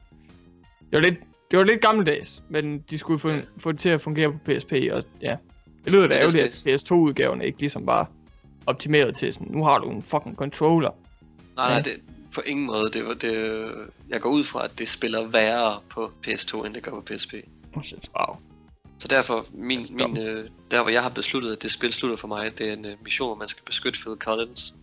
B: Det var lidt, det var lidt gammeldags, men de skulle få,
C: Ja.
B: få det til at fungere på PSP, og ja, det lyder da
C: er
B: ærgerligt, at PS2-udgaven ikke ligesom var optimeret til sådan, nu har du en fucking controller.
C: Nej, nej, det, på ingen måde. Det var, det, jeg går ud fra, at det spiller værre på PS2, end det gør på PSP.
A: Oh shit.
B: Wow.
C: Så derfor, min, min, øh, der hvor jeg har besluttet, at det spil slutter for mig, det er en øh, mission, hvor man skal beskytte Phil Collins.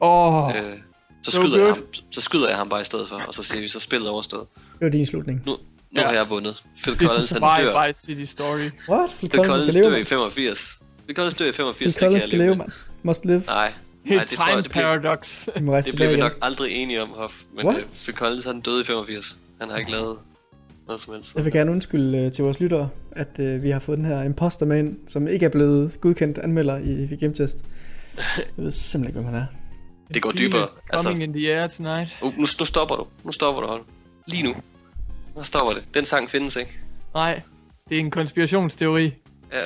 B: Åh, oh,
C: Øh, så,
B: so
C: skyder jeg ham, så skyder jeg ham bare i stedet for, og så siger vi, så spillet overstået.
A: Det var din slutning.
C: Nu
B: Ja.
C: har jeg vundet. Phil Collins, han dør.
B: Vice City Story.
A: What? Phil
C: Phil
A: Collins
C: Collins
A: skal leve,
C: dør i
A: mand.
C: 85. Phil Collins dør i 85,
A: Phil Collins skal
C: leve
A: mand. Must live.
C: Nej, Nej, det tror jeg,
B: time
C: det bliver-
B: paradox.
A: Rejse
C: det bliver
A: tilbage
C: vi nok aldrig enige om, Hoff. Men
A: What?
C: øh, Phil Collins, han døde i 85. Han har ikke lavet noget som helst.
A: Jeg vil gerne undskylde øh, til vores lyttere, at øh, vi har fået den her imposter med ind, som ikke er blevet godkendt anmelder i VGM Test. Jeg ved simpelthen ikke, hvem han er.
C: Det går dybere, altså.
B: Coming in the air tonight.
C: Uh, nu, nu stopper du. Nu stopper du, hold. Lige nu. Nu stopper det. Den sang findes ikke.
B: Nej, det er en konspirationsteori.
C: Ja,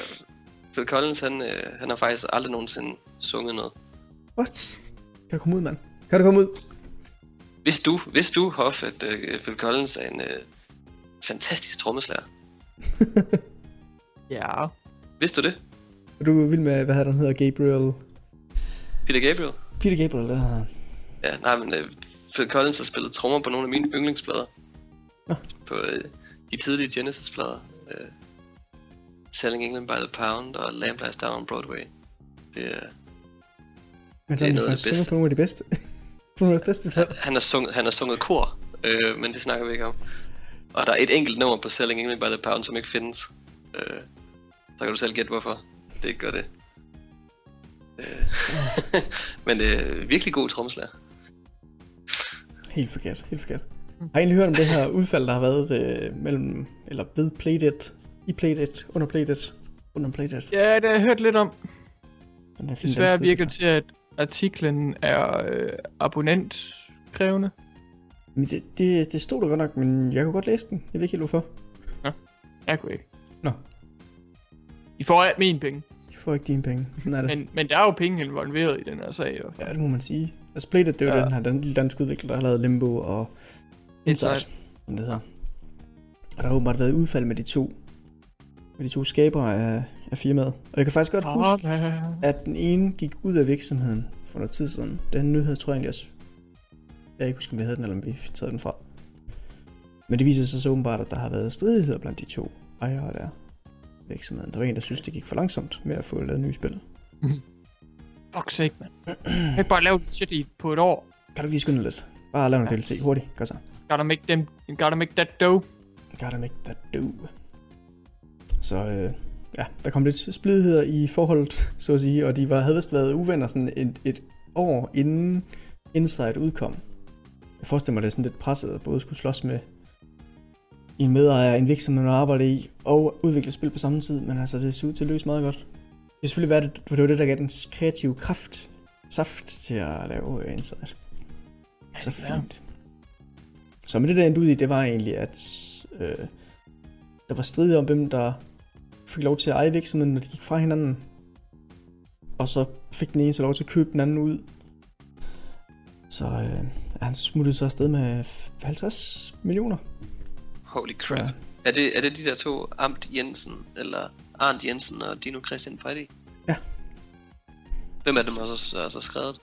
C: Phil Collins, han, øh, han har faktisk aldrig nogensinde sunget noget.
A: What? Kan du komme ud, mand? Kan du komme ud?
C: Hvis du, hvis du Hoff, at øh, Phil Collins er en øh, fantastisk trommeslager.
B: Ja.
C: Vidste du det?
A: Er du vild med, hvad hedder den hedder, Gabriel?
C: Peter Gabriel?
A: Peter Gabriel, der hedder
C: Ja, nej, men øh, Phil Collins har spillet trommer på nogle af mine yndlingsplader.
A: Nå.
C: På øh, de tidlige Genesis-plader. Øh, Selling England by the Pound og Lamb Lies Down on Broadway. Det er,
A: Men så
C: Det er
A: er
C: noget det bedste.
A: på nogle af de bedste. på nogle af de bedste plader.
C: han, har sunget, han har sunget kor, øh, men det snakker vi ikke om. Og der er et enkelt nummer på Selling England by the Pound, som ikke findes. Øh, så kan du selv gætte, hvorfor det ikke gør det. Øh, men det er virkelig god trommeslager.
A: Helt forkert, helt forkert. Har I egentlig hørt om det her udfald, der har været øh, mellem, eller ved Playdead, i Playdead, under Playdead, under Playdead?
B: Ja, det har jeg hørt lidt om.
A: Den fine
B: Desværre virker til, at artiklen er øh, abonnentkrævende.
A: Men det, det, det stod der godt nok, men jeg kunne godt læse den. Jeg ved ikke helt hvorfor.
B: Jeg kunne ikke.
A: Nå.
B: I får alt mine penge.
A: De får ikke dine penge. Sådan er det.
B: Men, men der er jo penge involveret i den her sag. Jo.
A: Ja, det må man sige. Altså Playdead, det er jo
B: Ja.
A: den her den lille danske udvikler, der har lavet Limbo og Inside,
B: Inside.
A: som det hedder. Og der har åbenbart været udfald med de to, med de to skabere af, af firmaet. Og jeg kan faktisk godt huske, at den ene gik ud af virksomheden for noget tid siden. Den nyhed tror jeg egentlig også, jeg ikke huske, om vi havde den, eller om vi taget den fra. Men det viser sig så åbenbart, at der har været stridigheder blandt de to ejere der. virksomheden. Der var en, der synes, det gik for langsomt med at få lavet nye spil.
B: Fuck sake, man. Jeg kan bare lave det shit i på et år.
A: Kan du lige skynde lidt? Bare lave en DLC hurtigt. Godt så.
B: Gotta make them, gotta make that dough.
A: Gotta make that do. Så øh, ja, der kom lidt splidigheder i forholdet, så at sige, og de var, havde vist været uvenner sådan et, et år inden Inside udkom. Jeg forestiller mig, det er sådan lidt presset at både skulle slås med en medejer, en virksomhed, man arbejder i, og udvikle spil på samme tid, men altså det ser ud til at løse meget godt. Det er selvfølgelig været, det, det var det, der gav den kreative kraft, saft til at lave Inside. Så fint. Så med det der endte ud i, det var egentlig, at øh, der var strid om, hvem der fik lov til at eje virksomheden, når de gik fra hinanden. Og så fik den ene så lov til at købe den anden ud. Så øh, han smuttede så afsted med 50 millioner.
C: Holy crap.
A: jeg.
C: Er det, er det de der to, Amt Jensen, eller Arndt Jensen og Dino Christian Petty?
A: Ja.
C: Hvem er dem også altså skrevet?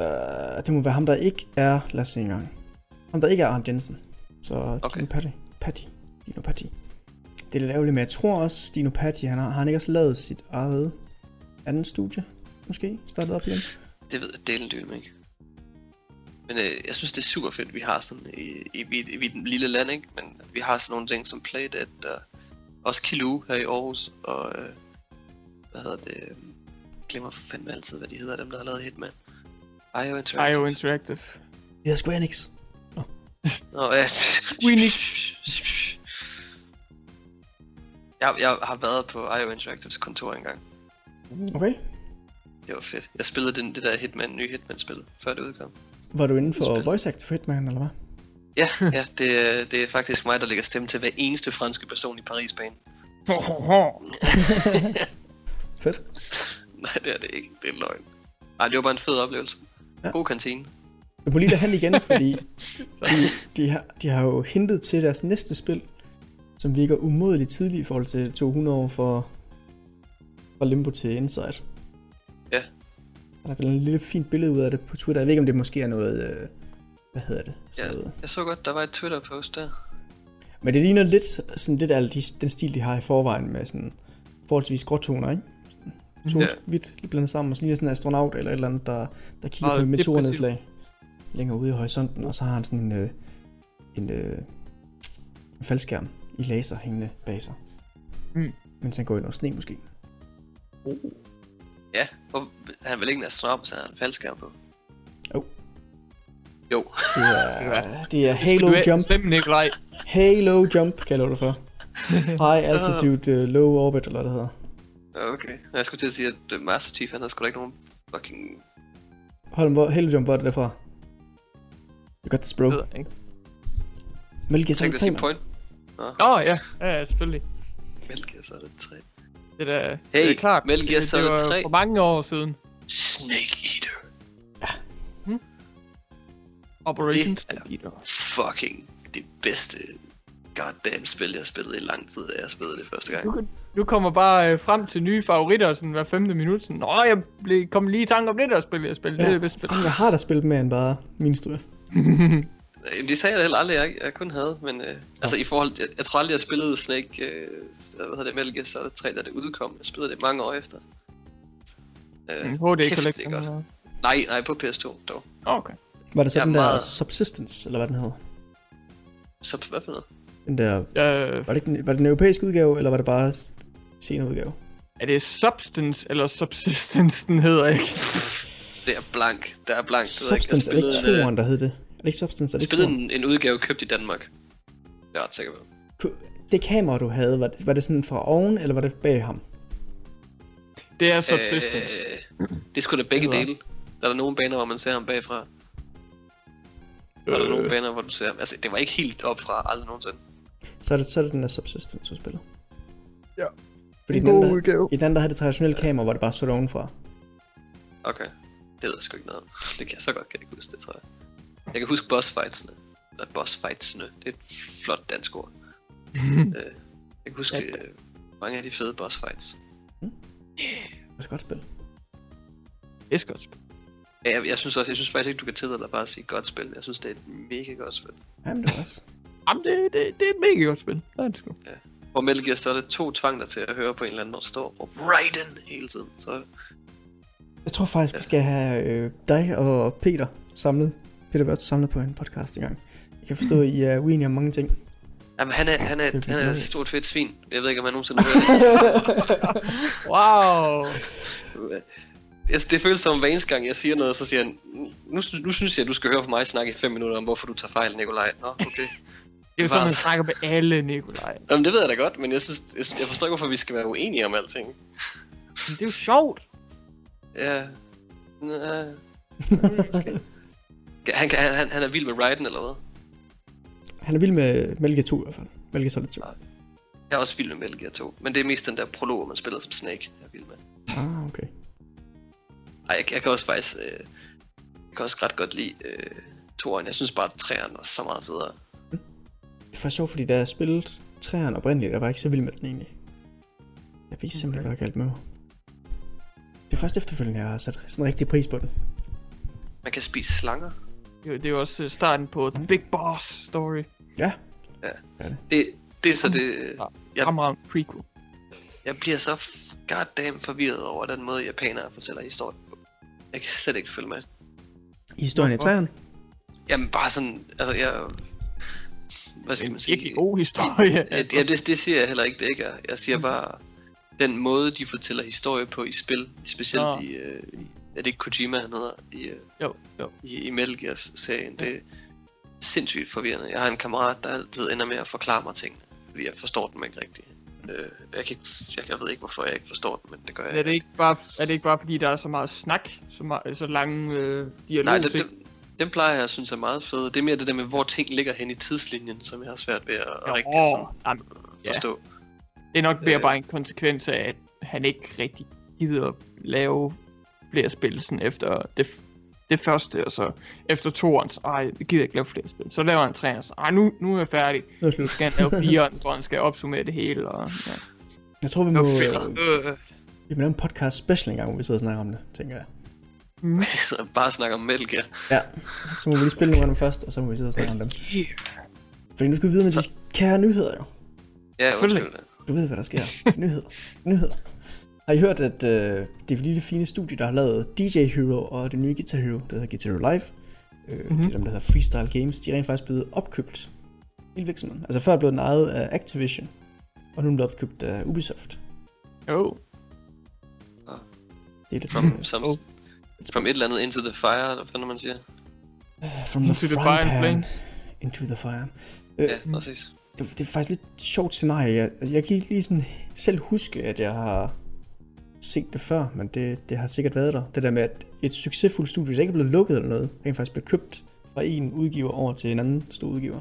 A: Øh, det må være ham, der ikke er, lad os se engang. Ham, der ikke er Arndt Jensen. Så
C: Okay.
A: Dino Patti. Patti. Dino Patti. Det er lidt ærgerligt, men jeg tror også, Dino Patti, han har, har han ikke også lavet sit eget andet studie? Måske startet op igen?
C: Det ved jeg delen dyl ikke. Men øh, jeg synes, det er super fedt, vi har sådan i, i, i, i, i den lille land, ikke? Men vi har sådan nogle ting som Playdead, og også Kilo her i Aarhus, og øh, hvad hedder det? øh, glemmer fandme altid, hvad de hedder, dem der har lavet Hitman. IO Interactive.
B: IO Interactive.
A: Det er Square Enix.
C: Nå, ja.
B: Winnie.
C: Jeg, jeg har været på IO Interactives kontor engang.
A: Okay.
C: Det var fedt. Jeg spillede den, det der Hitman, nye Hitman-spil, før det udkom.
A: Var du inden for voice actor for Hitman, eller hvad?
C: Ja, ja det, er- det er faktisk mig, der lægger stemme til hver eneste franske person i Paris-banen.
A: Fedt.
C: Nej, det er det ikke. Det er løgn. Nej, det var bare en fed oplevelse.
A: Ja.
C: God kantine.
A: Jeg må lige derhen igen, fordi de, de, har, de har jo hintet til deres næste spil, som virker umådeligt tidligt i forhold til 200 år for, fra Limbo til Inside.
C: Ja.
A: Der er en lille fint billede ud af det på Twitter. Jeg ved ikke, om det måske er noget... Øh, hvad hedder det?
C: Ja.
A: Sådan noget.
C: Jeg så godt, der var et Twitter-post der.
A: Men det ligner lidt, sådan lidt af de, den stil, de har i forvejen med sådan forholdsvis gråtoner, ikke? Sådan Sort,
C: Ja.
A: hvidt, lige blandet sammen, og så ligner sådan en astronaut eller et eller andet, der, der kigger
B: Meget
A: på meteornedslag længere ude i horisonten, og så har han sådan en, øh, en, øh, en faldskærm i laser hængende bag sig.
B: Mm.
A: Mens han går ind og sne måske.
C: Ja, og han vel ikke en astronaut, så han faldskærm på.
A: Jo.
C: Jo.
A: Det er, det er Halo
B: du
A: Jump.
B: Stemme, Nikolaj.
A: Halo Jump, kan jeg love dig for. High altitude, uh, low orbit, eller hvad det hedder.
C: Okay. Jeg skulle til at sige, at øh, Master Chief, han havde sgu da ikke nogen fucking...
A: Hold hvor Halo Jump, hvor er det derfra? You got this, bro.
B: Ved jeg ikke.
A: Metal Gear Solid
C: tænkte
A: 3,
C: at sige
A: mand.
C: point.
B: Åh, oh, ja. ja. Ja, selvfølgelig.
C: Metal Gear Solid 3.
B: Det er, da,
C: Hey,
B: det er klart.
C: Metal Gear
B: det, det
C: Solid
B: var
C: 3.
B: for mange år siden.
C: Snake Eater.
B: Operation
C: Det er-
B: Eater.
C: Fucking det bedste goddamn spil, jeg har spillet i lang tid, da jeg spillede det første gang.
B: Du, du kommer bare øh, frem til nye favoritter sådan hver femte minut. Sådan, Nå, jeg blev, kom lige i tanke om det der spil, jeg spillede. Ja. Det er det bedste spil.
A: Jeg har da spillet mere end bare min historie.
C: Jamen, Det sagde jeg heller aldrig, jeg, jeg kun havde, men øh, altså i forhold til, jeg, jeg tror aldrig, jeg spillede Snake, øh, hvad hedder det, Metal Gear Solid 3, da det udkom. Jeg spillede det mange år efter. Øh,
B: HD
C: kæft, det er
B: Collection.
C: godt. Nej, nej, på PS2 dog.
B: Okay.
A: Var det så
C: Jeg
A: den der
C: meget-
A: Subsistence, eller hvad den hedder?
C: Så hvad for noget?
A: Den der,
B: Ja,
A: var det, ikke den, var det den europæiske udgave, eller var det bare senere udgave?
B: er det Substance eller Subsistence, den hedder ikke?
C: Det er blank. Der er blank.
A: Substance, er det ikke
C: spillede, en,
A: toeren, der hed det? Er det ikke Substance, er
C: øh,
A: det
C: jeg spillede en, en udgave købt i Danmark. Jeg er ret sikker på.
A: Det kamera, du havde, var det, var det sådan fra oven, eller var det bag ham?
B: Det er Subsistence.
C: Øh, det skulle da begge dele. Der er der nogle baner, hvor man ser ham bagfra. Og der er nogle baner, hvor du ser ham. Altså, det var ikke helt op fra aldrig nogensinde.
A: Så er det, så er det den der Subsistence, du spiller.
B: Ja.
A: Fordi
B: En
A: den
B: god
A: der,
B: udgave.
A: I den anden, der havde det traditionelle kamera, hvor det bare så ovenfra.
C: Okay. Det ved jeg sgu ikke noget om. Det kan jeg så godt kan jeg ikke huske det, tror jeg. Jeg kan huske boss fightsene. Eller boss fightsene. Det er et flot dansk ord. øh, jeg kan huske
B: Ja.
C: øh, mange af de fede boss fights.
A: Det er godt spil.
B: Det er sgu godt spil.
C: Ja, jeg, jeg, synes også, jeg synes faktisk ikke, du kan tillade dig bare at sige godt spil. Jeg synes, det er et mega godt spil.
A: Jamen, det var også.
B: Jamen, det, det, det er et mega godt spil. Det er det sgu.
C: Hvor Metal Gear Solid 2 tvang dig til at høre på en eller anden, der står og Raiden hele tiden. Så
A: Jeg tror faktisk, vi skal have øh, dig og Peter samlet. Peter Børts samlet på en podcast engang. Jeg kan forstå, at I er uenige om mange ting.
C: Jamen, han er, han er,
A: Det er
C: han er et stort fedt svin. Jeg ved ikke, om han nogensinde hørt det.
B: Wow.
C: Altså, det føles som hver eneste gang, jeg siger noget, så siger han, nu, nu synes jeg, du skal høre på mig snakke i 5 minutter om, hvorfor du tager fejl, Nikolaj. Nå, okay.
B: Det er jo sådan, man snakker med alle, Nikolaj.
C: Jamen, det ved jeg da godt, men jeg, synes, jeg, jeg forstår ikke, hvorfor vi skal være uenige om alting.
B: Men det er jo sjovt.
C: Ja. Nå. han, kan- han, han, er vild med Raiden, eller hvad?
A: Han er vild med Metal Gear 2 i hvert fald. Metal Gear Solid 2.
C: Jeg er også vild med Metal Gear 2, men det er mest den der prolog, man spiller som Snake, jeg er vild med.
A: Ah, okay.
C: Ej, jeg, jeg kan også faktisk, øh, jeg kan også ret godt lide øh, toeren. Jeg synes bare, at treeren var så meget federe.
A: Det er faktisk sjovt, fordi da jeg spillede træerne oprindeligt, der var jeg ikke så vild med den egentlig. Jeg vidste simpelthen ikke, hvad jeg galt med mig. Det er først efterfølgende, jeg har sat sådan en rigtig pris på den.
C: Man kan spise slanger.
B: Det er jo- det er også øh, starten på The Big Boss Story.
A: Ja.
C: Det, det er så det... Jeg-
B: Fremragende prequel.
C: Jeg bliver så goddamn forvirret over den måde, japanere fortæller historier på. Jeg kan slet ikke følge med.
A: Historien i træerne.
C: Jamen bare sådan, altså jeg... Hvad
B: Det
C: skal
B: er
C: man
B: en
C: sige?
B: virkelig god historie.
C: Ja,
B: altså.
C: ja det, det siger jeg heller ikke, det ikke er. Jeg siger bare, den måde, de fortæller historie på i spil, specielt
B: Nå.
C: i, øh, i... Er det ikke Kojima, han hedder? I, øh,
B: Jo, jo.
C: i, i Metal Gear-serien. Det er sindssygt forvirrende. Jeg har en kammerat, der altid ender med at forklare mig ting, fordi jeg forstår dem ikke rigtigt. Øh, jeg, kan ikke, jeg, jeg ved ikke, hvorfor jeg ikke forstår dem, men det gør jeg.
B: Er det, ikke bare, er det ikke bare fordi, der er så meget snak, så, meget, så lange øh, dialog?
C: Nej, det, dem, dem plejer jeg at synes er meget fede. Det er mere det der med, hvor ting ligger hen i tidslinjen, som jeg har svært ved at, at rigtig sådan,
B: jamen, ja.
C: forstå.
B: det er nok mere
C: Øh.
B: bare en konsekvens af, at han ikke rigtig gider at lave flere spil sådan efter det, det første, og så efter toeren, så ej, jeg gider ikke lave flere spil. Så laver han treeren, så ej, nu, nu er jeg færdig.
A: Nu
B: skal han lave firen, hvor han skal opsummere det hele, og ja.
A: Jeg tror, vi
B: Det
A: må, øh, vi må lave en podcast special en gang, hvor vi sidder og snakker om det, tænker jeg.
B: Mm.
C: Så bare snakke om Metal Gear.
A: Ja, så må vi lige spille nogle af dem først, og så må vi sidde og snakke om dem. Fordi nu skal vi videre med de kære nyheder jo.
C: Ja,
B: Selvfølgelig.
C: undskyld.
A: Du ved, hvad der sker. Nyheder. Nyheder. Har I hørt, at øh, det er lille fine studie, der har lavet DJ Hero og det nye Guitar Hero, der hedder Guitar Hero Live. Øh,
B: Mhm.
A: mm-hmm. Det er dem, der hedder Freestyle Games. De er rent faktisk blevet opkøbt. Hele virksomheden. Altså før blev den ejet af Activision, og nu er den blevet opkøbt af Ubisoft.
B: Oh.
A: Det er lidt...
C: From, som,
B: Oh.
C: from et eller andet into the fire, eller hvad man siger.
A: from
B: Into the
A: frying
B: fire
A: pan
B: flames.
A: Into the fire. Øh,
C: Ja, præcis.
A: det, det er faktisk lidt sjovt scenarie. Jeg, jeg kan ikke lige sådan selv huske, at jeg har set det før, men det, det har sikkert været der. Det der med, at et succesfuldt studie, der ikke er blevet lukket eller noget, rent faktisk blev købt fra en udgiver over til en anden stor udgiver.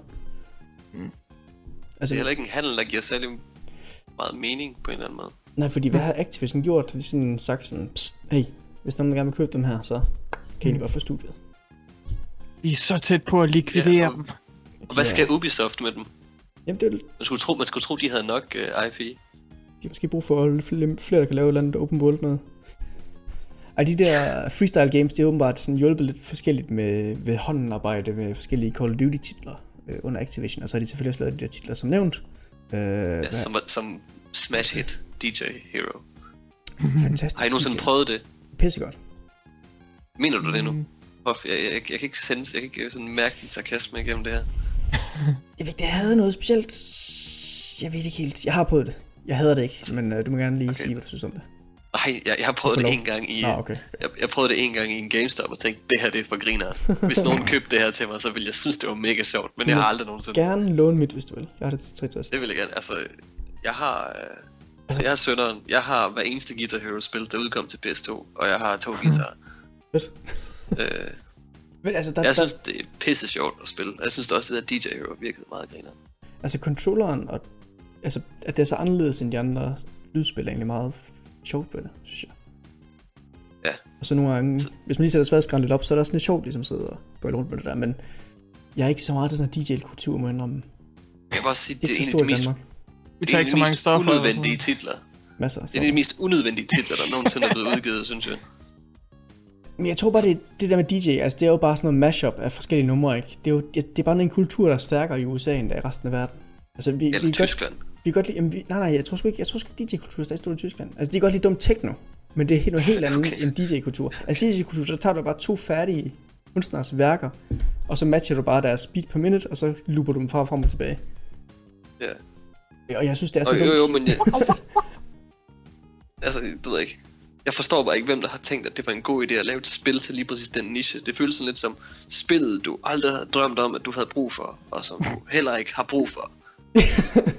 B: Mm.
C: Det
A: Altså,
C: er heller ikke en handel, der giver særlig meget mening på en eller anden måde.
A: nej, fordi hvad har Activision gjort? De har sådan sagt sådan, Psst, hey, hvis nogen gerne vil købe dem her, så kan I
B: Mm.
A: godt få studiet.
B: Vi er så tæt på at likvidere
C: Ja, og-
B: dem.
C: Og hvad skal Ubisoft med dem?
A: Jamen, det er,
C: Man skulle tro, man skulle tro de havde nok uh, IP.
A: De har måske brug for flere, der kan lave et eller andet open world noget. Ej, de der freestyle games, de har åbenbart sådan hjulpet lidt forskelligt med ved håndenarbejde med forskellige Call of Duty titler øh, under Activision, og så har de selvfølgelig også lavet de der titler som nævnt. Øh,
C: Ja,
A: hvad-
C: som, som smash hit DJ Hero.
A: fantastisk.
C: Har I nogensinde
A: DJ.
C: prøvet det?
A: Pissegodt.
C: Mener du det nu?
B: Mm.
C: Hoff, jeg, jeg, jeg, kan ikke sende, jeg kan ikke sådan mærke din sarkasme igennem det her.
A: Jeg ved ikke, det havde noget specielt. Jeg ved ikke helt. Jeg har prøvet det. Jeg hader det ikke, men øh, du må gerne lige
C: Okay.
A: sige, hvad du synes om det.
C: Nej, jeg, jeg har prøvet det en gang i...
A: Nå, okay.
C: Jeg, jeg prøvede det en gang i en GameStop og tænkte, det her det er for griner. Hvis nogen købte det her til mig, så ville jeg synes, det var mega sjovt. Men
A: Du
C: jeg har aldrig nogensinde...
A: Gerne låne mit, hvis du vil. Jeg har det til 63.
C: Det vil jeg gerne. Altså, jeg har... Øh, altså, jeg er sønderen. Jeg har hver eneste Guitar Hero spil, der udkom til PS2. Og jeg har to guitarer.
A: Fedt.
C: øh,
A: Men altså, der,
C: jeg
A: der,
C: synes, det er pisse sjovt at spille. Jeg synes også, at DJ Hero virkede meget griner.
A: altså controlleren, og, altså, at det er så anderledes end de andre lydspil, er egentlig meget sjovt på det, synes jeg.
C: Ja.
A: Og så nogle gange, hvis man lige sætter sværdesgræn lidt op, så er det også lidt sjovt, ligesom at sidde og gå rundt med det der, men jeg er ikke så meget til sådan en DJ-kultur, må jeg indrømme.
C: Jeg vil også sige, det er
A: så
C: en af de
A: i
C: mest,
A: Danmark.
B: Vi
C: det
B: tager
C: er
B: ikke
C: en
B: så
C: af de
B: mange
C: mest
B: stoffer.
C: unødvendige
B: sådan
C: titler.
A: Masser.
C: Det er en af de mest unødvendige titler, der nogensinde er blevet udgivet, synes jeg.
A: Men jeg tror bare, det, det der med DJ, altså det er jo bare sådan noget mashup af forskellige numre, ikke? Det er jo det, det er bare en kultur, der er stærkere i USA, end der er i resten af verden. Altså vi, vi
C: Eller
A: godt,
C: Tyskland.
A: Vi kan godt lide, jamen, vi, nej, nej, jeg tror sgu ikke, jeg tror sgu ikke DJ-kultur er stadig stor i Tyskland. Altså, de kan godt lide dum techno, men det er helt, noget helt andet okay. End DJ-kultur. Altså, DJ-kultur, der tager du bare to færdige kunstners værker, og så matcher du bare deres beat per minute, og så looper du dem fra og frem og tilbage.
C: Ja.
A: Og jeg synes, det er så
C: Og jo, jo,
A: dumt.
C: men jeg... altså, du ved ikke. Jeg forstår bare ikke, hvem der har tænkt, at det var en god idé at lave et spil til lige præcis den niche. Det føles sådan lidt som spillet, du aldrig havde drømt om, at du havde brug for, og som du heller ikke har brug for.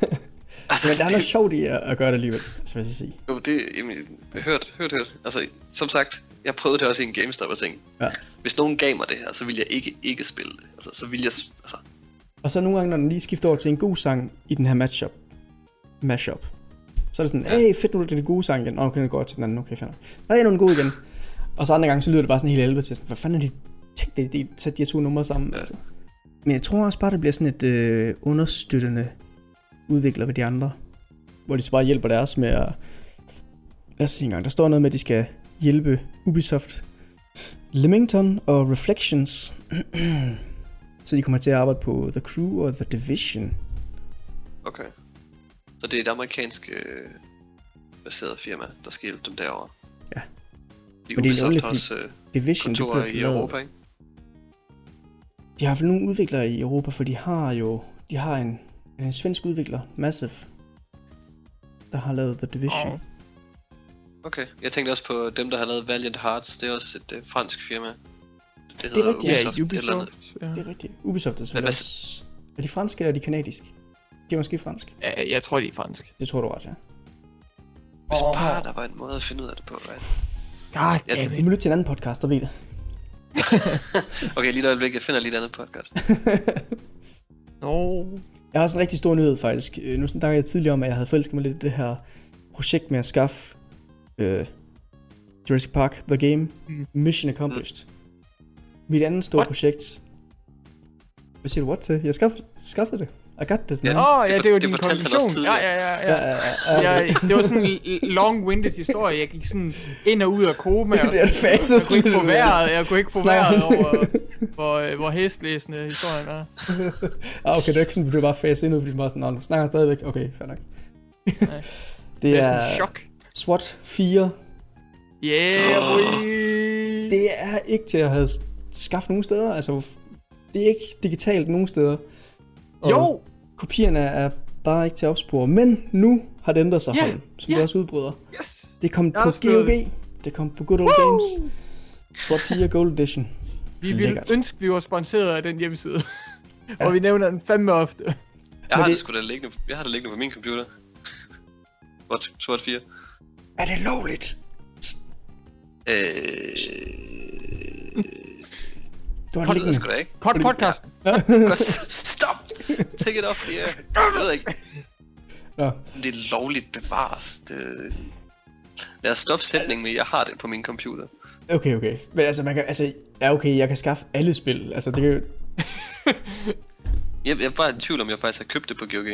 C: altså,
A: Men der er noget sjovt i at, at gøre det alligevel, så vil jeg sige.
C: Jo, det, jamen, hørt, hørt, hørt. Altså, som sagt, jeg prøvede det også i en GameStop og tænkte,
A: Ja.
C: hvis nogen gav mig det her, så ville jeg ikke ikke spille det. Altså, så ville jeg, altså,
A: Og så nogle gange, når den lige skifter over til en god sang i den her matchup, mashup, så er det sådan,
C: Ja.
A: hey, fedt nu, det er den gode sang igen. Nå, okay, nu går til den anden, okay, nok. Der er endnu en god igen. Og så andre gange, så lyder det bare sådan helt helvede til, sådan, hvad fanden er de tænkt, de, de sat de her to numre sammen,
C: Ja.
A: altså. Men jeg tror også bare, det bliver sådan et øh, understøttende udvikler ved de andre, hvor de så bare hjælper deres med at, lad os se en gang, der står noget med, at de skal hjælpe Ubisoft, Leamington og Reflections, så de kommer til at arbejde på The Crew og The Division.
C: okay. Så det er et amerikansk øh, baseret firma, der skal hjælpe dem derovre.
A: Ja.
C: De
A: Men det er
C: Ubisoft
A: lovligt,
C: har også øh,
A: Division, det
C: kontorer
A: blev
C: i Europa, ikke?
A: De har i hvert fald nogle udviklere i Europa, for de har jo de har en, en svensk udvikler, Massive, der har lavet The Division.
B: Åh.
C: Okay, jeg tænkte også på dem, der har lavet Valiant Hearts. Det er også et øh, fransk firma. Det
A: er
C: hedder
A: rigtigt,
B: Ja,
C: Ubisoft. eller andet.
B: Ubisoft. Ja.
A: Det er rigtigt. Ubisoft er selvfølgelig
C: hvad-
A: også... Er de franske eller er de kanadiske? De er måske fransk.
B: ja, jeg tror, det er fransk.
A: Det tror du ret, ja.
C: Hvis
B: Åh.
C: bare der var en måde at finde ud af det på. Hvad?
B: God
C: Ja,
B: damn
A: Vi
B: it.
A: må lytte til en anden podcast, der ved det.
C: Okay, lige et øjeblik. Jeg finder lige et andet podcast.
B: No.
A: Jeg har også en rigtig stor nyhed faktisk. Øh, Nu snakkede jeg tidligere om, at jeg havde forelsket mig lidt i det her projekt med at skaffe øh, Jurassic Park The Game
B: Mm.
A: Mission Accomplished. Mit andet store
B: What?
A: projekt... Hvad siger du what til? Jeg skaffede, skaffede det. I got this, man.
C: Ja.
B: Åh, oh, ja,
C: Det
B: var din
C: det han
B: konklusion. Ja, ja, ja,
A: Ja,
B: ja.
A: ja, ja,
B: det var sådan en long-winded historie. Jeg gik sådan ind og ud af koma. og
A: det er det fase,
B: jeg kunne ikke få vejret, jeg kunne ikke få vejret over, hvor, øh, hvor hæsblæsende historien er.
A: Ah, okay, det er ikke sådan, at du bare fase ind fordi du bare sådan, "Nå, nu snakker stadigvæk. Okay, fair nok.
B: Nej.
A: det
B: Det er
A: er
B: chok.
A: SWAT 4.
B: Yeah, boy.
A: Det er ikke til at have skaffet nogen steder. Altså, det er ikke digitalt nogen steder. Og
B: Jo,
A: Kopierne er bare ikke til at opspore. Men nu har det ændret sig,
B: Ja,
A: Holm, som
B: ja.
A: du også udbryder.
B: yes.
A: Det kom
B: Jeg
A: på GOG. Det kom på Good Old Games. SWAT 4 Gold Edition.
B: Vi ville ønske, vi var sponsoreret af den hjemmeside. Og vi nævner den fandme ofte.
C: Jeg har
A: det-
C: det sgu da liggende, jeg har det liggende på min computer. Sort, sort 4.
A: Er det lovligt?
C: Øh, det
A: liggende.
C: sgu da ikke.
B: Pod
A: Fordi-
B: podcasten.
C: Godt, stop! Take it off the air. Jeg ved ikke.
A: Nå,
C: det er lovligt bevares. Det... Lad os stoppe sætningen med, jeg har det på min computer.
A: okay, okay. Men altså, man kan, altså, ja okay, jeg kan skaffe alle spil. Altså, det, kan jo-
C: Jeg, jeg er bare i tvivl om, jeg faktisk har købt det på GOG.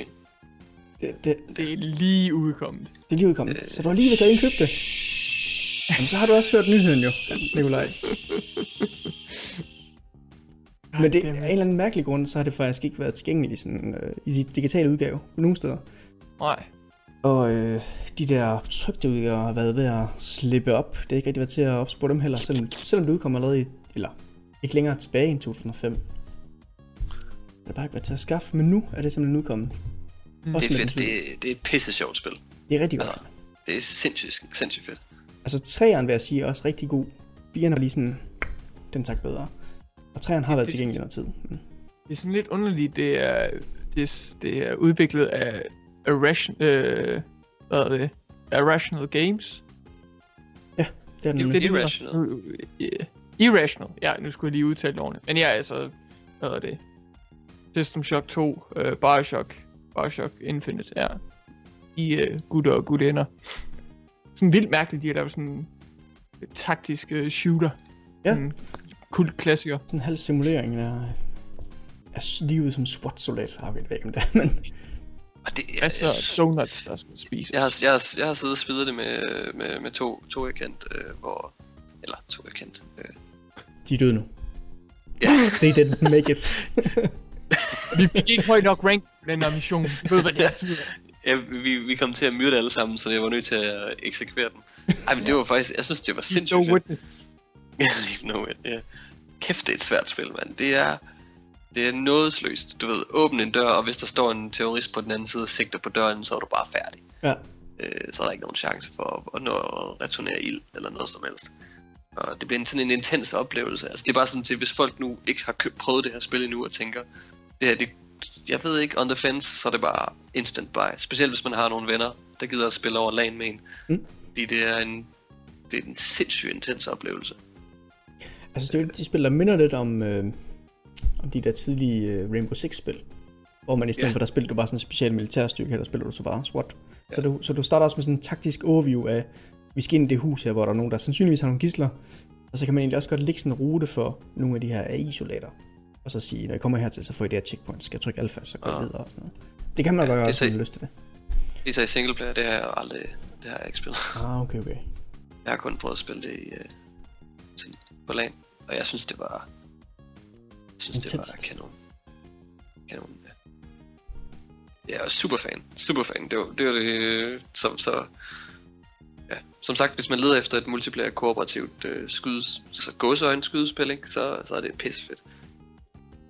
A: det, det,
B: Det er lige udkommet.
A: det er lige udkommet. Så du har lige ved at indkøbe det. Jamen, så har du også hørt nyheden jo, Nikolaj. Men det, af en eller anden mærkelig grund, så har det faktisk ikke været tilgængeligt i, sådan, øh, i de digitale udgave på nogen steder.
B: Nej.
A: Og øh, de der trykte udgaver har været ved at slippe op. Det er ikke rigtig været til at opspore dem heller, selvom, selvom det udkom allerede i, eller ikke længere tilbage end 2005. Det har bare ikke været til at skaffe, men nu er det simpelthen udkommet.
B: Mm.
A: Også
C: Det er fedt. Det, er- det er et pisse sjovt spil.
A: Det er rigtig godt.
C: Altså, det er sindssygt, sindssygt fedt.
A: Altså træeren vil jeg sige er også rigtig god. Firen er lige sådan, den tak bedre. Og træeren har været
B: det-
A: tilgængelig noget tid. Mm.
B: Det er sådan lidt underligt, det er, det er, det er udviklet af Irration, øh, hvad er det? Irrational Games.
A: Det er den
B: Det er det, de hedder.
C: Irrational.
B: Øh, øh, Irrational. Ja, nu skulle jeg lige udtale det ordentligt. Men ja, altså, hvad er det? System Shock 2, øh, Bioshock, Bioshock Infinite, ja. I øh, gutter og gutinder. Sådan vildt mærkeligt, de har lavet sådan en taktisk øh, shooter.
A: Ja.
B: En kult klassiker.
A: Sådan en halv simulering af, af livet som SWAT-soldat. Har vi ikke om det, er, men
C: Og det, jeg,
B: Masser af donuts, der skal spises.
C: jeg, har, jeg, har, jeg har siddet og spillet det med, med, med to, to jeg kendt, øh, hvor... Eller to jeg kendt. Øh,
A: de er døde nu.
C: ja,
A: They didn't make it.
B: Vi fik ikke højt nok rank den her mission. Ved hvad det betyder?
C: ja, vi, vi kom til at myrde alle sammen, så jeg var nødt til at eksekvere dem. Ej, men det var faktisk, jeg synes, det var sindssygt
B: No
C: fedt.
B: witness.
C: Leave no wit, ja. Kæft, det er et svært spil, mand. Det er, det er nådesløst. Du ved, åbne en dør, og hvis der står en terrorist på den anden side og sigter på døren, så er du bare færdig.
A: Ja.
C: Øh, så er der ikke nogen chance for at, at nå at returnere ild eller noget som helst. Og det bliver en, sådan en intens oplevelse. Altså det er bare sådan til, hvis folk nu ikke har købt, prøvet det her spil endnu og tænker, det her, det, jeg ved ikke, on the fence, så er det bare instant buy. Specielt hvis man har nogle venner, der gider at spille over LAN med en.
A: Mm.
C: Fordi det er en, det er en sindssygt intens oplevelse.
A: Altså, det er jo de spil, der minder lidt om, øh, om de der tidlige øh, Rainbow Six-spil. Hvor man i stedet
C: Ja.
A: for, der spiller du bare sådan en speciel militærstyrke, her der spiller du så bare SWAT. Ja. Så,
C: Ja.
A: du, så du starter også med sådan en taktisk overview af, vi skal ind i det hus her, hvor der er nogen, der sandsynligvis har nogle gisler. Og så kan man egentlig også godt lægge sådan en rute for nogle af de her AI-soldater. Og så sige, når jeg kommer hertil, så får I det her checkpoint. Skal jeg trykke alfa, så går jeg
C: Ah.
A: videre og sådan noget. Det kan man
C: Ja,
A: godt
C: det
A: gøre,
C: er
A: hvis man
C: så-
A: lyst til det.
C: Især i singleplayer, det har jeg aldrig, det har jeg ikke spillet.
A: Ah, okay, okay.
C: Jeg har kun prøvet at spille det i, uh, på LAN, og jeg synes det var, jeg synes det var
A: Intenst.
C: kanon. Kanon, ja. Jeg er super fan, super fan. Det var det, var det som så, ja, som sagt, hvis man leder efter et multiplayer kooperativt uh, skydes, så gåseøjne skydespil, ikke, så, så er det pissefedt.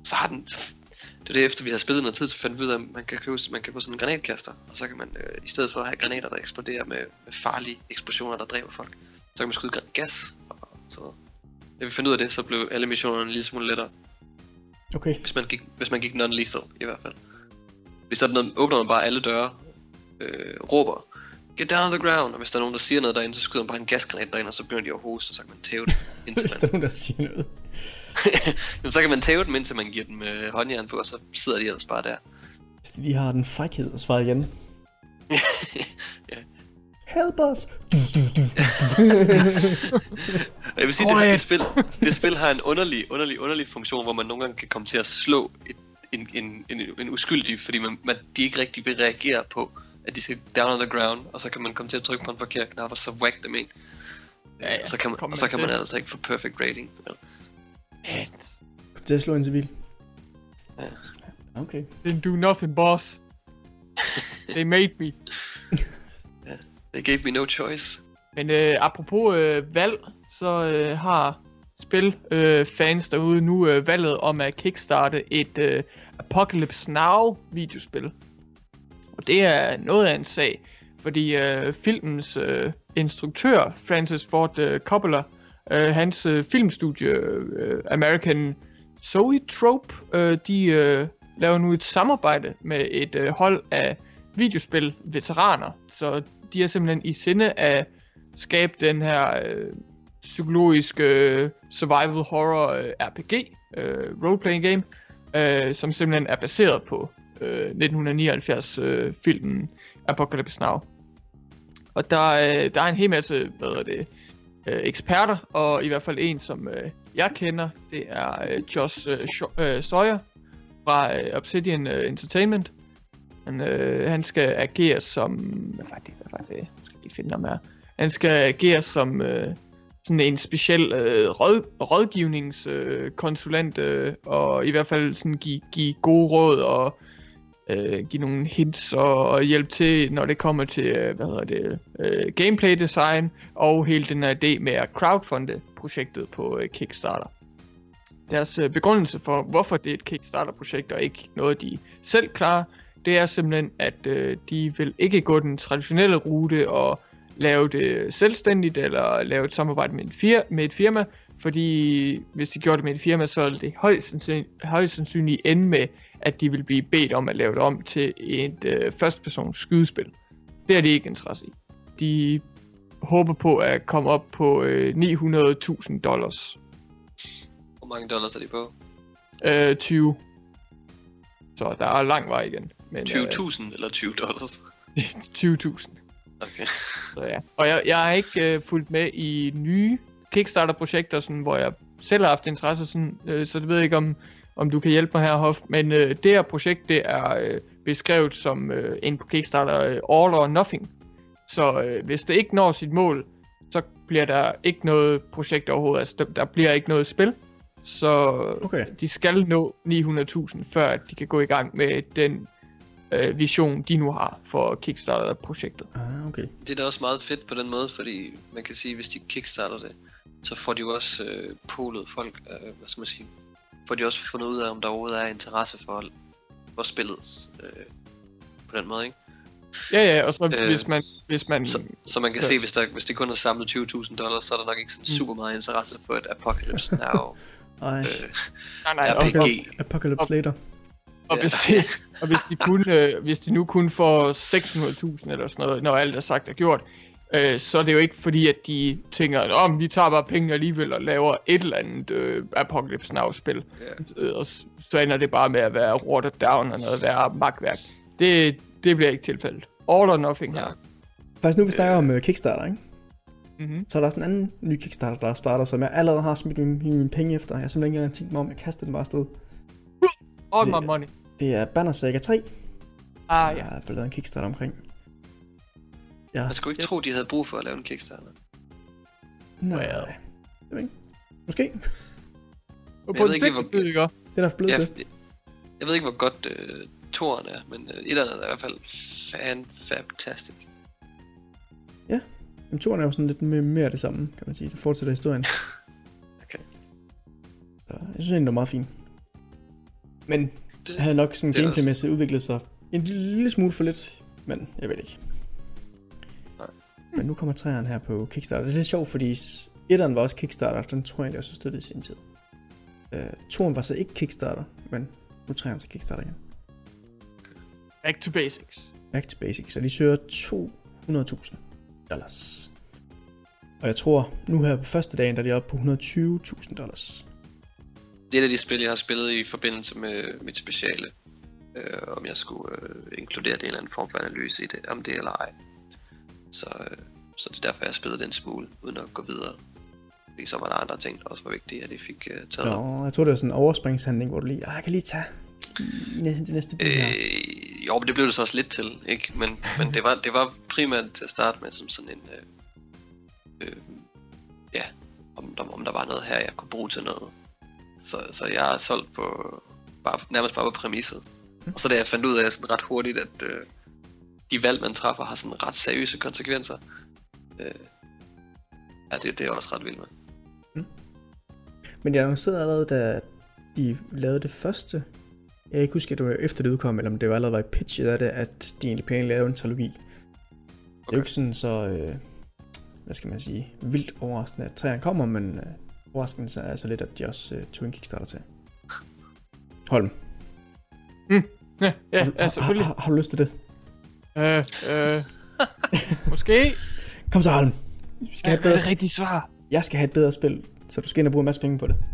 C: Så har den, så, det er det efter vi har spillet noget tid, så fandt vi ud af, at man kan, købe, man kan få sådan en granatkaster, og så kan man, øh, i stedet for at have granater, der eksploderer med, med farlige eksplosioner, der dræber folk, så kan man skyde gas og sådan noget. Da vi fandt ud af det, så blev alle missionerne en lille smule lettere,
A: Okay.
C: hvis man gik, hvis man gik non-lethal i hvert fald. Hvis der er noget, åbner man bare alle døre, øh, råber, get down on the ground, og hvis der er nogen, der siger noget derinde, så skyder man bare en gasgranat derind, og så begynder de at hoste, og så kan man tæve det, indtil
A: Hvis der er nogen, der siger noget.
C: Jamen, så kan man tæve dem, indtil man giver dem øh, håndjern på, og så sidder de ellers bare der.
A: Hvis de lige har den frækhed at svare igen.
C: Ja.
A: Help us!
C: Og jeg vil sige, det,
B: Quiet.
C: det, spil, det spil har en underlig, underlig, underlig funktion, hvor man nogle gange kan komme til at slå et, en, en, en, en uskyldig, fordi man, man, de ikke rigtig vil reagere på, at de skal down on the ground, og så kan man komme til at trykke på en forkert knap, og så whack dem ind.
B: Ja, ja,
C: og så kan man, og så kan man
B: det.
C: altså ikke få perfect rating. Vel?
A: Kom til at slå en civil.
C: Ja.
A: Okay.
B: Didn't do nothing, boss. They made me.
C: They gave me no choice.
B: Men øh, apropos øh, valg, så øh, har spil øh, fans derude nu øh, valget om at kickstarte et øh, Apocalypse Now videospil. Og det er noget af en sag, fordi øh, filmens øh, instruktør, Francis Ford øh, Coppola, øh, hans øh, filmstudie øh, American Zoetrope, øh, de øh, laver nu et samarbejde med et øh, hold af videospil-veteraner. Så de er simpelthen i sinde at skabe den her øh, psykologiske øh, survival horror øh, RPG, øh, roleplaying game, øh, som simpelthen er baseret på øh, 1979 øh, filmen Apocalypse Now. Og der, øh, der er en hel masse, hvad er det, øh, eksperter, og i hvert fald en, som øh, jeg kender, det er øh, Josh øh, øh Sawyer fra øh, Obsidian øh, Entertainment. Han, øh, han skal agere som... Hvad var det? Hvad var det? Jeg skal lige finde ham her. Han skal agere som øh, sådan en speciel øh, råd, rådgivningskonsulent, øh, og i hvert fald sådan give, give gode råd og øh, give nogle hints og, og hjælpe til, når det kommer til, øh, hvad hedder det, øh, gameplay design og hele den her idé med at crowdfunde projektet på øh, Kickstarter. Deres øh, begrundelse for, hvorfor det er et Kickstarter-projekt og ikke noget, de selv klarer, det er simpelthen, at øh, de vil ikke gå den traditionelle rute og lave det selvstændigt eller lave et samarbejde med, en fir- med et firma, fordi hvis de gjorde det med et firma, så ville det højst sandsynligt, højst sandsynligt ende med, at de vil blive bedt om at lave det om til et øh, førstepersons skydespil. Det er de ikke interesse i. De håber på at komme op på øh, 900.000 dollars.
C: Hvor mange dollars er de på?
B: Øh, 20. Så der er lang vej igen. Men,
C: 20.000 eller 20 dollars?
B: Øh, 20.000.
C: Okay.
B: Så ja. Og jeg, jeg har ikke øh, fulgt med i nye Kickstarter-projekter, sådan, hvor jeg selv har haft interesse, sådan, øh, så det ved jeg ikke, om, om du kan hjælpe mig her, Hoff. Men øh, det her projekt, det er øh, beskrevet som øh, en på Kickstarter øh, all or nothing. Så øh, hvis det ikke når sit mål, så bliver der ikke noget projekt overhovedet. Altså, der, der bliver ikke noget spil. Så
A: Okay.
B: de skal nå 900.000, før at de kan gå i gang med den øh, vision, de nu har for Kickstarter-projektet.
A: Ah, okay.
C: Det er da også meget fedt på den måde, fordi man kan sige, hvis de kickstarter det, så får de jo også øh, polet folk, øh, hvad skal man sige, får de også fundet ud af, om der overhovedet er interesse for, for spillet øh, på den måde, ikke?
B: Ja, ja, og så
C: Øh,
B: hvis man... Hvis man
C: Så, så man kan
B: Ja.
C: se, hvis, der, hvis det kun er samlet 20.000 dollars, så er der nok ikke sådan super meget interesse for et Apocalypse Now
A: Ej,
C: øh,
B: nej, nej,
C: RPG.
B: og,
A: Apocalypse Later.
B: Og, hvis, de, og hvis, de kun, øh, hvis de nu kun får 600.000 eller sådan noget, når alt er sagt og gjort, øh, så er det jo ikke fordi, at de tænker, om vi tager bare penge alligevel og laver et eller andet øh, Apocalypse Now-spil.
C: Ja.
B: Øh, og så ender det bare med at være watered down og noget værre magtværk. Det, det bliver ikke tilfældet. All or nothing her.
C: Ja.
A: Faktisk nu vi snakker om uh, Kickstarter, ikke?
B: Mm-hmm.
A: Så er der også en anden ny Kickstarter, der starter, som jeg allerede har smidt mine, mine penge efter. Jeg har simpelthen ikke engang tænkt mig om, at kaste den bare afsted.
B: All
A: Det-
B: my money.
A: Det er Banner Saga 3,
B: Ah,
A: der
B: ja.
A: er blevet lavet en Kickstarter omkring. Ja,
C: Man skulle ikke tro, de havde brug for at lave en Kickstarter.
A: nej.
B: Well.
A: Jeg ved ikke. Måske.
B: Og
C: jeg
B: på
C: ved
B: den
C: ikke hvor-
B: side?
A: Det er der blevet
C: Jeg,
A: til.
C: jeg ved ikke, hvor godt øh, toren er, men øh, etteren er i hvert fald fan-fantastic.
A: Men turen er jo sådan lidt mere, mere det samme, kan man sige. Det fortsætter historien.
C: Okay.
A: Så jeg synes egentlig, det var meget fint. Men
C: Det,
A: havde nok sådan gameplaymæssigt udviklet sig en lille, smule for lidt, men jeg ved ikke.
C: Nej.
A: Men nu kommer træerne her på Kickstarter. Det er lidt sjovt, fordi etteren var også Kickstarter, den tror jeg egentlig også støttede i sin tid. Uh, toren var så ikke Kickstarter, men nu er træerne så Kickstarter igen.
B: Back to basics.
A: Back to basics, så de søger 200.000 dollars. Og jeg tror, nu her på første dagen, der er de oppe på 120.000 dollars.
C: Det er et af de spil, jeg har spillet i forbindelse med mit speciale. Øh, om jeg skulle øh, inkludere det i en eller anden form for analyse i det, om det eller ej. Så, øh, så det er derfor, jeg spillede den smule, uden at gå videre. Fordi så var der andre ting, der også var vigtige, at de fik øh, taget.
A: Nå, jeg tror, det var sådan en overspringshandling, hvor du lige, ah, jeg kan lige tage i næste, det næste her.
C: Øh, jo, men det blev det så også lidt til, ikke? Men, men det, var, det var primært til at starte med som sådan en... Øh, øh, ja, om der, om der var noget her, jeg kunne bruge til noget. Så, så jeg er solgt på... Bare, nærmest bare på præmisset. Og så da jeg fandt ud af sådan ret hurtigt, at øh, de valg, man træffer, har sådan ret seriøse konsekvenser. Øh, ja, det, det er jeg også ret vild med.
A: Men jeg annoncerede allerede, da de lavede det første. Jeg kan ikke huske, at det var efter det udkom, eller om det var allerede var i pitchet af det, at de egentlig planlagde at lave en trilogi. Okay. Det er jo ikke sådan så, øh, hvad skal man sige, vildt overraskende, at træerne kommer, men øh, overraskende så er altså lidt, at de også øh, tog en Kickstarter til. Holm,
B: Ja, ja,
A: har,
B: ja
A: har,
B: selvfølgelig.
A: har, har, du lyst til det?
B: Øh, øh, måske.
A: Kom så, Holm. Vi skal have et bedre,
B: rigtige svar?
A: jeg skal have et bedre spil, så du skal ind og bruge en masse penge på det.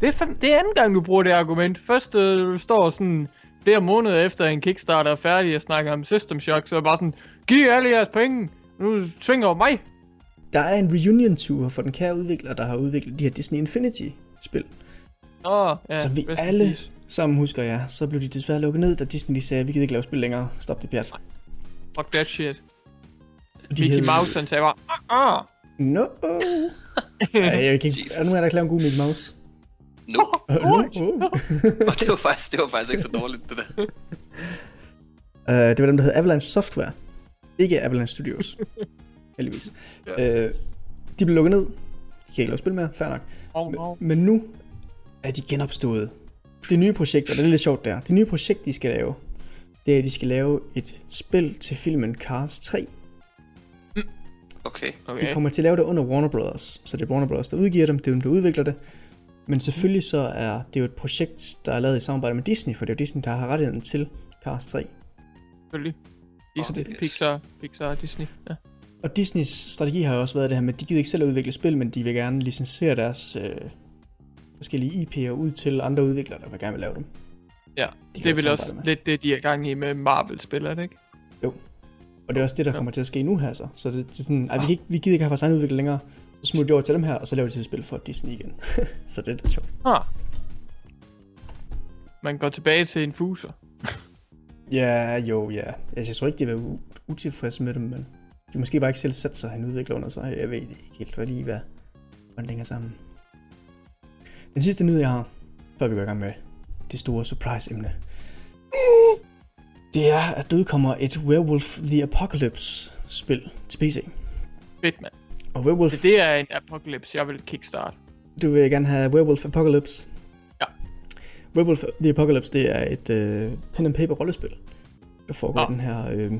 B: Det er, fandme, det er anden gang, du bruger det argument. Først øh, du står sådan flere måneder efter en Kickstarter er færdig og snakker om System Shock, så er bare sådan, giv alle jeres penge, nu tvinger mig.
A: Der er en reunion tour for den kære udvikler, der har udviklet de her Disney Infinity-spil.
B: Åh, ja,
A: Så vi alle
B: peace.
A: sammen husker jeg, så blev de desværre lukket ned, da Disney de sagde, vi gider ikke lave spil længere. Stop det pjat.
B: Fuck that shit.
A: De
B: Mickey
A: hed-
B: Mouse, han sagde bare, ah, ah.
A: No. Ej, jeg kan ikke. Er der ikke lavet en god Mickey Mouse.
C: Nu,
A: Uh, no. uh.
C: og det var, faktisk, det var faktisk ikke så dårligt, det der.
A: Uh, det var dem, der hed Avalanche Software. Ikke Avalanche Studios. Heldigvis.
B: Ja.
A: Uh, de blev lukket ned. De kan ikke lave spil mere, fair nok.
B: Oh, no.
A: Men, men nu er de genopstået. Det nye projekt, og det er lidt sjovt der. Det nye projekt, de skal lave, det er, at de skal lave et spil til filmen Cars 3.
C: Okay.
A: De
B: Okay.
A: kommer til at lave det under Warner Brothers. Så det er Warner Brothers, der udgiver dem, det er dem, der udvikler det. Men selvfølgelig så er det jo et projekt, der er lavet i samarbejde med Disney, for det er jo Disney, der har rettigheden til Cars 3.
B: Selvfølgelig. Disney,
C: yes.
B: Pixar, Pixar, Disney. Ja.
A: Og Disneys strategi har jo også været det her med, at de gider ikke selv at udvikle spil, men de vil gerne licensere deres øh, forskellige IP'er ud til andre udviklere, der vil gerne vil lave dem.
B: Ja, Det vel
A: samarbejde
B: også
A: med.
B: lidt det, de er gang i med Marvel-spil, er det ikke?
A: Og det er også det, der
B: Ja.
A: kommer til at ske nu her så. Så det, det er sådan, ej, vi, kan ikke, vi gider ikke have vores egen udvikler længere. Så smutter de over til dem her, og så laver de til et spil for Disney igen. så det er lidt sjovt.
B: Ah. Man går tilbage til en fuser.
A: Ja, jo, ja. Altså, jeg tror ikke, de vil være utilfredse med dem, men de måske bare ikke selv sat sig en udvikler under sig. Jeg ved ikke helt, hvad de hvad, hvordan det hænger sammen. Den sidste nyhed, jeg har, før vi går i gang med det store surprise-emne. Det er, at der udkommer et Werewolf the Apocalypse spil til PC.
B: Fedt, mand.
A: Og Werewolf,
B: Det, det er en apocalypse, jeg vil kickstart.
A: du vil gerne have Werewolf Apocalypse.
B: Ja.
A: Werewolf the Apocalypse, det er et øh, pen and paper rollespil, der foregår i den her, øh,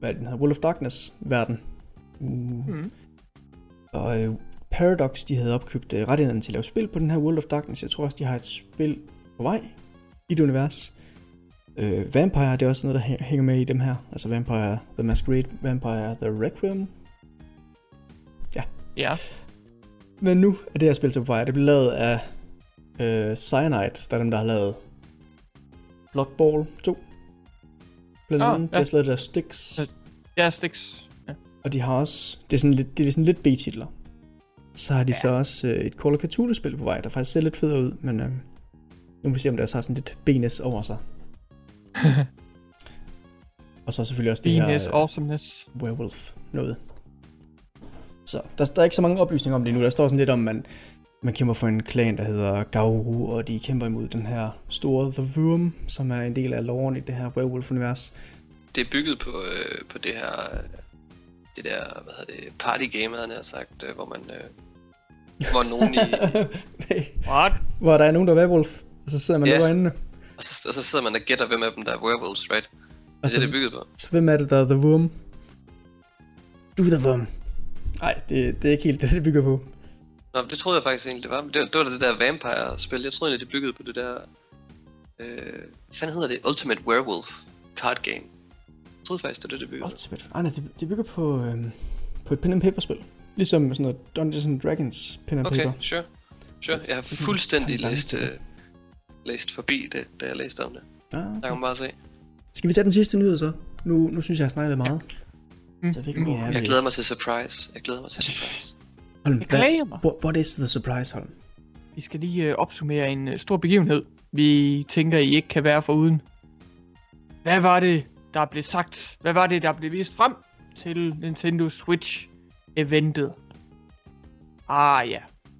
A: hvad den her World of Darkness verden. Mm.
B: Mm.
A: Og øh, Paradox, de havde opkøbt øh, rettighederne til at lave spil på den her World of Darkness. Jeg tror også, de har et spil på vej i det univers. Øh, Vampire, det er også noget, der hæ- hænger med i dem her. Altså Vampire The Masquerade, Vampire The Requiem.
B: Ja.
A: Men nu er det her spil så på vej. Det blev lavet af øh, Cyanide, der er dem, der har lavet Blood Bowl 2. Blandt
B: Ah,
A: andet, de
B: ja.
A: har lavet der Styx.
B: Ja. Stix. Ja.
A: Og de har også, det er sådan lidt, det er sådan lidt B-titler. Så har de ja. så også øh, et Call of Cthulhu-spil på vej, der faktisk ser lidt federe ud, men øh, nu må vi se, om det også har sådan lidt benes over sig. Og så selvfølgelig også det her øh,
B: awesomeness.
A: werewolf noget. Så der, der er ikke så mange oplysninger om det nu. Der står sådan lidt om, man, man kæmper for en klan, der hedder Gauru, og de kæmper imod den her store The Worm, som er en del af loven i det her werewolf-univers.
C: Det er bygget på, øh, på det her, det der, hvad hedder det, party game, havde jeg sagt, øh, hvor man, øh, hvor nogen i,
B: What?
A: Hvor der er nogen, der er werewolf, og så sidder man yeah. øjnene.
C: og så, og så sidder man og gætter, hvem af dem, der er werewolves, right? Det
A: Og
C: er
A: så,
C: det, det er bygget på.
A: så hvem er det, der er The Worm? Du er The Worm. Nej, det, det er ikke helt det, det bygger på.
C: Nå, det troede jeg faktisk egentlig, det var. Det, det var da det der vampire-spil. Jeg troede egentlig, det byggede på det der... Øh, hvad hedder det? Ultimate Werewolf card game. Jeg troede faktisk, det var det, det byggede.
A: Ultimate. Ej, nej, det, det bygger på, øhm, på et pen and paper spil. Ligesom sådan noget Dungeons and Dragons pen and
C: Okay,
A: paper.
C: sure. Sure,
A: Så-
C: jeg har fuldstændig læst, øh, læst forbi det, da jeg læste om det.
A: Ah,
C: Der kan
A: okay.
C: man bare se.
A: Skal vi tage den sidste nyhed så? Nu, nu synes jeg, jeg har snakket meget.
B: Mm.
A: Så en er
C: Jeg glæder mig til surprise. Jeg glæder mig til surprise.
A: Holm,
B: Jeg
A: hvad,
B: mig.
A: what, what is the surprise, Holm?
B: Vi skal lige øh, opsummere en øh, stor begivenhed, vi tænker, I ikke kan være foruden. Hvad var det, der blev sagt? Hvad var det, der blev vist frem til Nintendo Switch-eventet? Ah ja,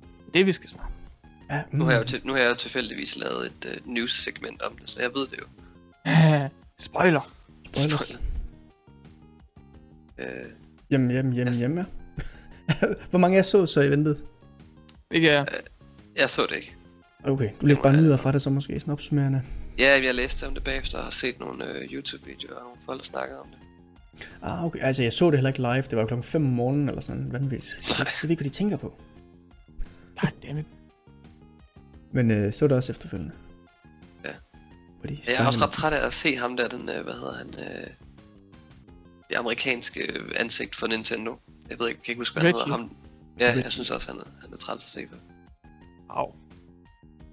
B: det er det, vi skal snakke.
A: Ja, mm,
C: Nu har jeg jo, til, nu har jeg jo tilfældigvis lavet et uh, news-segment om det, så jeg ved det jo.
B: Spoiler.
A: spoilers.
C: Øh,
A: Jamen, jamen, jamen,
C: Altså-
A: jamen. Hvor mange jer så så eventet?
B: Ikke er
C: jeg så det ikke.
A: Okay, du lægger bare
C: jeg-
A: nyheder fra det, så måske sådan opsummerende.
C: Ja, jeg læste om det bagefter og har set nogle uh, YouTube-videoer og nogle folk, der snakkede om det.
A: Ah, okay. Altså, jeg så det heller ikke live. Det var klokken 5 om morgenen eller sådan vanvittigt. Jeg, jeg ved ikke, hvad de tænker på.
B: Goddammit.
A: Men øh, så det også efterfølgende.
C: Ja.
A: Hvor de
C: Jeg er også ret træt af at se ham der, den, øh, hvad hedder han, øh, det amerikanske øh, ansigt for Nintendo. Jeg ved ikke, jeg kan ikke huske, hvad han hedder. Ham. Ja, jeg
A: Reggie.
C: synes også, han er, han er træt at se på.
B: Au.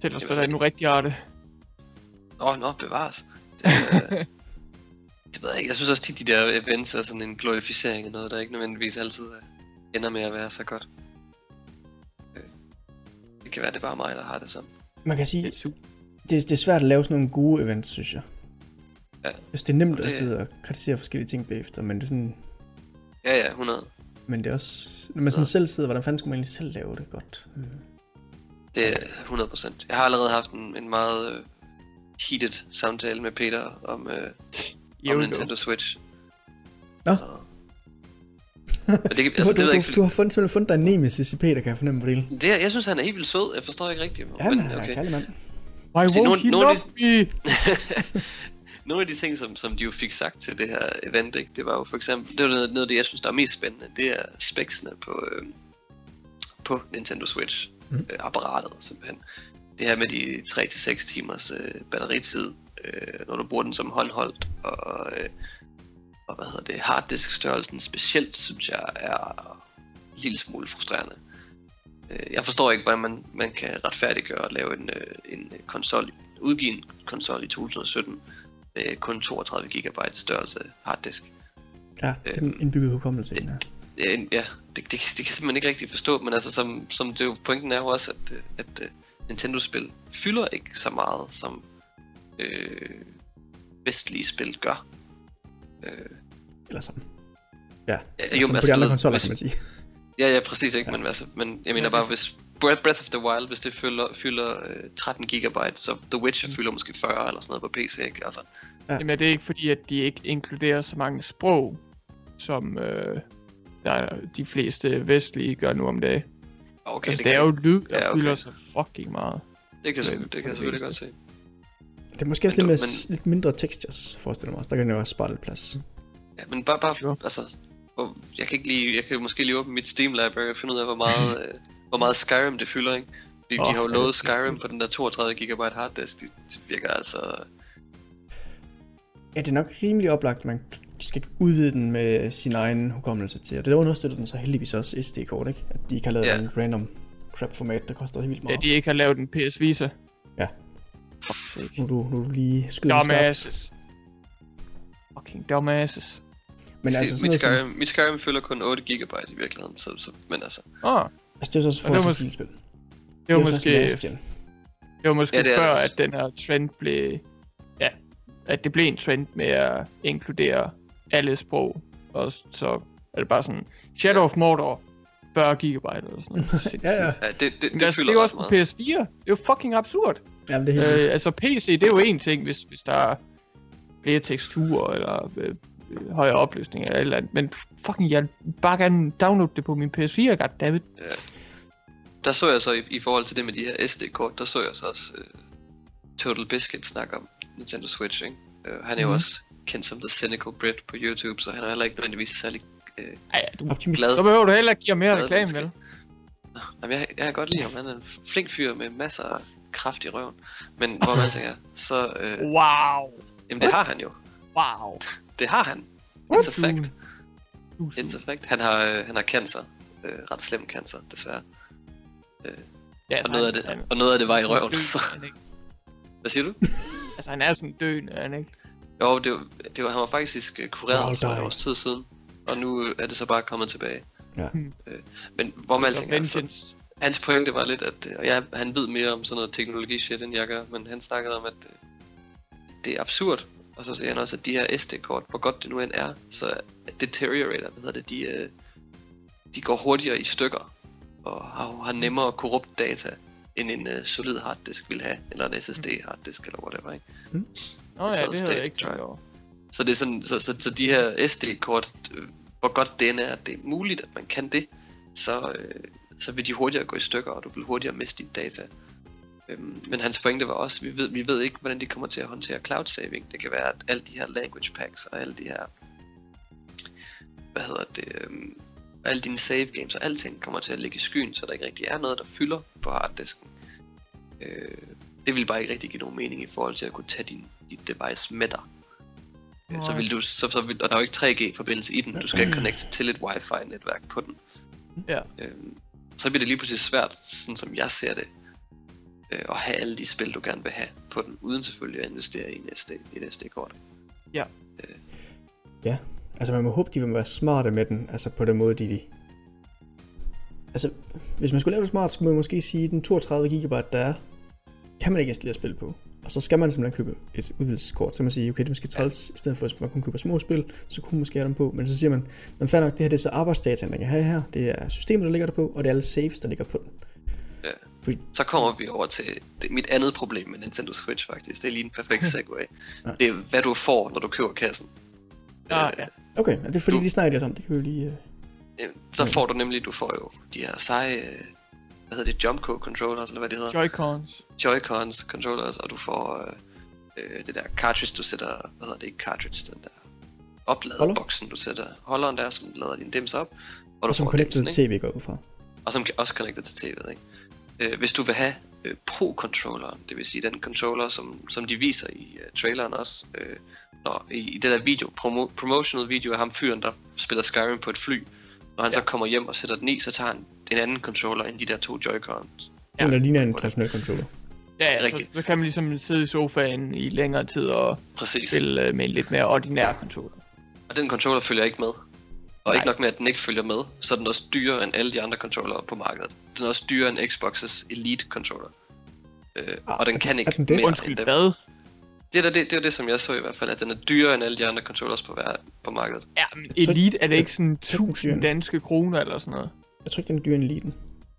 B: Tæt os,
C: Det
B: hvad der er nu rigtig er det.
C: Åh, oh, nå, bevares. Det, øh, det ved jeg ikke. Jeg synes også tit, de der events er sådan en glorificering af noget, der ikke nødvendigvis altid ender med at være så godt. Øh, Det kan være, det er bare mig, der har det sådan.
A: Man kan
B: Det
A: sige,
B: er
A: det, det er svært at lave sådan nogle gode events, synes jeg.
C: Ja.
A: Hvis det er nemt
C: det-
A: altid at kritisere forskellige ting bagefter, men det, er sådan,
C: Ja, ja, 100.
A: men det er også... Når man sådan
C: Ja.
A: selv sidder, hvordan fanden skulle man egentlig selv lave det godt? Mm.
C: Det er 100%. Jeg har allerede haft en, en meget øh, heated samtale med Peter om, øh, om
B: Jo,
C: Nintendo Switch.
A: Nå.
C: Og... Men det, altså,
A: du,
C: det
A: du,
C: ikke,
A: du har fundet, simpelthen fundet dig en nemesis i Peter, kan jeg fornemme på det.
C: Det, jeg synes, han er helt vildt sød. Jeg forstår ikke rigtigt.
A: Ja, men han er en
C: okay.
A: kærlig mand.
B: Why won't he love me?
C: Nogle af de ting, som, som de jo fik sagt til det her event, ikke, det var jo for eksempel, det var noget, noget af det, jeg synes, der er mest spændende, det er specsene på, øh, på Nintendo Switch
A: Mm.
C: øh, apparatet simpelthen. Det her med de 3-6 timers øh, batteritid, øh, når du bruger den som håndholdt, og, øh, og hvad hedder det, harddisk-størrelsen specielt, synes jeg er en lille smule frustrerende. Øh, jeg forstår ikke, hvordan man, man kan retfærdiggøre at lave en, øh, en konsol, udgive en konsol i 2017 med kun 32 GB størrelse harddisk.
A: Ja, det er en indbygget hukommelse. i den her.
C: Ja, en- ja det, det, det, kan jeg simpelthen ikke rigtig forstå, men altså som, som det jo, pointen er jo også, at, øh, at uh, Nintendo-spil fylder ikke så meget, som øh, vestlige spil gør. Øh,
A: Eller sådan. Ja,
C: ja,
A: jo, som på de andre
C: du ved,
A: konsoller,
C: hvis-
A: kan man sige.
C: Ja, ja, præcis ikke,
B: Ja.
C: men, altså, men jeg mener
B: Ja,
C: bare,
B: det-
C: hvis, Breath Breath of the Wild, hvis det fylder, fylder øh, 13 gigabyte, så The Witcher
B: Mm.
C: fylder måske 40 eller sådan noget på PC, ikke? Altså,
A: Ja.
B: Jamen er det ikke fordi, at de ikke inkluderer så mange sprog, som øh, der er de fleste vestlige gør nu om dagen.
C: okay,
B: altså,
C: det,
B: det, er jo lyd, der
C: Ja, okay.
B: fylder så fucking meget.
C: det kan, jeg det kan jeg selvfølgelig godt se.
A: Det er måske også
C: Men
A: lidt,
C: du-
A: mere, lidt mindre textures, forestiller mig. også. Der kan det jo også spare lidt plads.
C: Ja, men bare, bare
B: Sure.
C: altså, jeg kan ikke lige, jeg kan måske lige åbne mit Steam library og finde ud af, hvor meget, øh, hvor meget Skyrim det fylder, ikke? Fordi
B: Åh,
C: de har jo
B: ja,
C: lovet Skyrim på den der 32 GB harddisk, det, det virker altså...
A: Ja, det er nok rimelig oplagt, at man skal udvide den med sin egen hukommelse til. Og det understøtter den så heldigvis også SD-kort, ikke? At de ikke har lavet
C: Ja.
A: en random crap-format, der koster helt vildt
B: Ja,
A: meget.
B: de ikke har lavet en PS Vita.
A: Ja.
B: Fuck.
A: Nu er du, nu er du lige skyder.
B: Dumbasses. Fucking dumbasses.
A: Men altså sådan
C: mit,
A: som,
C: Skyrim, mit Skyrim fylder kun 8 GB i virkeligheden, så, så, men altså...
B: Åh, oh,
A: altså det er jo så
B: det var måske-
A: lille spil.
B: det var måske, det var måske
C: Ja, det det
B: før, at den her trend blev... Ja, at det blev en trend med at inkludere alle sprog. Og så er det bare sådan... Shadow of Mordor, 40 gigabyte eller sådan noget.
A: Ja, ja.
C: Ja, det, det, det,
B: Men altså, det er jo også på
C: meget.
B: PS4. Det er jo fucking absurd.
A: Jamen, det er helt
B: Øh, altså PC, det er jo en ting, hvis, hvis der er flere teksturer, eller øh, øh, højere opløsning, eller et eller andet. Men fucking, jeg vil bare gerne downloade det på min PS4, goddammit.
C: Der så jeg så i, i forhold til det med de her SD-kort, der så jeg så også uh, Total Biscuit snakke om Nintendo Switch, ikke? Uh, han er jo
B: Mhm.
C: også kendt som The Cynical Brit på YouTube, så han er heller ikke nødvendigvis særlig... Uh,
B: Ej, du,
A: optimist.
C: glad.
B: så behøver du heller ikke give mere reklame, vel?
C: Jamen, jeg, jeg kan godt lide ham. Han er en flink fyr med masser af kraft i røven. Men hvor man tænker, så... Øh,
B: Wow.
C: jamen, det har han jo.
B: Wow.
C: Det har han. It's a fact. It's a fact. Han har, øh, han har cancer. Øh, ret slem cancer, desværre.
B: Ja,
C: Og noget, af det, og noget af det var i røven. Så.
B: Han, ikke?
C: Hvad siger du?
B: altså, han er sådan døende, er han ikke?
C: Jo, det var, det var, han var faktisk øh, kureret for et års tid siden. Og nu er det så bare kommet tilbage.
A: Ja.
B: Hmm.
C: Øh, men hvor man
B: Så
C: tænker, altså, hans pointe var lidt, at øh, og ja, han ved mere om sådan noget teknologi shit, end jeg gør, men han snakkede om, at øh, det er absurd. Og så siger han også, at de her SD-kort, hvor godt det nu end er, så deteriorator, hvad hedder det, de, øh, de går hurtigere i stykker, og har, har nemmere korrupt data, end en øh, solid harddisk vil have, eller en SSD harddisk, eller whatever, ikke?
B: Nå ja,
C: solid
B: det havde jeg ikke tænkt over.
C: Så det er sådan, så, så, så de her SD-kort, øh, hvor godt det end er, at det er muligt, at man kan det, så, øh, så vil de hurtigere gå i stykker, og du vil hurtigere miste dit data. Øhm, men hans pointe var også, vi ved, vi ved ikke, hvordan de kommer til at håndtere cloud saving. Det kan være, at alle de her language packs og alle de her, hvad hedder det, øhm, alle dine save games og alting kommer til at ligge i skyen, så der ikke rigtig er noget, der fylder på harddisken. Øh, det vil bare ikke rigtig give nogen mening i forhold til at kunne tage din, dit device med dig. Øh, Så vil du, så, så vil, og der er jo ikke 3G-forbindelse i den, du skal connecte til et wifi-netværk på den.
B: Ja.
C: Øhm, så bliver det lige pludselig svært, sådan som jeg ser det, øh, at have alle de spil, du gerne vil have på den, uden selvfølgelig at investere i en SD, et SD-kort.
A: Altså man må håbe, de vil være smarte med den, altså på den måde, de... de altså, hvis man skulle lave det smart, skulle man måske sige, at den 32 GB, der er, kan man ikke installere spil på. Og så skal man simpelthen købe et udvidelseskort, så man sige, okay, det er måske træls, i stedet for at man kun køber små spil, så kunne man måske have dem på. Men så siger man, man fair nok, det her det er så arbejdsdata, man kan have her, det er systemet, der ligger der på, og det er alle saves, der ligger på den.
C: Så kommer vi over til det, mit andet problem med Nintendo Switch faktisk. Det er lige en perfekt segue.
A: Ja.
C: Det er, hvad du får, når du køber kassen.
B: Ah,
C: Øh,
B: ja.
A: Okay, det er fordi,
C: Du-
A: vi snakker lidt om, det kan vi jo lige...
C: Øh, Så får du nemlig, du får jo de her seje, øh, hvad hedder det, Jumpco controllers, eller hvad det hedder?
B: Joy-Cons.
C: Joy-Cons controllers, og du får øh, det der cartridge, du sætter, hvad hedder det, ikke cartridge, den der opladerboksen, du sætter holderen der, som lader din dims op, og du
A: Og som
C: får
A: connected
C: dimsen, ikke?
A: tv går ud fra.
C: og som kan også connecte til tv'et, ikke? Øh, hvis du vil have øh, Pro-controlleren, det vil sige den controller, som, som de viser i øh, traileren også, øh, når, i, i det der video, promo, promotional video af ham fyren, der spiller Skyrim på et fly, når han ja. så kommer hjem og sætter den i, så tager han en anden controller end de der to Joy-Cons.
A: Sådan der ligner en traditionel controller.
B: Ja, ja så,
C: Rigtigt.
B: så kan man ligesom sidde i sofaen i længere tid og
C: Præcis.
B: spille øh, med en lidt mere ordinær controller.
C: Og den controller følger ikke med. Og
B: Nej.
C: ikke nok med, at den ikke følger med, så er den også dyrere end alle de andre controllere på markedet. Den er også dyrere end Xbox's Elite controller. Øh,
A: Ah,
C: og den
A: er
C: kan ikke
A: er den det?
C: mere
B: Undskyld,
C: end dem.
B: hvad?
C: Det er det, det, er det, som jeg så i hvert fald, at den er dyrere end alle de andre controllers på, hver, på markedet.
B: Ja, men Elite er det ikke sådan
A: så er den
B: 1000
A: dyr.
B: danske kroner eller sådan noget?
A: Jeg tror ikke, den er dyr end eliten.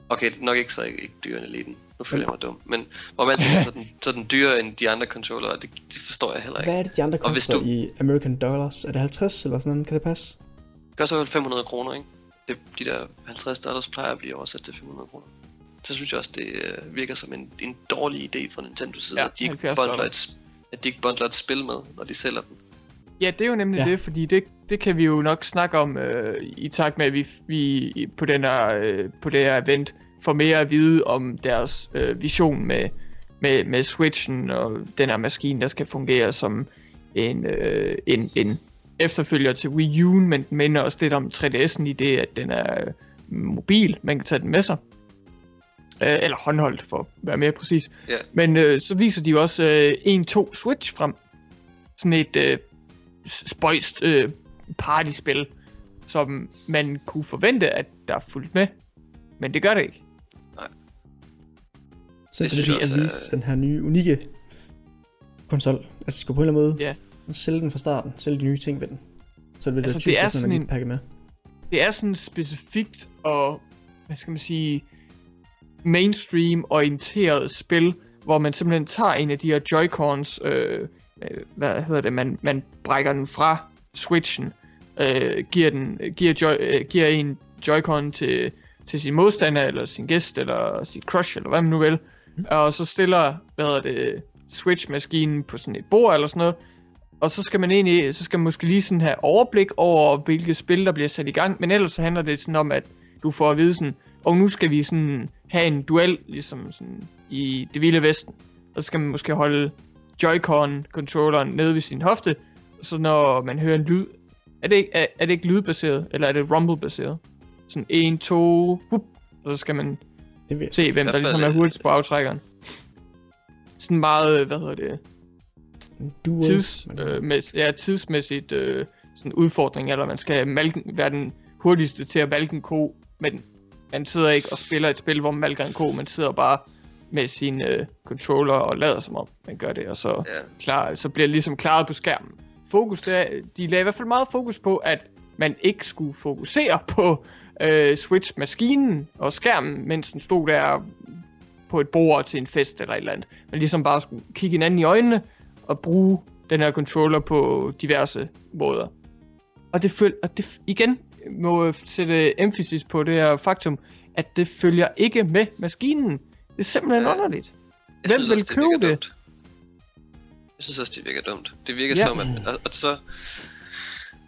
C: Okay, nok ikke så ikke, ikke dyrere end Eliten. Nu føler jeg mig dum. Men hvor man tænker, så er den, så er den dyrere end de andre controller, og det, det forstår jeg heller ikke.
A: Hvad er det, de andre
C: Og hvis
A: koster
C: du-
A: i American Dollars? Er det 50 eller sådan noget? Kan det passe?
C: Det gør så vel 500 kroner, ikke? Det, de der 50 dollars plejer at blive oversat til 500 kroner. Så synes jeg også, det øh, virker som en, en dårlig idé fra Nintendo side,
B: Ja,
C: at, de ikke
B: 70
C: bundler et, at de ikke bundler et spil med, når de sælger den.
B: Ja, det er jo nemlig
A: ja.
B: det, fordi det, det kan vi jo nok snakke om øh, i takt med, at vi, vi på, den her, øh, på det her event får mere at vide om deres øh, vision med, med, med Switchen og den her maskine, der skal fungere som en, øh, en, en efterfølger til Wii U, men den minder også lidt om 3DS'en i det, at den er øh, mobil. Man kan tage den med sig. Øh, eller håndholdt, for at være mere præcis.
C: Ja.
B: Men øh, så viser de jo også øh, 1-2 Switch frem. Sådan et øh, spøjst øh, partyspil, som man kunne forvente, at der er fuldt med. Men det gør det ikke.
A: Så
C: Det
A: det, det er at
C: også er-
A: vise den her nye, unikke konsol. Altså, skal på en eller anden måde
B: Ja.
A: Sælge den fra starten. Sælge de nye ting ved den. Så vil det
B: Altså,
A: altså,
B: det er
A: typisk sådan en pakke med.
B: Det er sådan specifikt og, hvad skal man sige, mainstream orienteret spil, hvor man simpelthen tager en af de her Joy-Cons, øh, øh, hvad hedder det, man, man brækker den fra Switchen, øh, giver, den, giver, joy, øh, giver en Joy-Con til, til sin modstander, eller sin gæst, eller sit crush, eller hvad man nu vil, og så stiller, hvad hedder det, Switch-maskinen på sådan et bord, eller sådan noget, og så skal man egentlig, så skal man måske lige sådan have overblik over, hvilke spil, der bliver sat i gang. Men ellers så handler det sådan om, at du får at vide sådan, og nu skal vi sådan have en duel, ligesom sådan i det vilde vesten. Og så skal man måske holde Joy-Con-controlleren nede ved sin hofte, så når man hører en lyd, er det ikke, er, er det ikke lydbaseret, eller er det rumble-baseret? Sådan 1, 2, whoop, og så skal man
A: Det
B: se, hvem der ligesom er hurtigst på aftrækkeren. Sådan meget, hvad hedder det,
A: Dual,
B: tids, øh, med, ja, tidsmæssigt øh, sådan udfordring, eller man skal malken, være den hurtigste til at malke en ko, men man sidder ikke og spiller et spil, hvor man malker en ko, man sidder bare med sin øh, controller og lader som om man gør det, og så,
C: Ja.
B: klar, så bliver det ligesom klaret på skærmen. Fokus, det er, de lagde i hvert fald meget fokus på, at man ikke skulle fokusere på øh, Switch-maskinen og skærmen, mens den stod der på et bord til en fest eller et eller andet. Man ligesom bare skulle kigge hinanden i øjnene og bruge den her controller på diverse måder. Og det føl og det igen må jeg sætte emphasis på det her faktum, at det følger ikke med maskinen. Det er simpelthen
C: Ja.
B: underligt.
C: Jeg
B: Hvem
C: synes
B: vil
C: også,
B: købe det?
C: Dumt. Jeg synes også, det virker dumt. Det virker
B: Ja.
C: som, at, og, og så,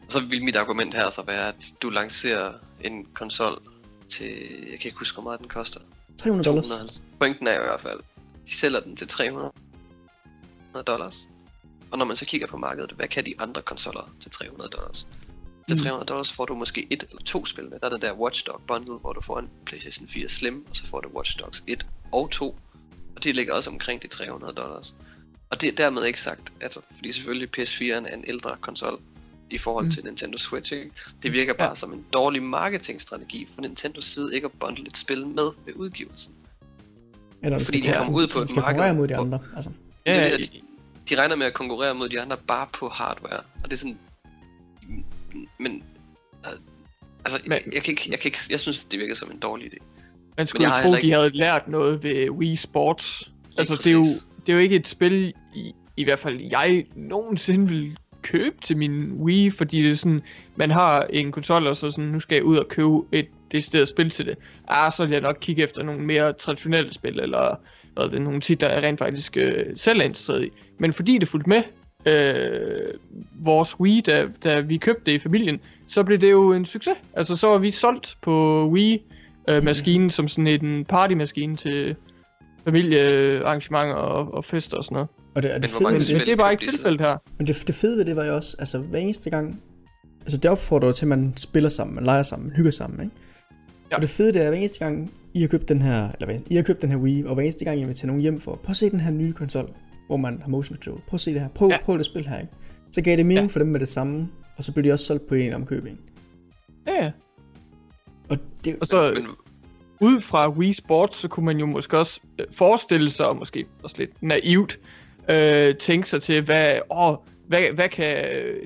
C: så vil mit argument her så være, at du lancerer en konsol til, jeg kan ikke huske, hvor meget den koster.
A: 300 dollars.
C: 250. Pointen er jo i hvert fald, de sælger den til 300 dollars. Og når man så kigger på markedet, hvad kan de andre konsoller til 300 dollars? Til
A: Mm.
C: 300 dollars får du måske et eller to spil med. Der er den der Watch Dog bundle, hvor du får en PlayStation 4 Slim, og så får du Watch Dogs 1 og 2. Og det ligger også omkring de 300 dollars. Og det er dermed ikke sagt, altså, fordi selvfølgelig PS4'en er en ældre konsol i forhold
B: Mm.
C: til Nintendo Switch, ikke? Det virker bare
B: Ja.
C: som en dårlig marketingstrategi for Nintendos side ikke at bundle et spil med ved udgivelsen.
A: Eller
C: Fordi de kommer ud på et
A: skal
C: marked,
A: mod de andre. Altså,
C: Det
B: Ja,
C: det, at de regner med at konkurrere mod de andre bare på hardware. Og det er sådan... Men... øh, Altså,
B: Men-
C: jeg, jeg, kan ikke, jeg, kan ikke, jeg synes, det virker som en dårlig idé.
B: Man skulle
C: jeg
B: jo
C: har
B: tro,
C: heller
B: de
C: ikke-
B: havde lært noget ved Wii Sports. Altså,
C: præcis.
B: det er, jo, det er jo ikke et spil, i, i hvert fald jeg nogensinde vil købe til min Wii, fordi det er sådan, man har en konsol, og så sådan, nu skal jeg ud og købe et decideret spil til det. Ah, så vil jeg nok kigge efter nogle mere traditionelle spil, eller hvad er det, nogle titler, jeg rent faktisk øh, selv er interesseret i. Men fordi det fulgte med øh, vores Wii, da, da vi købte det i familien, så blev det jo en succes. Altså, så var vi solgt på Wii, øh, maskinen som sådan en partymaskine til familiearrangementer og, og fester og sådan noget.
A: og det, og det fede ved det,
B: det er bare ikke tilfældet her.
A: men det, det fede ved det var jo også, altså hver eneste gang, altså det opfordrer til, at man spiller sammen, man leger sammen, man hygger sammen, ikke?
B: Ja.
A: Og det fede det er, at hver eneste gang, I har købt den her, eller I har købt den her Wii, og hver eneste gang, I vil til nogen hjem for, prøv at se den her nye konsol, hvor man har motion control, prøv at se det her, prøv,
B: Ja.
A: prøv det spil her, ikke? Så gav det mening
B: Ja.
A: ja. for dem med det samme, og så blev de også solgt på en omkøbing.
B: Ja, ja.
A: Og det,
B: Og så
C: Men,
B: ud fra Wii Sports, så kunne man jo måske også øh, forestille sig, og måske også lidt naivt, øh, tænke sig til, hvad, åh, hvad, hvad kan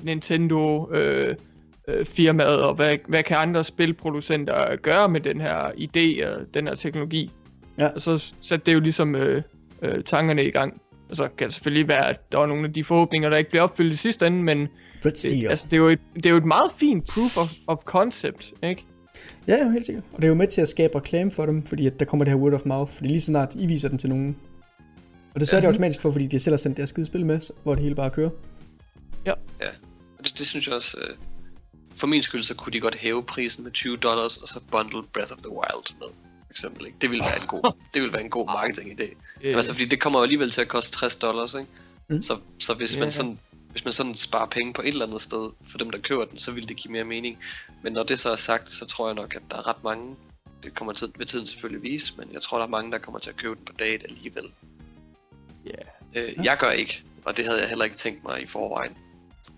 B: Nintendo øh, øh, firmaet, og hvad, hvad kan andre spilproducenter gøre med den her idé og den her teknologi.
A: Ja.
B: Og så satte det jo ligesom øh, øh, tankerne i gang. Og så kan det selvfølgelig være, at der var nogle af de forhåbninger, der ikke blev opfyldt i sidste ende, men det, altså, det, er jo et, det er jo et meget fint proof of, of concept, ikke?
A: Ja, ja, helt sikkert. Og det er jo med til at skabe reklame for dem, fordi at der kommer det her word of mouth, fordi lige så snart I viser den til nogen. Og det så er det automatisk for, fordi de selv har sendt deres skide spil med, hvor det hele bare kører.
C: Og det, det synes jeg også, øh, for min skyld, så kunne de godt hæve prisen med 20 dollars, og så bundle Breath of the Wild med, for eksempel. Ikke? Det ville være en god, det ville være en god marketing-idé.
B: Øh,
C: Men altså, fordi det kommer jo alligevel til at koste 60 dollars, ikke?
A: Mm.
C: Mm. Så, så hvis,
B: Ja.
C: man sådan, hvis man sådan sparer penge på et eller andet sted for dem, der køber den, så vil det give mere mening. Men når det så er sagt, så tror jeg nok, at der er ret mange, det kommer til, ved tiden selvfølgelig vise, men jeg tror, der er mange, der kommer til at købe den på dagen alligevel.
B: Ja.
C: Øh, jeg gør ikke, og det havde jeg heller ikke tænkt mig i forvejen,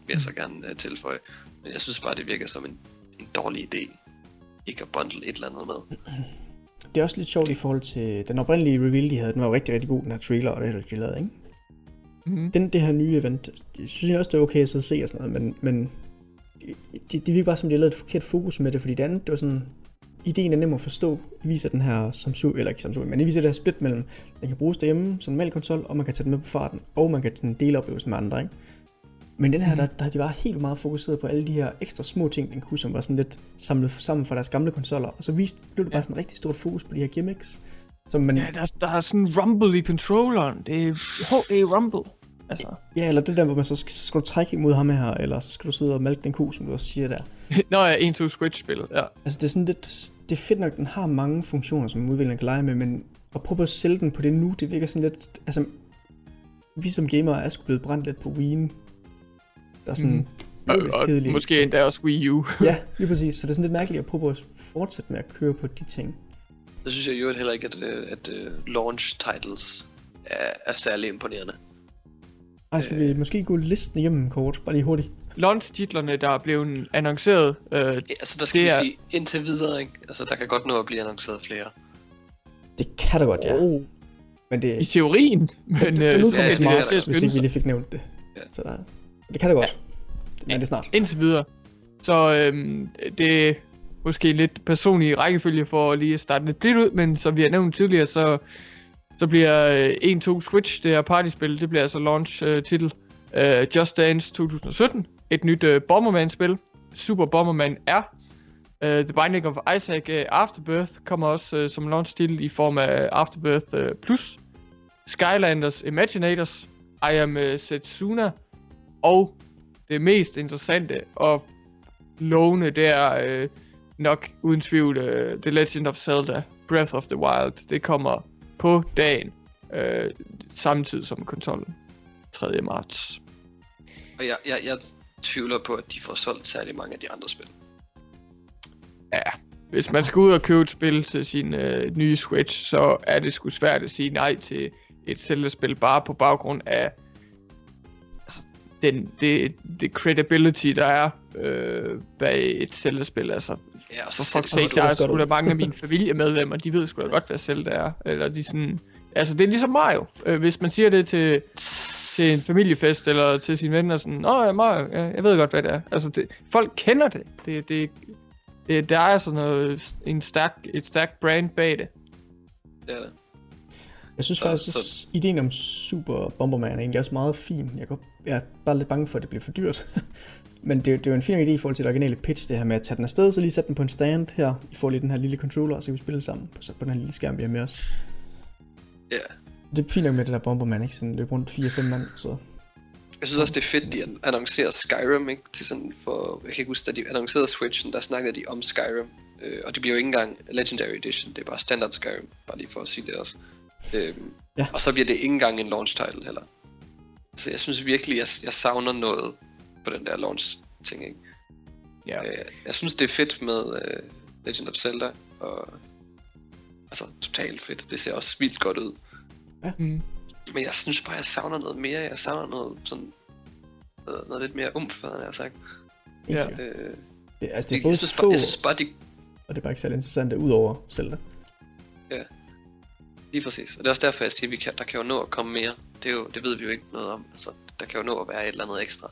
C: vil jeg så gerne uh, tilføje. Men jeg synes bare, det virker som en, en dårlig idé, ikke at bundle et eller andet med.
A: Det er også lidt sjovt i forhold til den oprindelige reveal, de havde. Den var jo rigtig, rigtig god, den her trailer og det, her, de lavede, ikke?
B: mm,
A: Den, det her nye event, jeg synes jeg også, det er okay at sidde og se og sådan noget, men, men det, det virker bare som, de har lavet et forkert fokus med det, fordi det andet, det var sådan, ideen er nem at forstå. Viser den her Samsung, eller ikke Samsung, men I viser det her split mellem, den kan bruges derhjemme som en konsol, og man kan tage den med på farten, og man kan sådan dele oplevelsen med andre, ikke? Men den her,
B: Mhm.
A: der, der har de bare helt meget fokuseret på alle de her ekstra små ting, den kunne, som var sådan lidt samlet sammen fra deres gamle konsoller, og så viste, blev det bare sådan en rigtig stort fokus på de her gimmicks, som man,
B: ja, der, der er sådan rumble i controlleren. Det er HD rumble. Altså,
A: Ja, eller det der, hvor man så skal, så skal du trække imod ham her, eller så skal du sidde og malke den ko, som du også siger der.
B: Nå ja, 1-2 Switch-spillet, ja.
A: Altså det er sådan lidt, det er fedt nok, den har mange funktioner, som udvikleren kan lege med, men at prøve at sælge den på det nu, det virker sådan lidt, altså vi som gamere er sgu blevet brændt lidt på Wii'en. Der er sådan, mm.
B: Og,
A: lidt
B: og
A: kedeligt.
B: måske endda også Wii U.
A: Ja, lige præcis. Så det er sådan lidt mærkeligt at prøve at fortsætte med at køre på de ting.
C: Så synes jeg jo heller ikke, at, øh, at uh, launch titles er, er særlig imponerende.
A: Ej, skal vi måske gå listen igennem kort, bare lige hurtigt.
B: Launch-titlerne, der er blevet annonceret, øh,
C: Ja, altså der skal
B: Det
C: vi
B: er-
C: sige, indtil videre, ikke? Altså der kan godt nå at blive annonceret flere.
A: Det kan da godt, ja.
B: oh,
A: Men det,
B: i teorien, men
A: det,
B: øh,
A: det, nu
B: så
C: ja,
A: kommer
B: er
A: til
C: det
A: marts,
C: der.
B: til at
A: hvis ikke vi lige fik nævnt det.
C: Ja.
A: Så der, det kan det godt. Men det er snart.
B: indtil videre. Så øhm, det er måske lidt personlig rækkefølge for lige at starte lidt blidt ud, men som vi har nævnt tidligere, så, så bliver øh, 1-2 Switch, det her partyspil, det bliver altså launch-titel. Øh, Just Dance 2017, et nyt øh, Bomberman-spil, Super Bomberman R. Uh, The Binding of Isaac uh, Afterbirth kommer også uh, som launch-titel i form af Afterbirth uh, Plus. Skylanders Imaginators, I Am uh, Setsuna, og det mest interessante og lovende, det er øh, nok uden tvivl øh, The Legend of Zelda Breath of the Wild. Det kommer på dagen, øh, samtidig som konsollen. 3. marts.
C: Og jeg, jeg, jeg tvivler på, at de får solgt særlig mange af de andre spil.
B: Ja, hvis man skal ud og købe et spil til sin øh, nye Switch, så er det sgu svært at sige nej til et Zelda-spil bare på baggrund af den, det, det credibility, der er øh, bag et Zelda-spil. Altså,
C: Ja, og så selv,
B: sake, der er sgu da mange af mine familiemedlemmer, de ved sgu da godt, hvad Zelda er. Eller de sådan... Altså, det er ligesom Mario. Øh, hvis man siger det til, til en familiefest, eller til sine venner, sådan, Åh, ja, Mario, ja, jeg ved godt, hvad det er. Altså, det, folk kender det. det, det, det der er sådan noget, en stærk, et stærkt brand bag det.
C: det er det.
A: Jeg synes
C: Så-
A: faktisk,
C: så-
A: ideen om Super Bomberman er egentlig også meget fin. Jeg, går, jeg er bare lidt bange for, at det bliver for dyrt. Men det, er jo- det er jo en fin idé i forhold til det originale pitch, det her med at tage den afsted, så lige sætte den på en stand her. I får lige den her lille controller, og så kan vi spille sammen på, på den her lille skærm, vi har med os.
C: Ja.
A: Det er fint nok med det der Bomberman, ikke? Sådan løb rundt 4-5 mand, så...
C: Jeg synes også, det er fedt, de annoncerer Skyrim, ikke? Til sådan for, jeg kan ikke huske, da de annoncerede Switchen, der snakkede de om Skyrim. Øh, og det bliver jo ikke engang Legendary Edition, det er bare standard Skyrim, bare lige for at sige det også. Øhm,
A: Ja.
C: Og så bliver det ikke engang en launch title heller. Så jeg synes virkelig, jeg, jeg savner noget på den der launch ting, ikke?
B: Ja.
C: Øh, jeg synes, det er fedt med øh, Legend of Zelda, og altså totalt fedt. Det ser også vildt godt ud.
B: Mm.
C: Men jeg synes bare, jeg savner noget mere. Jeg savner noget sådan noget, noget lidt mere umf, havde jeg sagt.
B: Ja.
A: ja.
C: Øh,
A: Det, altså, det er
C: jeg, jeg, synes bare, jeg synes bare, de...
A: og det er bare ikke særlig interessant ud over Zelda.
C: Lige præcis. Og det er også derfor, jeg siger, at vi kan, der kan jo nå at komme mere. Det, er jo, det ved vi jo ikke noget om. Altså, der kan jo nå at være et eller andet ekstra.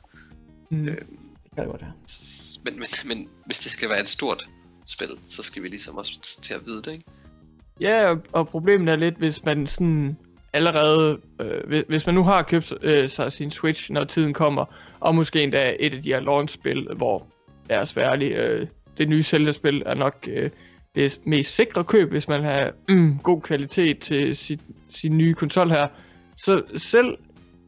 B: Mm.
C: Øh,
A: kan det godt være.
C: Men, men, men hvis det skal være et stort spil, så skal vi ligesom også til at vide det, ikke?
B: Ja, og- og problemet er lidt, hvis man sådan allerede, øh, hvis, hvis man nu har købt øh, sig sin Switch, når tiden kommer, og måske endda et af de her launch-spil, hvor, lad os være ærlige, øh, det nye Zelda-spil er nok øh, det mest sikre køb, hvis man har mm, god kvalitet til sit, sin nye konsol her. Så selv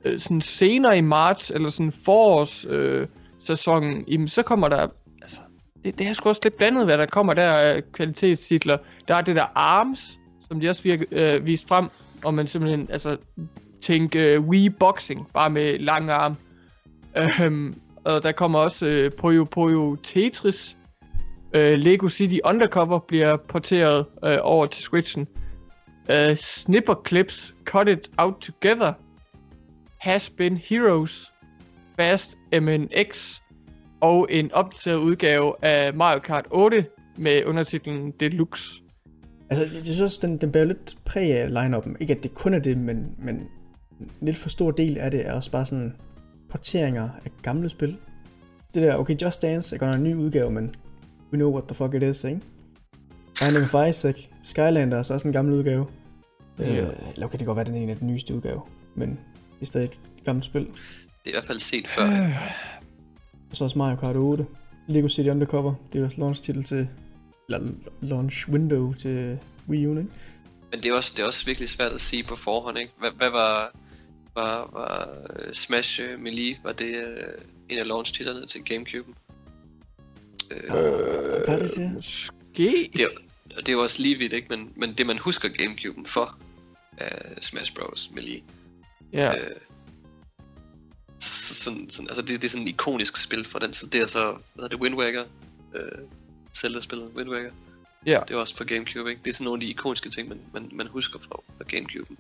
B: øh, sådan senere i marts, eller sådan forårssæsonen, øh, sæsonen, jamen, så kommer der, altså, det, det er sgu også lidt blandet, hvad der kommer der af kvalitetstitler. Der er det der ARMS, som de også virke, øh, vist frem, og man simpelthen, altså, tænke øh, Wii Boxing, bare med lange arm. Øhm, og der kommer også øh, Puyo Puyo Tetris. Øh, Lego City Undercover bliver porteret øh, over til Switchen. Øh, Snipper Clips Cut It Out Together. Has Been Heroes. Fast MNX. Og en opdateret udgave af Mario Kart 8 med undertitlen Deluxe.
A: Altså, jeg synes også, den, den bærer lidt præg af line-up'en. Ikke at det kun er det, men, men en lidt for stor del af det er også bare sådan porteringer af gamle spil. Det der, okay, Just Dance er godt nok en ny udgave, men we know what the fuck it is, ikke? Binding of Isaac, Skylander er så også en gammel udgave.
B: Ja.
A: Øh, eller okay, det kan godt være, den er en af de nyeste udgave, men det er stadig et gammelt spil.
C: Det er i hvert fald set før. ikke?
A: Og så også Mario Kart 8. Lego City Undercover, det er også launch titel til, eller launch window til Wii U, ikke?
C: Men det er, også, det er også virkelig svært at sige på forhånd, ikke? Hvad, hvad var, var, var øh, Smash uh, Melee? Var det uh, en af launch-titlerne til Gamecube'en? Øh,
A: Var det det?
B: Måske.
C: det, er, og det er jo også lige vidt, ikke? Men, men det man husker Gamecube'en for, er Smash Bros. Melee.
B: Ja.
C: Øh, så, sådan, sådan, altså det, det er sådan et ikonisk spil for den, så det er så, hvad hedder det, Wind Waker, øh, Zelda-spillet Wind Waker.
B: Ja.
C: Det er også på Gamecube, ikke? Det er sådan nogle af de ikoniske ting, man, man, man husker fra, fra Gamecube.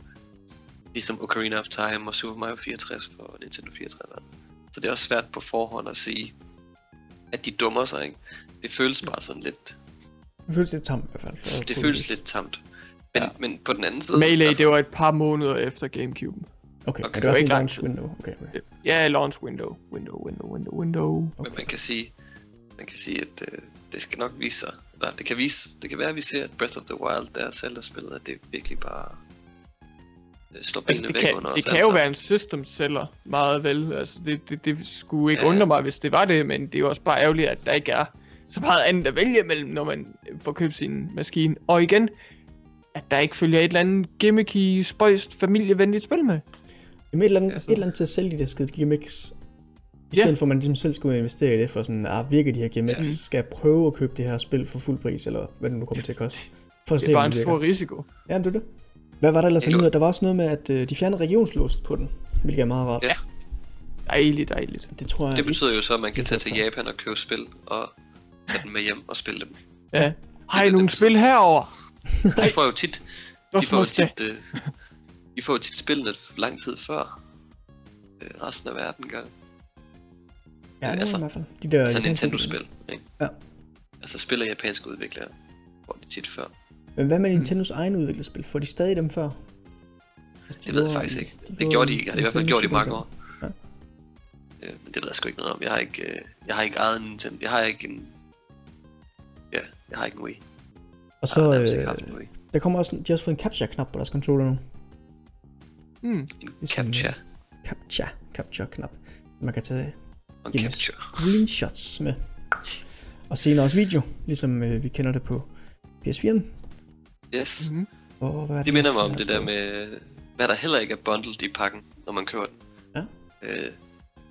C: Ligesom Ocarina of Time og Super Mario 64 på Nintendo 64. Så det er også svært på forhånd at sige, at de dummer sig, ikke? Det føles bare sådan lidt,
A: Det føles lidt tamt i hvert fald.
C: det føles lidt tamt. Men,
A: Ja.
C: men på den anden side...
B: Melee, det var et par måneder efter Gamecube.
A: Okay,
C: Okay,
A: okay det er
B: var ikke
A: launch window. Okay, okay.
B: Ja, launch window. Window, window, window, window.
C: Men man kan sige, man kan sige at øh, det skal nok vise sig, eller det kan vise, det kan være, at vi ser, at Breath of the Wild, der Zelda-spillet, at det virkelig bare øh, slår benene
B: Altså, det
C: væk
B: kan,
C: under
B: det
C: os
B: kan
C: alle
B: jo være en system seller meget vel. Altså, det, det, det skulle ikke
C: Ja.
B: undre mig, hvis det var det, men det er jo også bare ærgerligt, at der ikke er så meget andet at vælge mellem, når man får købt sin maskine. Og igen, at der ikke følger et eller andet gimmicky, spøjst, familievenligt spil med.
A: Jamen et eller, andet,
B: Altså-
A: et eller andet til at sælge de der skide gimmicks. I stedet for at man ligesom selv skal ud og investere i det, for sådan, ah, virker de her gimmicks?
C: Ja.
A: Skal jeg prøve at købe det her spil for fuld pris, eller hvad det nu kommer til at koste? For at
B: Det
A: se,
B: er
A: om
B: bare en
A: det
B: stor risiko.
A: Ja, det er det. Hvad var der ellers
C: Det
A: af
C: er?
A: Der var også noget med, at øh, de fjernede regionslåst på den, hvilket er meget rart.
C: Ja.
B: Dejligt, dejligt.
A: Det tror jeg
C: Det betyder jo så, at man kan tage til Japan og købe spil, og tage dem med hjem og spille dem.
B: Ja. Har I nogle spil herover?
C: De får jo tit,
B: Hvor
C: de får jo tit, øh, de får jo tit spillene lang tid før øh, resten af verden gør.
A: Ja, det er
C: altså-
A: i hvert fald. De der
C: Altså Nintendo-spil, ikke?
A: Ja.
C: Altså spil af japanske udviklere får de tit før.
A: Men hvad med Nintendos mm. egen udviklede spil? Får de stadig dem før? Altså, de
C: Det ved jeg faktisk ikke.
A: de
C: Det gjorde de ikke. Har de i hvert fald gjort i mange år.
A: Ja.
C: Øh, men det ved jeg sgu ikke noget om. Jeg har ikke, øh, jeg har ikke ejet en Nintendo. Jeg har ikke en... Ja, jeg har ikke en Wii.
A: Og
C: Jeg
A: så, øh, der kommer også, de har også fået en capture-knap på deres controller nu.
B: Hmm.
C: En capture.
A: Capture, capture-knap. Man kan tage
C: Og capture.
A: screenshots med. Og senere også video, ligesom øh, vi kender det på PS4'en.
C: Yes.
B: Mm-hmm.
A: Og hvad er
C: Det minder mig om det der med, hvad der heller ikke er bundled i pakken, når man kører den.
A: Ja.
C: Øh,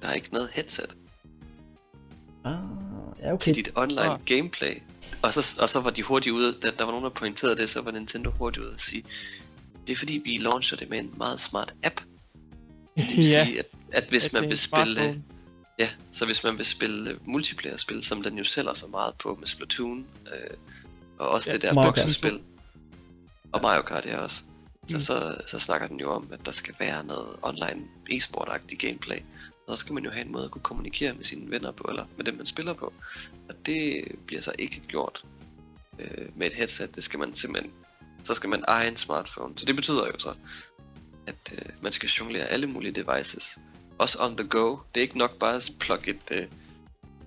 C: der er ikke noget headset
A: Ah, ja, okay.
C: til dit online
B: Ah.
C: gameplay. Og så, og så var de hurtigt ude, da der var nogen, der pointerede det, så var Nintendo hurtigt ude at sige, det er fordi, vi launcher det med en meget smart app. Så det vil
B: Ja.
C: sige, at, at hvis
B: At
C: man
B: det
C: vil spille,
B: smartphone.
C: ja, så hvis man vil spille uh, multiplayer-spil, som den jo sælger så meget på med Splatoon, øh, og også
B: Ja,
C: det der boksespil, og Mario Kart ja også, så,
B: Mm.
C: så, så snakker den jo om, at der skal være noget online e-sport-agtigt gameplay. Og så skal man jo have en måde at kunne kommunikere med sine venner på, eller med dem man spiller på. Og det bliver så ikke gjort øh, med et headset. Det skal man simpelthen, så skal man eje en smartphone. Så det betyder jo så, at øh, man skal jonglere alle mulige devices. Også on the go. Det er ikke nok bare at plukke et, øh,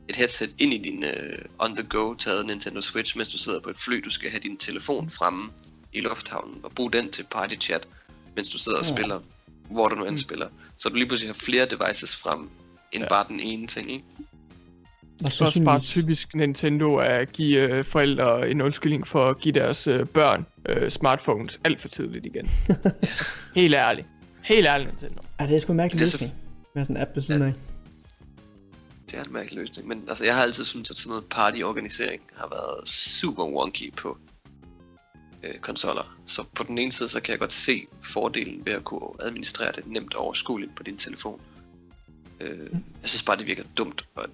C: et headset ind i din uh, on-the-go taget Nintendo Switch, mens du sidder på et fly. Du skal have din telefon fremme i lufthavnen og bruge den til party chat, mens du sidder og
A: Ja.
C: spiller, hvor du nu end
B: Mm.
C: spiller. Så du lige pludselig har flere devices frem, end
B: Ja.
C: bare den ene ting, ikke?
B: Det er også bare typisk Nintendo at give øh, forældre en undskyldning for at give deres øh, børn øh, smartphones alt for tidligt igen. Helt ærligt. Helt ærligt, Nintendo.
A: Ja, det er sgu en mærkelig
C: Det er så-
A: løsning. Med sådan en app ved siden af.
C: Det er en mærkelig løsning, men altså, jeg har altid syntes, at sådan noget partyorganisering har været super wonky på øh, konsoller. Så på den ene side, så kan jeg godt se fordelen ved at kunne administrere det nemt og overskueligt på din telefon. Øh, jeg synes bare, det virker dumt, at,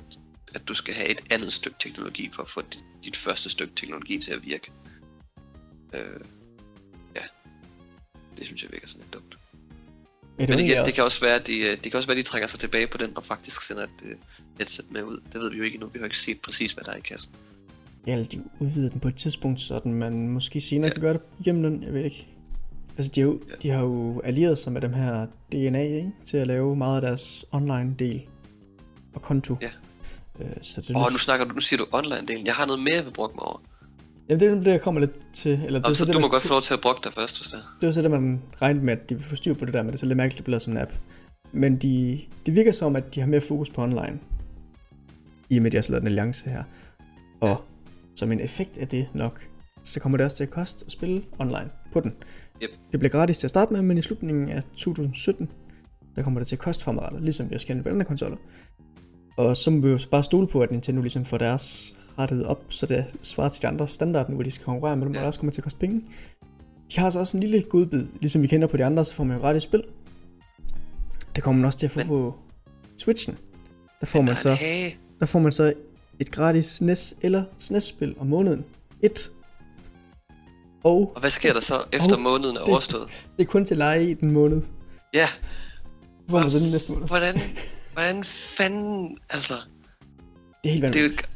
C: at du skal have et andet stykke teknologi for at få dit, dit første stykke teknologi til at virke. Øh, ja, det synes jeg virker sådan lidt dumt. Men
A: var
C: igen, det kan også være, at de, øh, det kan også være, at de trækker sig tilbage på den og faktisk sender et uh, headset med ud. Det ved vi jo ikke endnu. Vi har ikke set præcis, hvad der er i kassen.
A: Eller de udvider den på et tidspunkt, så den man måske senere
C: Ja.
A: kan gøre det igennem den, jeg ved ikke. Altså, de jo,
C: Ja.
A: de har jo allieret sig med dem her DNA, ikke? Til at lave meget af deres online-del og konto.
C: Ja.
A: Øh, så det,
C: Åh, oh, nu snakker du, nu siger du online-delen. Jeg har noget mere, jeg vil bruge mig over.
A: Jamen, det er det, jeg kommer lidt til. Eller det,
C: Nå,
A: er
C: så
A: det,
C: du må
A: man,
C: godt få lov til at bruge dig først, hvis det er.
A: det var så det, man regnede med, at de vil få styr på det der, men det er så lidt mærkeligt, bliver som en app. Men de, det virker som, at de har mere fokus på online. I og med, at de har så lavet en alliance her. Og. Som en effekt af det nok, så kommer det også til at koste at spille online på den.
C: Yep.
A: Det bliver gratis til at starte med, men i slutningen af 2017, der kommer det til at koste fremadrettet, ligesom vi også kender på andre konsoller. Og så må vi jo bare stole på, at Nintendo ligesom får deres rettet op, så det svarer til de andre standard nu, hvor de skal konkurrere med dem, ja. Også kommer til at koste penge. De har så også en lille godbid, ligesom vi kender på de andre, så får man jo gratis spil. Det kommer man også til at få
C: Men-
A: på Switchen. Der får
C: Men
A: man så, der får man så et gratis NES eller SNES-spil om måneden. Et. Og
C: Og hvad sker der så, efter måneden er
A: det-
C: overstået?
A: det er kun til leje i den måned.
C: Ja,
A: får man så den næste måned.
C: hvordan, hvordan fanden, altså,
A: Det er helt
C: det er
A: vanvittigt.
C: jo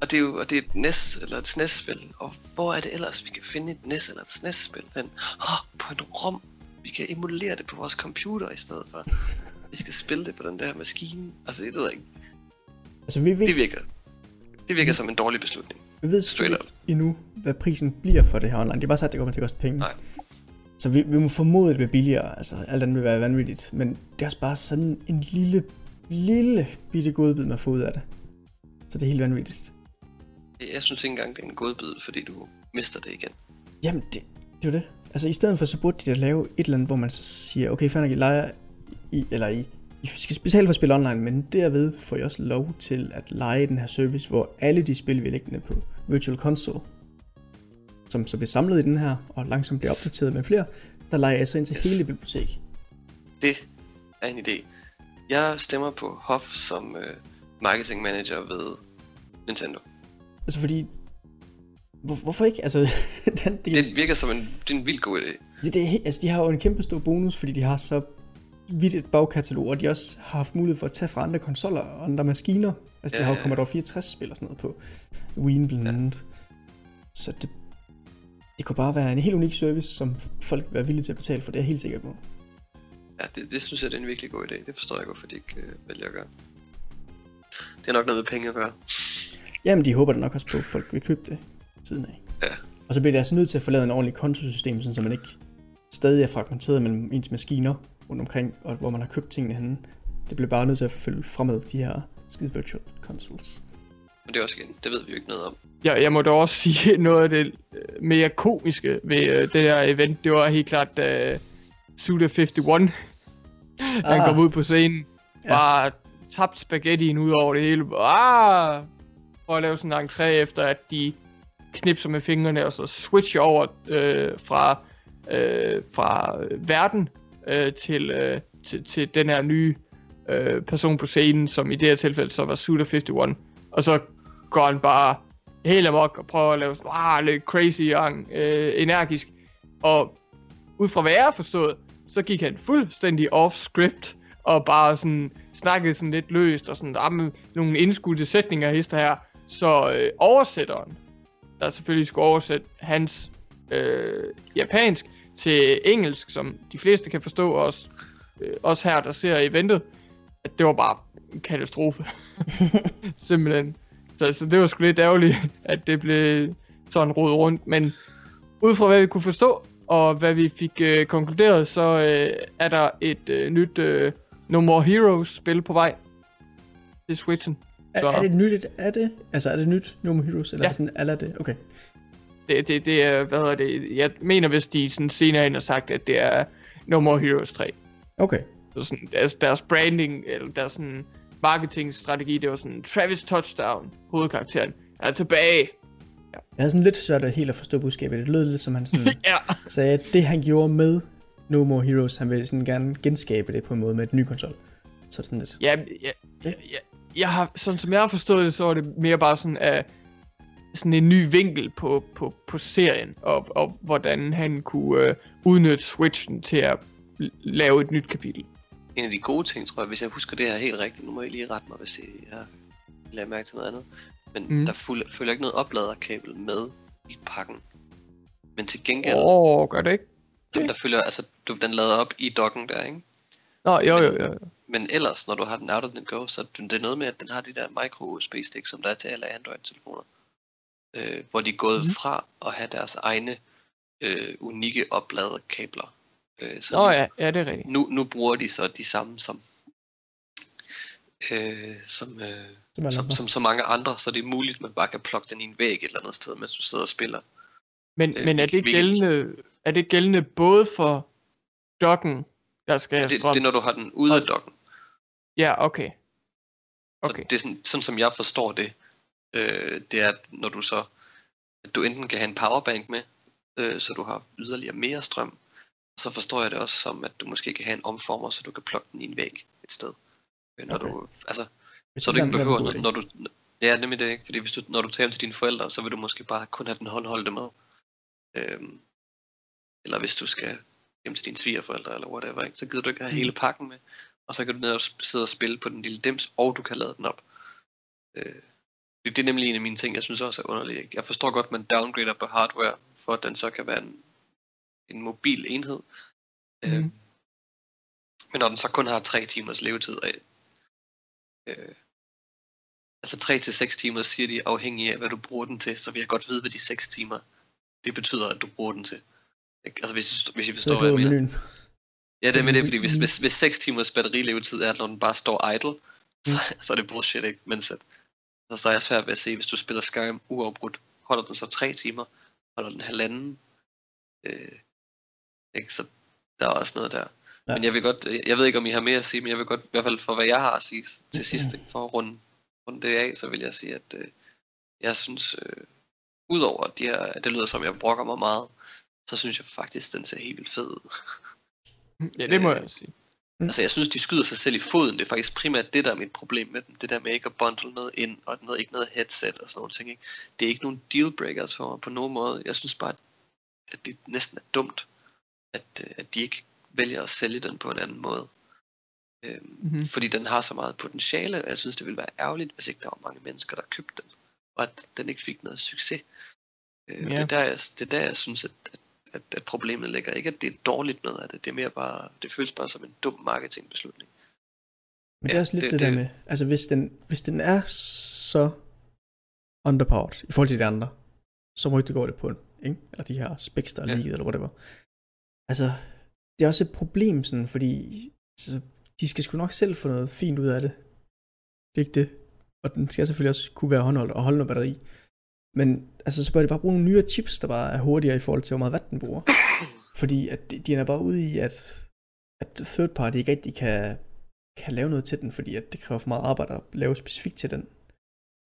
C: og det er jo og det er et NES eller et SNES-spil, og hvor er det ellers, vi kan finde et NES eller et SNES-spil hen? Oh, på en rum. Vi kan emulere det på vores computer i stedet for. Vi skal spille det på den der maskine. Altså, det ved jeg ikke.
A: Altså, vi ved,
C: Det virker, det virker som en dårlig beslutning.
A: vi ved selvfølgelig ikke endnu, hvad prisen bliver for det her online. Det er bare sagt, at det kommer til at koste penge.
C: Nej.
A: Så vi, vi må formode, at det bliver billigere. Altså, alt andet vil være vanvittigt. Men det er også bare sådan en lille, lille bitte godbid, man får ud af det. Så det er helt vanvittigt.
C: Jeg synes ikke engang, det er en godbid, fordi du mister det igen.
A: Jamen, det, det er jo det. Altså, i stedet for, så burde de da lave et eller andet, hvor man så siger, okay, fanden I leger i, eller I, I skal betale for at spille online, men derved får I også lov til at lege den her service, hvor alle de spil, vi ned på Virtual Console, som så bliver samlet i den her, og langsomt bliver opdateret med flere, der leger jeg så ind til
C: Yes.
A: hele bibliotek.
C: Det er en idé. Jeg stemmer på Hoff som øh, marketing manager ved Nintendo.
A: Altså fordi, hvor, hvorfor ikke? Altså, den, det,
C: Det virker som en, det er en vildt god idé.
A: det, det er, altså, de har jo en kæmpe stor bonus, fordi de har så vidt et bagkatalog, og de også har haft mulighed for at tage fra andre konsoller og andre maskiner. Altså, de
C: Ja,
A: har jo
C: ja, ja.
A: Commodore 64 spil og sådan noget på Wii blandt andet. Så det, det kunne bare være en helt unik service, som folk vil være villige til at betale for, det er jeg helt sikker på.
C: Ja, det, det synes jeg, det er en virkelig god idé. Det forstår jeg godt, for de ikke øh, vælger at gøre. Det er nok noget med penge at gøre.
A: Jamen, de håber da nok også på, at folk vil købe det siden af.
C: Ja.
A: Og så bliver det altså nødt til at få lavet en ordentlig kontosystem, sådan så man ikke stadig er fragmenteret mellem ens maskiner rundt omkring, og hvor man har købt tingene henne. Det bliver bare nødt til at følge fremad de her skide virtual consoles.
C: Men det er også igen, det ved vi jo ikke noget om.
B: Jeg, jeg må da også sige noget af det øh, mere komiske ved øh, det her event. Det var helt klart, da Suda51 han
A: Ah.
B: kom ud på scenen.
A: Ja.
B: Bare tabt spaghettien ud over det hele. Ah! For at lave sådan en entré efter, at de knipser med fingrene og så switcher over øh, fra, øh, fra øh, verden øh, til, øh, til, til den her nye øh, person på scenen, som i det her tilfælde så var Suda51. Og så går han bare helt amok og prøver at lave sådan, ah, lidt crazy young, øh, energisk. Og ud fra hvad jeg har forstået, så gik han fuldstændig off-script og bare sådan snakkede sådan lidt løst og sådan ah, med nogle indskudte sætninger hister her. Så øh, oversætteren, der selvfølgelig skulle oversætte hans øh, japansk til engelsk, som de fleste kan forstå, også, øh, også her, der ser eventet, at det var bare en katastrofe. Simpelthen. Så, så det var sgu lidt ærgerligt, at det blev sådan rodet rundt. Men ud fra hvad vi kunne forstå, og hvad vi fik øh, konkluderet, så øh, er der et øh, nyt øh, No More Heroes spil på vej til Switchen.
A: Er,
B: Så-
A: er det nyt? Er det? Altså, er det nyt No More Heroes? Eller
B: ja.
A: sådan, eller er det? Okay.
B: Det, det, det er, hvad hedder det, jeg mener, hvis de sådan senere ind har sagt, at det er No More Heroes 3.
A: Okay.
B: Så sådan, deres, deres branding, eller deres sådan marketingstrategi, det var sådan, Travis Touchdown, hovedkarakteren, er tilbage.
A: Jeg havde sådan lidt svært at helt at forstå budskabet. Det lød lidt som han sådan
B: Ja.
A: sagde, at det han gjorde med No More Heroes, han ville sådan gerne genskabe det på en måde med et ny konsol. Så sådan lidt.
B: Ja, jeg, jeg, jeg, jeg har, sådan som jeg har forstået det, så er det mere bare sådan, at sådan en ny vinkel på, på, på serien, og, og hvordan han kunne øh, udnytte Switchen til at lave et nyt kapitel.
C: En af de gode ting, tror jeg, hvis jeg husker det her helt rigtigt, nu må I lige rette mig, hvis jeg lader mærke til noget andet. Men
B: Mm.
C: der fuld, følger ikke noget opladerkabel med i pakken. Men til gengæld,
B: Åh,
C: oh.
B: gør det ikke?
C: jamen, der følger, altså, du, den lader op i dokken der, ikke?
B: Nå, jo, jo, jo.
C: Men ellers, når du har den out of the go, så er det er noget med, at den har de der micro USB stik, som der er til alle Android-telefoner. Øh, hvor de er gået mm. fra at have deres egne øh, unikke opladerkabler. Øh, så
B: Nå
C: nu,
B: ja, ja, det er rigtigt.
C: nu, nu bruger de så de samme som, øh, som, øh,
A: Som
C: som, som så mange andre, så det er muligt, at man bare kan plukke den i en væg et eller andet sted, mens du sidder og spiller.
B: Men,
C: Øh,
B: men er det gældende, er det gældende både for dokken, der skal
C: Det,
B: strøm?
C: det er, når du har den ude af dokken.
B: Ja, okay.
C: Så
B: Okay.
C: det er sådan, sådan, som jeg forstår det, øh, det er, at når du så, at du enten kan have en powerbank med, øh, så du har yderligere mere strøm, og så forstår jeg det også som, at du måske kan have en omformer, så du kan plukke den i en væg et sted. Øh, Når
A: Okay.
C: du, altså,
A: Hvis
C: så du ikke behøver, når,
A: du
C: når du, ja, nemlig det, ikke? Fordi hvis du, når du taler til dine forældre, så vil du måske bare kun have den håndholdte med. Øhm, eller hvis du skal hjem til dine svigerforældre, eller whatever, ikke? så gider du ikke have
A: Mm.
C: hele pakken med. Og så kan du ned og sidde og spille på den lille dims, og du kan lade den op. Øh, det det er nemlig en af mine ting, jeg synes også er underligt. Ikke? Jeg forstår godt, at man downgrader på hardware, for at den så kan være en, en mobil enhed. Øh,
B: Mhm.
C: men når den så kun har 3 timers levetid af, øh, altså 3 til 6 timer, siger de, afhængig af, hvad du bruger den til, så vil jeg godt vide, hvad de 6 timer, det betyder, at du bruger den til. Ikke? Altså hvis, hvis I forstår, hvad jeg mener.
A: menuen.
C: Ja, det er med det, fordi
A: Mhm.
C: hvis, hvis, hvis 6 timers batterilevetid er, når den bare står idle, så, så er det bullshit, ikke? Mens at, så, så er jeg svært ved at se, hvis du spiller Skyrim uafbrudt, holder den så 3 timer, holder den halvanden, øh, ikke? Så der er også noget der.
A: Ja.
C: Ja. Men jeg vil godt, jeg ved ikke, om I har mere at sige, men jeg vil godt, i hvert fald for hvad jeg har at sige til sidst, ikke? for at runde, runde det af, så vil jeg sige, at øh, jeg synes, øh, udover at de her, det lyder som, jeg brokker mig meget, så synes jeg faktisk, den ser helt vildt fed ud.
B: Ja, det må
C: Øh,
B: jeg sige.
C: Altså, jeg synes, de skyder sig selv i foden. Det er faktisk primært det, der er mit problem med dem. Det der med ikke at bundle noget ind, og noget, ikke noget headset og sådan nogle ting. Ikke? Det er ikke nogen dealbreakers for mig på nogen måde. Jeg synes bare, at det næsten er dumt, at, øh, at de ikke vælger at sælge den på en anden måde. Øhm,
B: Mhm.
C: Fordi den har så meget potentiale, og jeg synes, det ville være ærgerligt, hvis ikke der var mange mennesker, der købte den. Og at den ikke fik noget succes. Øh,
B: Ja.
C: det, er der, jeg, det er der, jeg synes, at, at, at, at problemet ligger. Ikke at det er dårligt noget af det. Det er mere bare, det føles bare som en dum marketingbeslutning.
A: Men det er
C: Ja,
A: også lidt det,
C: det-
A: det der med, altså hvis den, hvis den er så underpowered i forhold til de andre, så må det gå det på den, ikke? Eller de her specs, der er
C: Ja.
A: ligget, eller whatever. Altså, det er også et problem sådan, fordi altså, de skal sgu nok selv få noget fint ud af det. Det er ikke det. Og den skal selvfølgelig også kunne være håndholdt og holde noget batteri. Men altså, så bør de bare bruge nogle nyere chips, der bare er hurtigere i forhold til, hvor meget watt den bruger. Fordi at de, de er bare ude i, at, at third party ikke rigtig kan, kan lave noget til den, fordi at det kræver for meget arbejde at lave specifikt til den.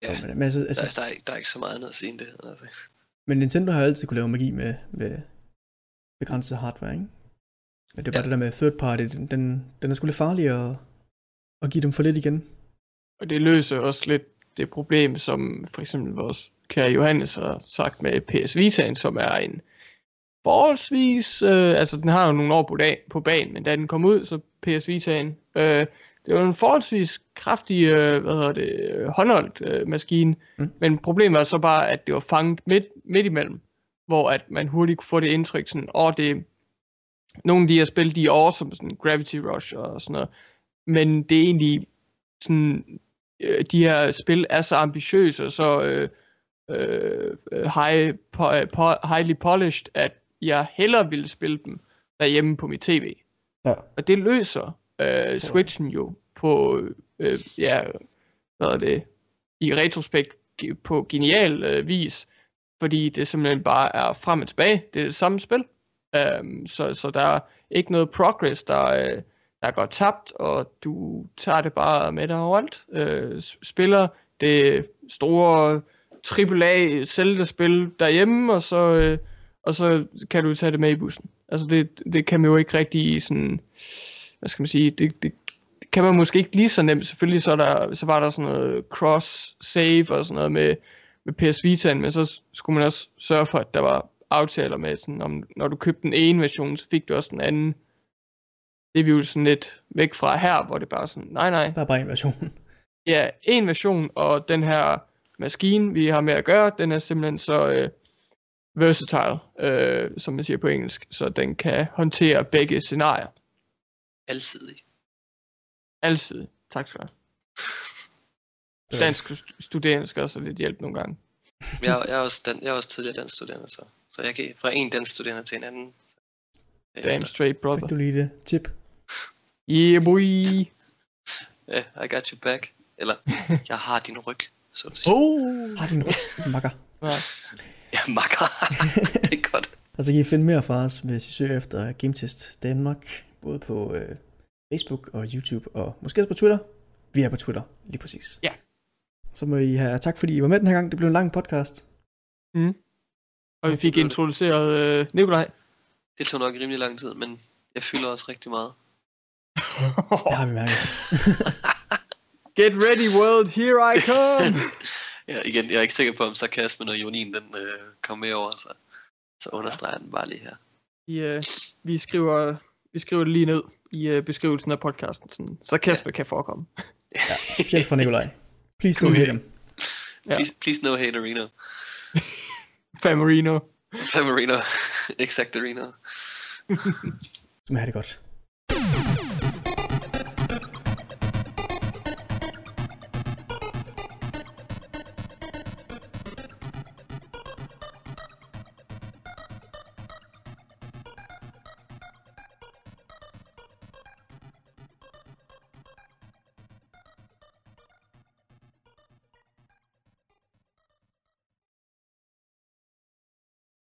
C: Ja,
A: Men, men, altså,
C: der,
A: altså,
C: der, er, ikke- der er ikke så meget andet at sige end det. Altså.
A: men Nintendo har altid kunne lave magi med, med begrænset hardware, ikke? Men det er bare
C: Ja.
A: det der med third party, den, den, den er sgu lidt farlig at, at give dem for lidt igen.
B: Og det løser også lidt det problem, som for eksempel vores kære Johannes har sagt med PS Vita'en, som er en forholdsvis, øh, altså den har jo nogle år på, dag, på banen, men da den kom ud, så PS Vita'en, øh, det var en forholdsvis kraftig, øh, hvad hedder det, håndholdt øh, maskine,
A: mm.
B: men problemet var så bare, at det var fanget midt, midt imellem, hvor at man hurtigt kunne få det indtryk, sådan, åh, det nogle af de her spil, de er awesome, sådan Gravity Rush og sådan noget, men det er egentlig sådan, øh, de her spil er så ambitiøse og så øh, øh, high, po, po, highly polished, at jeg hellere ville spille dem derhjemme på mit tv.
A: Ja.
B: Og det løser øh, Switchen jo på, øh, ja, hvad er det, i retrospekt på genial øh, vis, fordi det simpelthen bare er frem og tilbage. Det er det samme spil. Um, så, så der er ikke noget progress, der, øh, der går tabt, og du tager det bare med dig overalt. Øh, spiller det store AAA Zelda-spil derhjemme, og så, øh, og så kan du tage det med i bussen. Altså det, det kan man jo ikke rigtig sådan, hvad skal man sige, det, det, det kan man måske ikke lige så nemt. Selvfølgelig så, der, så var der sådan noget cross-save og sådan noget med, med PS Vita, men så skulle man også sørge for, at der var aftaler med, sådan, om, når du købte den ene version, så fik du også den anden. Det er vi jo sådan lidt væk fra her, hvor det bare sådan, nej nej.
A: Der er bare en version.
B: Ja, en version, og den her maskine, vi har med at gøre, den er simpelthen så øh, versatile, øh, som man siger på engelsk, så den kan håndtere begge scenarier.
C: Alsidig.
B: Altid. Tak skal du have. Dansk studerende skal også lidt hjælp nogle gange.
C: Jeg, jeg, er også dan, jeg er også tidligere dansk studerende, så, så jeg kan fra en dansk studerende til en anden.
B: Damn straight brother.
A: Fik du lige det tip?
B: Yeah boy.
C: Ja, yeah, I got your back. Eller, jeg har din ryg, så at sige.
B: Oh.
A: Har din ryg, makker.
B: Ja.
C: Ja, makker. det er godt.
A: Og så kan I finde mere fra os, hvis I søger efter GameTest Danmark, både på øh, Facebook og YouTube, og måske også på Twitter. Vi er på Twitter, lige præcis.
B: Ja.
A: Så må I have tak, fordi I var med den her gang. Det blev en lang podcast.
B: Mm. Og vi fik introduceret øh, Nikolaj.
C: Det tog nok rimelig lang tid, men jeg fylder også rigtig meget.
A: Det har vi mærket.
B: Get ready world, here I come.
C: ja, igen, jeg er ikke sikker på, om sarkasmen og ironien, den øh, kom med over, så, så understreger den bare lige her.
B: Vi, øh, vi, skriver, vi skriver det lige ned i øh, beskrivelsen af podcasten, sådan, så Kasper ja. kan forekomme.
A: Ja, specielt for Nikolaj. Please don't hate him.
B: Ja.
C: Please, please no hate Arena.
B: Famarino.
C: Famarino. Exact Arena.
A: Du må have det godt.